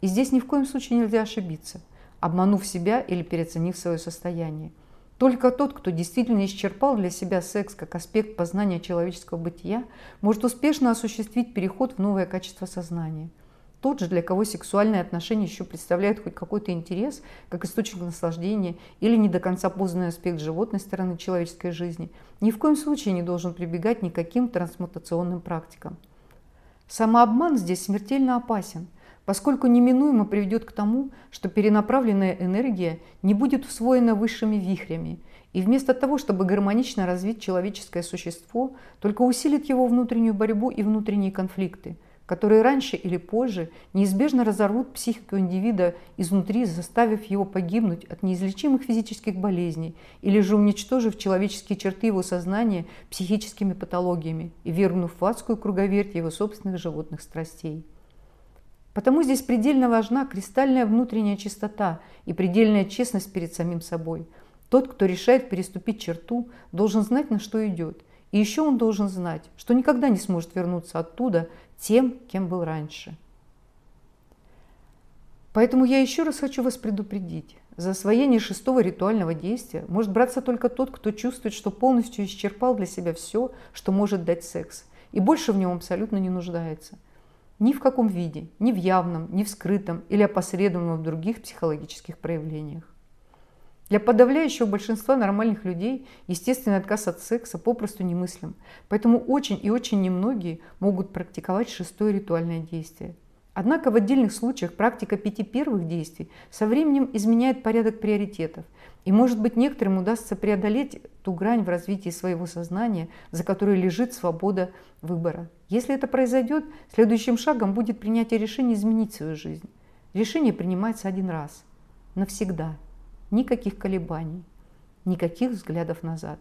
И здесь ни в коем случае нельзя ошибиться, обманув себя или переоценив свое состояние. Только тот, кто действительно исчерпал для себя секс как аспект познания человеческого бытия, может успешно осуществить переход в новое качество сознания. Тот же, для кого сексуальные отношения еще представляют хоть какой-то интерес, как источник наслаждения или не до конца познанный аспект животной стороны человеческой жизни, ни в коем случае не должен прибегать никаким трансмутационным практикам. Самообман здесь смертельно опасен – поскольку неминуемо приведет к тому, что перенаправленная энергия не будет усвоена высшими вихрями, и вместо того, чтобы гармонично развить человеческое существо, только усилит его внутреннюю борьбу и внутренние конфликты, которые раньше или позже неизбежно разорвут психику индивида изнутри, заставив его погибнуть от неизлечимых физических болезней или же уничтожив человеческие черты его сознания психическими патологиями и вергнув в адскую круговерть его собственных животных страстей. Потому здесь предельно важна кристальная внутренняя чистота и предельная честность перед самим собой. Тот, кто решает переступить черту, должен знать, на что идет. И еще он должен знать, что никогда не сможет вернуться оттуда тем, кем был раньше. Поэтому я еще раз хочу вас предупредить. За освоение шестого ритуального действия может браться только тот, кто чувствует, что полностью исчерпал для себя все, что может дать секс, и больше в нем абсолютно не нуждается – ни в каком виде, ни в явном, ни в скрытом или опосредованном в других психологических проявлениях. Для подавляющего большинства нормальных людей естественный отказ от секса попросту немыслим, поэтому очень и очень немногие могут практиковать шестое ритуальное действие. Однако в отдельных случаях практика пяти первых действий со временем изменяет порядок приоритетов, и, может быть, некоторым удастся преодолеть ту грань в развитии своего сознания, за которой лежит свобода выбора. Если это произойдет, следующим шагом будет принятие решения изменить свою жизнь. Решение принимается один раз, навсегда. Никаких колебаний, никаких взглядов назад.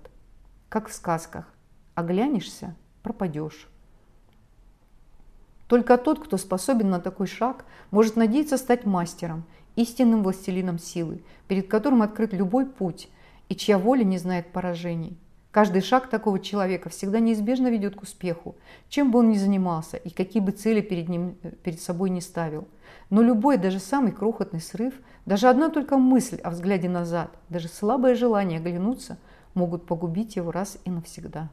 Как в сказках. Оглянешься – пропадешь. Только тот, кто способен на такой шаг, может надеяться стать мастером – истинным властелином силы, перед которым открыт любой путь и чья воля не знает поражений. Каждый шаг такого человека всегда неизбежно ведет к успеху, чем бы он ни занимался и какие бы цели перед, ним, э, перед собой не ставил. Но любой, даже самый крохотный срыв, даже одна только мысль о взгляде назад, даже слабое желание оглянуться могут погубить его раз и навсегда.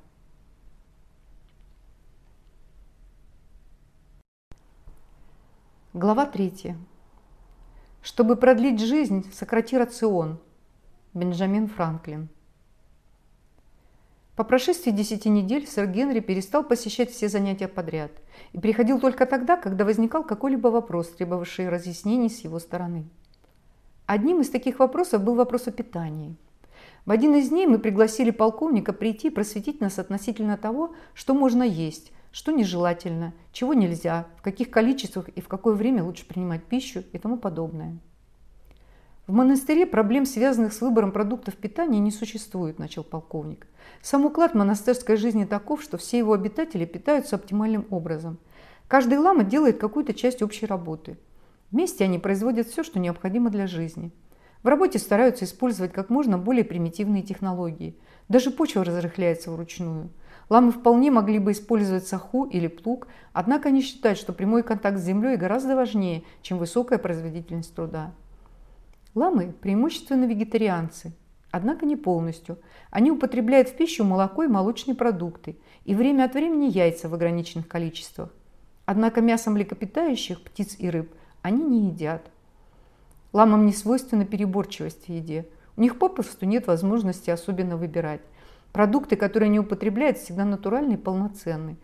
Глава третья. Чтобы продлить жизнь, сократи рацион. Бенджамин Франклин. По прошествии десяти недель сэр Генри перестал посещать все занятия подряд и приходил только тогда, когда возникал какой-либо вопрос, требовавший разъяснений с его стороны. Одним из таких вопросов был вопрос о питании. В один из дней мы пригласили полковника прийти и просветить нас относительно того, что можно есть, что нежелательно, чего нельзя, в каких количествах и в какое время лучше принимать пищу и тому подобное. В монастыре проблем, связанных с выбором продуктов питания, не существует, начал полковник. Сам уклад монастырской жизни таков, что все его обитатели питаются оптимальным образом. Каждый лама делает какую-то часть общей работы. Вместе они производят все, что необходимо для жизни. В работе стараются использовать как можно более примитивные технологии. Даже почва разрыхляется вручную – Ламы вполне могли бы использовать саху или плуг, однако они считают, что прямой контакт с землей гораздо важнее, чем высокая производительность труда. Ламы преимущественно вегетарианцы, однако не полностью. Они употребляют в пищу молоко и молочные продукты и время от времени яйца в ограниченных количествах. Однако мясо млекопитающих, птиц и рыб они не едят. Ламам не свойственна переборчивость в еде. У них попросту нет возможности особенно выбирать. Продукты, которые они употребляют, всегда натуральные и полноценные.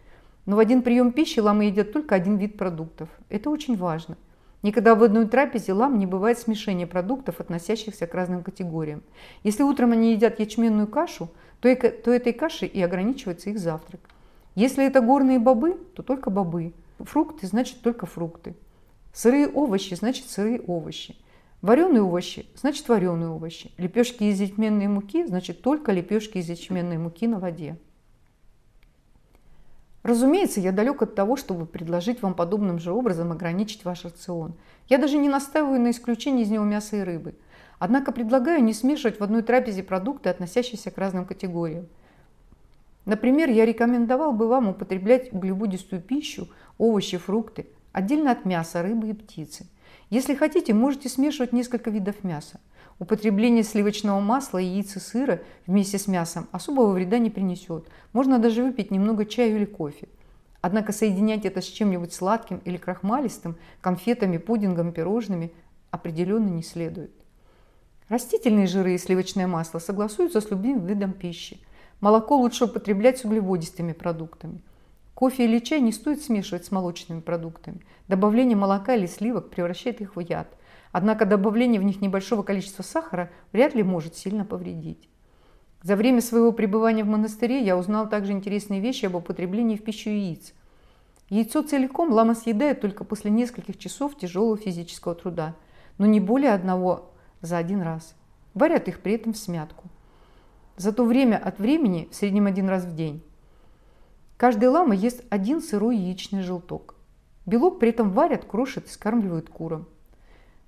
Но в один прием пищи ламы едят только один вид продуктов. Это очень важно. Никогда в одной трапезе лам не бывает смешения продуктов, относящихся к разным категориям. Если утром они едят ячменную кашу, то, то этой кашей и ограничивается их завтрак. Если это горные бобы, то только бобы. Фрукты – значит только фрукты. Сырые овощи – значит сырые овощи. Вареные овощи – значит вареные овощи. Лепешки из ячменной муки – значит только лепешки из ячменной муки на воде. Разумеется, я далек от того, чтобы предложить вам подобным же образом ограничить ваш рацион. Я даже не настаиваю на исключении из него мяса и рыбы. Однако предлагаю не смешивать в одной трапезе продукты, относящиеся к разным категориям. Например, я рекомендовал бы вам употреблять углеводистую пищу, овощи, фрукты, отдельно от мяса, рыбы и птицы – если хотите, можете смешивать несколько видов мяса. Употребление сливочного масла, яиц и сыра вместе с мясом особого вреда не принесет. Можно даже выпить немного чая или кофе. Однако соединять это с чем-нибудь сладким или крахмалистым, конфетами, пудингом, пирожными определенно не следует. Растительные жиры и сливочное масло согласуются с любым видом пищи. Молоко лучше употреблять с углеводистыми продуктами – Кофе или чай не стоит смешивать с молочными продуктами. Добавление молока или сливок превращает их в яд. Однако добавление в них небольшого количества сахара вряд ли может сильно повредить. За время своего пребывания в монастыре я узнал также интересные вещи об употреблении в пищу яиц. Яйцо целиком лама съедает только после нескольких часов тяжелого физического труда, но не более одного за один раз. Варят их при этом в смятку. Зато время от времени, в среднем один раз в день, Каждая лама ест один сырой яичный желток. Белок при этом варят, крошат и скармливают курам.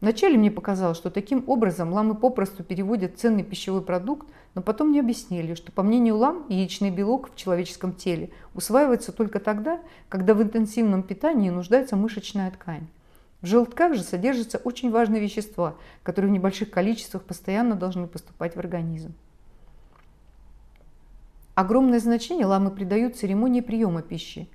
Вначале мне показалось, что таким образом ламы попросту переводят ценный пищевой продукт, но потом мне объяснили, что по мнению лам яичный белок в человеческом теле усваивается только тогда, когда в интенсивном питании нуждается мышечная ткань. В желтках же содержатся очень важные вещества, которые в небольших количествах постоянно должны поступать в организм. Огромное значение ламы придают церемонии приема пищи.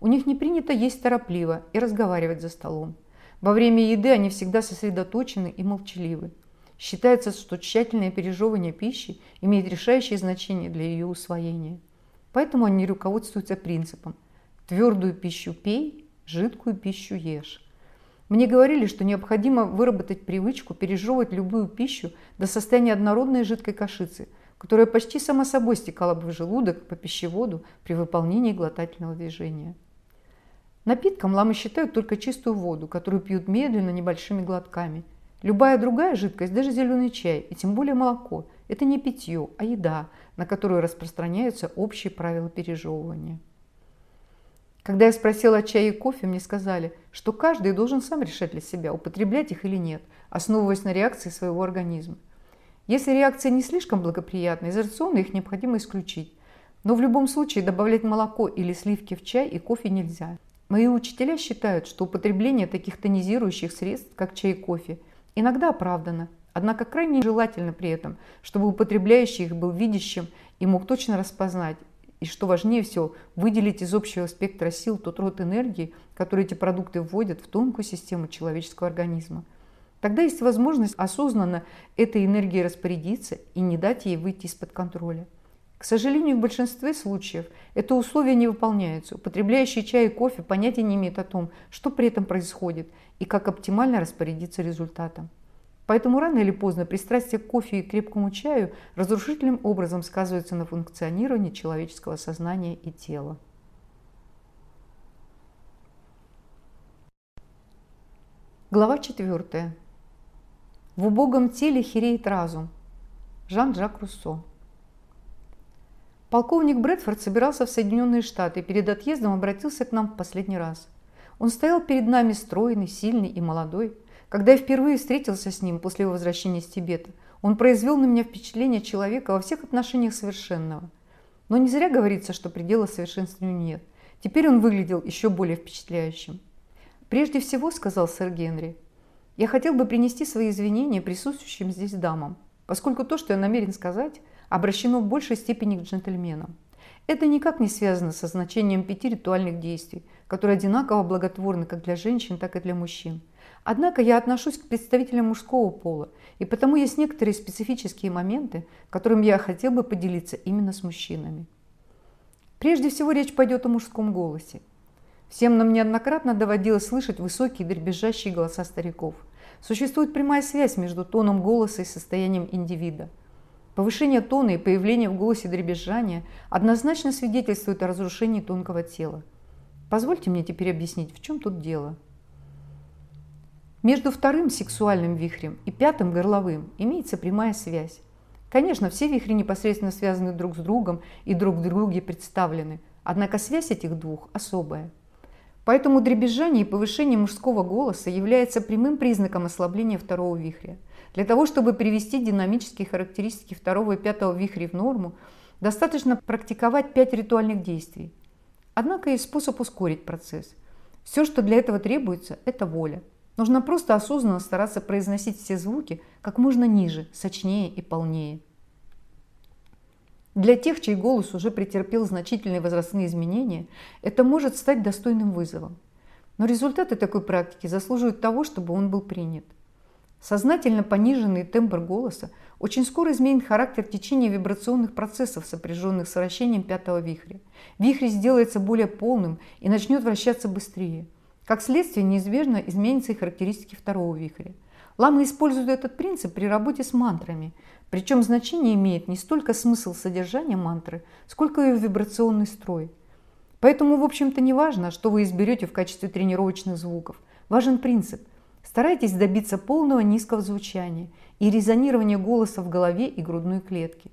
У них не принято есть торопливо и разговаривать за столом. Во время еды они всегда сосредоточены и молчаливы. Считается, что тщательное пережевывание пищи имеет решающее значение для ее усвоения. Поэтому они руководствуются принципом «твердую пищу пей, жидкую пищу ешь». Мне говорили, что необходимо выработать привычку пережевывать любую пищу до состояния однородной жидкой кашицы – которая почти само собой стекала бы в желудок по пищеводу при выполнении глотательного движения. Напитком ламы считают только чистую воду, которую пьют медленно, небольшими глотками. Любая другая жидкость, даже зеленый чай, и тем более молоко – это не питье, а еда, на которую распространяются общие правила пережевывания. Когда я спросила о чае и кофе, мне сказали, что каждый должен сам решать для себя, употреблять их или нет, основываясь на реакции своего организма. Если реакция не слишком благоприятная, из рациона их необходимо исключить. Но в любом случае добавлять молоко или сливки в чай и кофе нельзя. Мои учителя считают, что употребление таких тонизирующих средств, как чай и кофе, иногда оправдано, однако крайне желательно при этом, чтобы употребляющий их был видящим и мог точно распознать, и что важнее всего, выделить из общего спектра сил тот род энергии, который эти продукты вводят в тонкую систему человеческого организма. Тогда есть возможность осознанно этой энергией распорядиться и не дать ей выйти из-под контроля. К сожалению, в большинстве случаев это условие не выполняется. Употребляющий чай и кофе понятия не имеют о том, что при этом происходит и как оптимально распорядиться результатом. Поэтому рано или поздно пристрастие к кофе и крепкому чаю разрушительным образом сказывается на функционировании человеческого сознания и тела. Глава 4. В убогом теле хереет разум. Жан-Жак Руссо. Полковник Брэдфорд собирался в Соединенные Штаты и перед отъездом обратился к нам в последний раз. Он стоял перед нами стройный, сильный и молодой. Когда я впервые встретился с ним после его возвращения из Тибета, он произвел на меня впечатление человека во всех отношениях совершенного. Но не зря говорится, что предела совершенствованию нет. Теперь он выглядел еще более впечатляющим. «Прежде всего, — сказал сэр Генри, я хотел бы принести свои извинения присутствующим здесь дамам, поскольку то, что я намерен сказать, обращено в большей степени к джентльменам. Это никак не связано со значением пяти ритуальных действий, которые одинаково благотворны как для женщин, так и для мужчин. Однако я отношусь к представителям мужского пола, и потому есть некоторые специфические моменты, которыми я хотел бы поделиться именно с мужчинами. Прежде всего речь пойдет о мужском голосе. Всем нам неоднократно доводилось слышать высокие дребезжащие голоса стариков. Существует прямая связь между тоном голоса и состоянием индивида. Повышение тона и появление в голосе дребезжания однозначно свидетельствует о разрушении тонкого тела. Позвольте мне теперь объяснить, в чем тут дело. Между вторым сексуальным вихрем и пятым горловым имеется прямая связь. Конечно, все вихри непосредственно связаны друг с другом и друг в друге представлены, однако связь этих двух особая. Поэтому дребезжание и повышение мужского голоса является прямым признаком ослабления второго вихря. Для того, чтобы привести динамические характеристики второго и пятого вихрей в норму, достаточно практиковать пять ритуальных действий. Однако есть способ ускорить процесс. Все, что для этого требуется, это воля – Нужно просто осознанно стараться произносить все звуки как можно ниже, сочнее и полнее. Для тех, чей голос уже претерпел значительные возрастные изменения, это может стать достойным вызовом. Но результаты такой практики заслуживают того, чтобы он был принят. Сознательно пониженный тембр голоса очень скоро изменит характер течения вибрационных процессов, сопряженных с вращением пятого вихря. Вихрь сделается более полным и начнет вращаться быстрее. Как следствие, неизбежно изменятся и характеристики второго вихря. Ламы используют этот принцип при работе с мантрами, причем значение имеет не столько смысл содержания мантры, сколько ее вибрационный строй. Поэтому, в общем-то, не важно, что вы изберете в качестве тренировочных звуков. Важен принцип. Старайтесь добиться полного низкого звучания и резонирования голоса в голове и грудной клетке.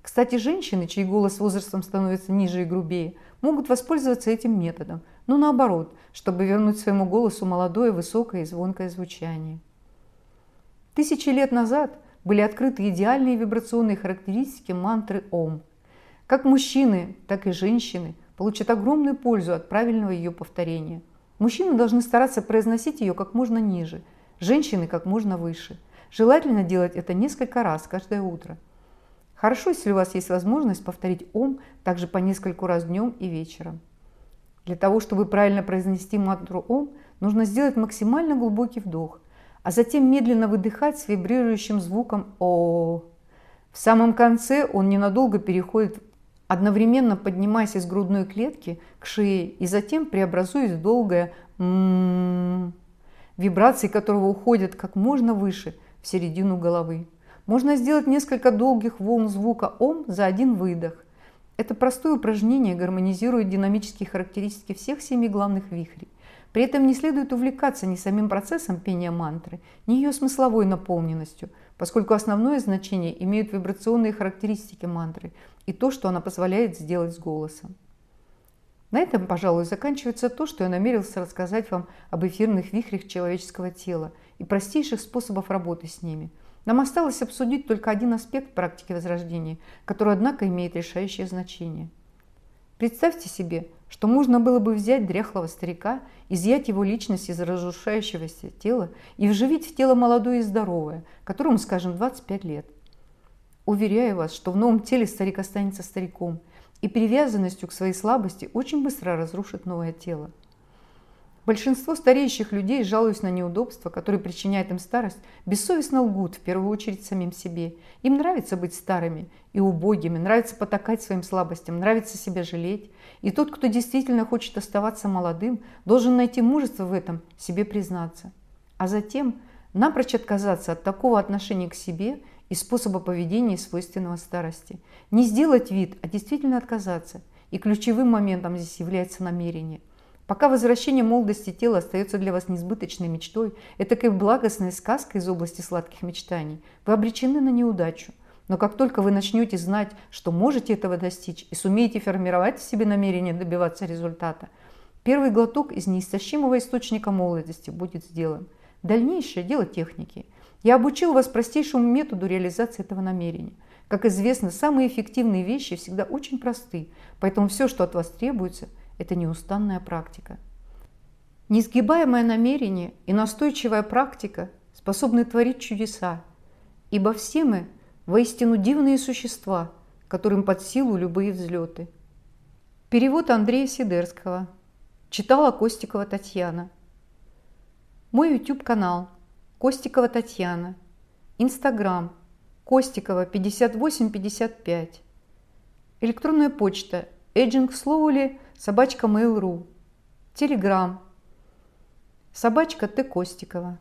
Кстати, женщины, чей голос с возрастом становится ниже и грубее, могут воспользоваться этим методом, но наоборот, чтобы вернуть своему голосу молодое, высокое и звонкое звучание. Тысячи лет назад были открыты идеальные вибрационные характеристики мантры Ом. Как мужчины, так и женщины получат огромную пользу от правильного ее повторения. Мужчины должны стараться произносить ее как можно ниже, женщины как можно выше. Желательно делать это несколько раз каждое утро. Хорошо, если у вас есть возможность повторить Ом также по нескольку раз днем и вечером. Для того, чтобы правильно произнести мантру Ом, нужно сделать максимально глубокий вдох, а затем медленно выдыхать с вибрирующим звуком О. В самом конце он ненадолго переходит, одновременно поднимаясь из грудной клетки к шее и затем преобразуясь в долгое м вибрации которого уходят как можно выше, в середину головы. Можно сделать несколько долгих волн звука Ом за один выдох – это простое упражнение гармонизирует динамические характеристики всех семи главных вихрей. При этом не следует увлекаться ни самим процессом пения мантры, ни ее смысловой наполненностью, поскольку основное значение имеют вибрационные характеристики мантры и то, что она позволяет сделать с голосом. На этом, пожалуй, заканчивается то, что я намерился рассказать вам об эфирных вихрях человеческого тела и простейших способах работы с ними – нам осталось обсудить только один аспект практики возрождения, который, однако, имеет решающее значение. Представьте себе, что можно было бы взять дряхлого старика, изъять его личность из разрушающегося тела и вживить в тело молодое и здоровое, которому, скажем, 25 лет. Уверяю вас, что в новом теле старик останется стариком и привязанностью к своей слабости очень быстро разрушит новое тело. Большинство стареющих людей, жалуясь на неудобства, которые причиняет им старость, бессовестно лгут, в первую очередь самим себе. Им нравится быть старыми и убогими, нравится потакать своим слабостям, нравится себя жалеть. И тот, кто действительно хочет оставаться молодым, должен найти мужество в этом, себе признаться. А затем напрочь отказаться от такого отношения к себе и способа поведения, свойственного старости. Не сделать вид, а действительно отказаться. И ключевым моментом здесь является намерение – Пока возвращение молодости тела остается для вас несбыточной мечтой, этакой благостной сказкой из области сладких мечтаний, вы обречены на неудачу. Но как только вы начнете знать, что можете этого достичь и сумеете формировать в себе намерение добиваться результата, первый глоток из неистощимого источника молодости будет сделан. Дальнейшее – дело техники. Я обучил вас простейшему методу реализации этого намерения. Как известно, самые эффективные вещи всегда очень просты, поэтому все, что от вас требуется – это неустанная практика. Несгибаемое намерение и настойчивая практика способны творить чудеса, ибо все мы воистину дивные существа, которым под силу любые взлеты. Перевод Андрея Сидерского. Читала Костикова Татьяна. Мой YouTube-канал Костикова Татьяна. Инстаграм Костикова 5855. Электронная почта Слоули собачка Mail.ru, Телеграм, собачка Т. Костикова.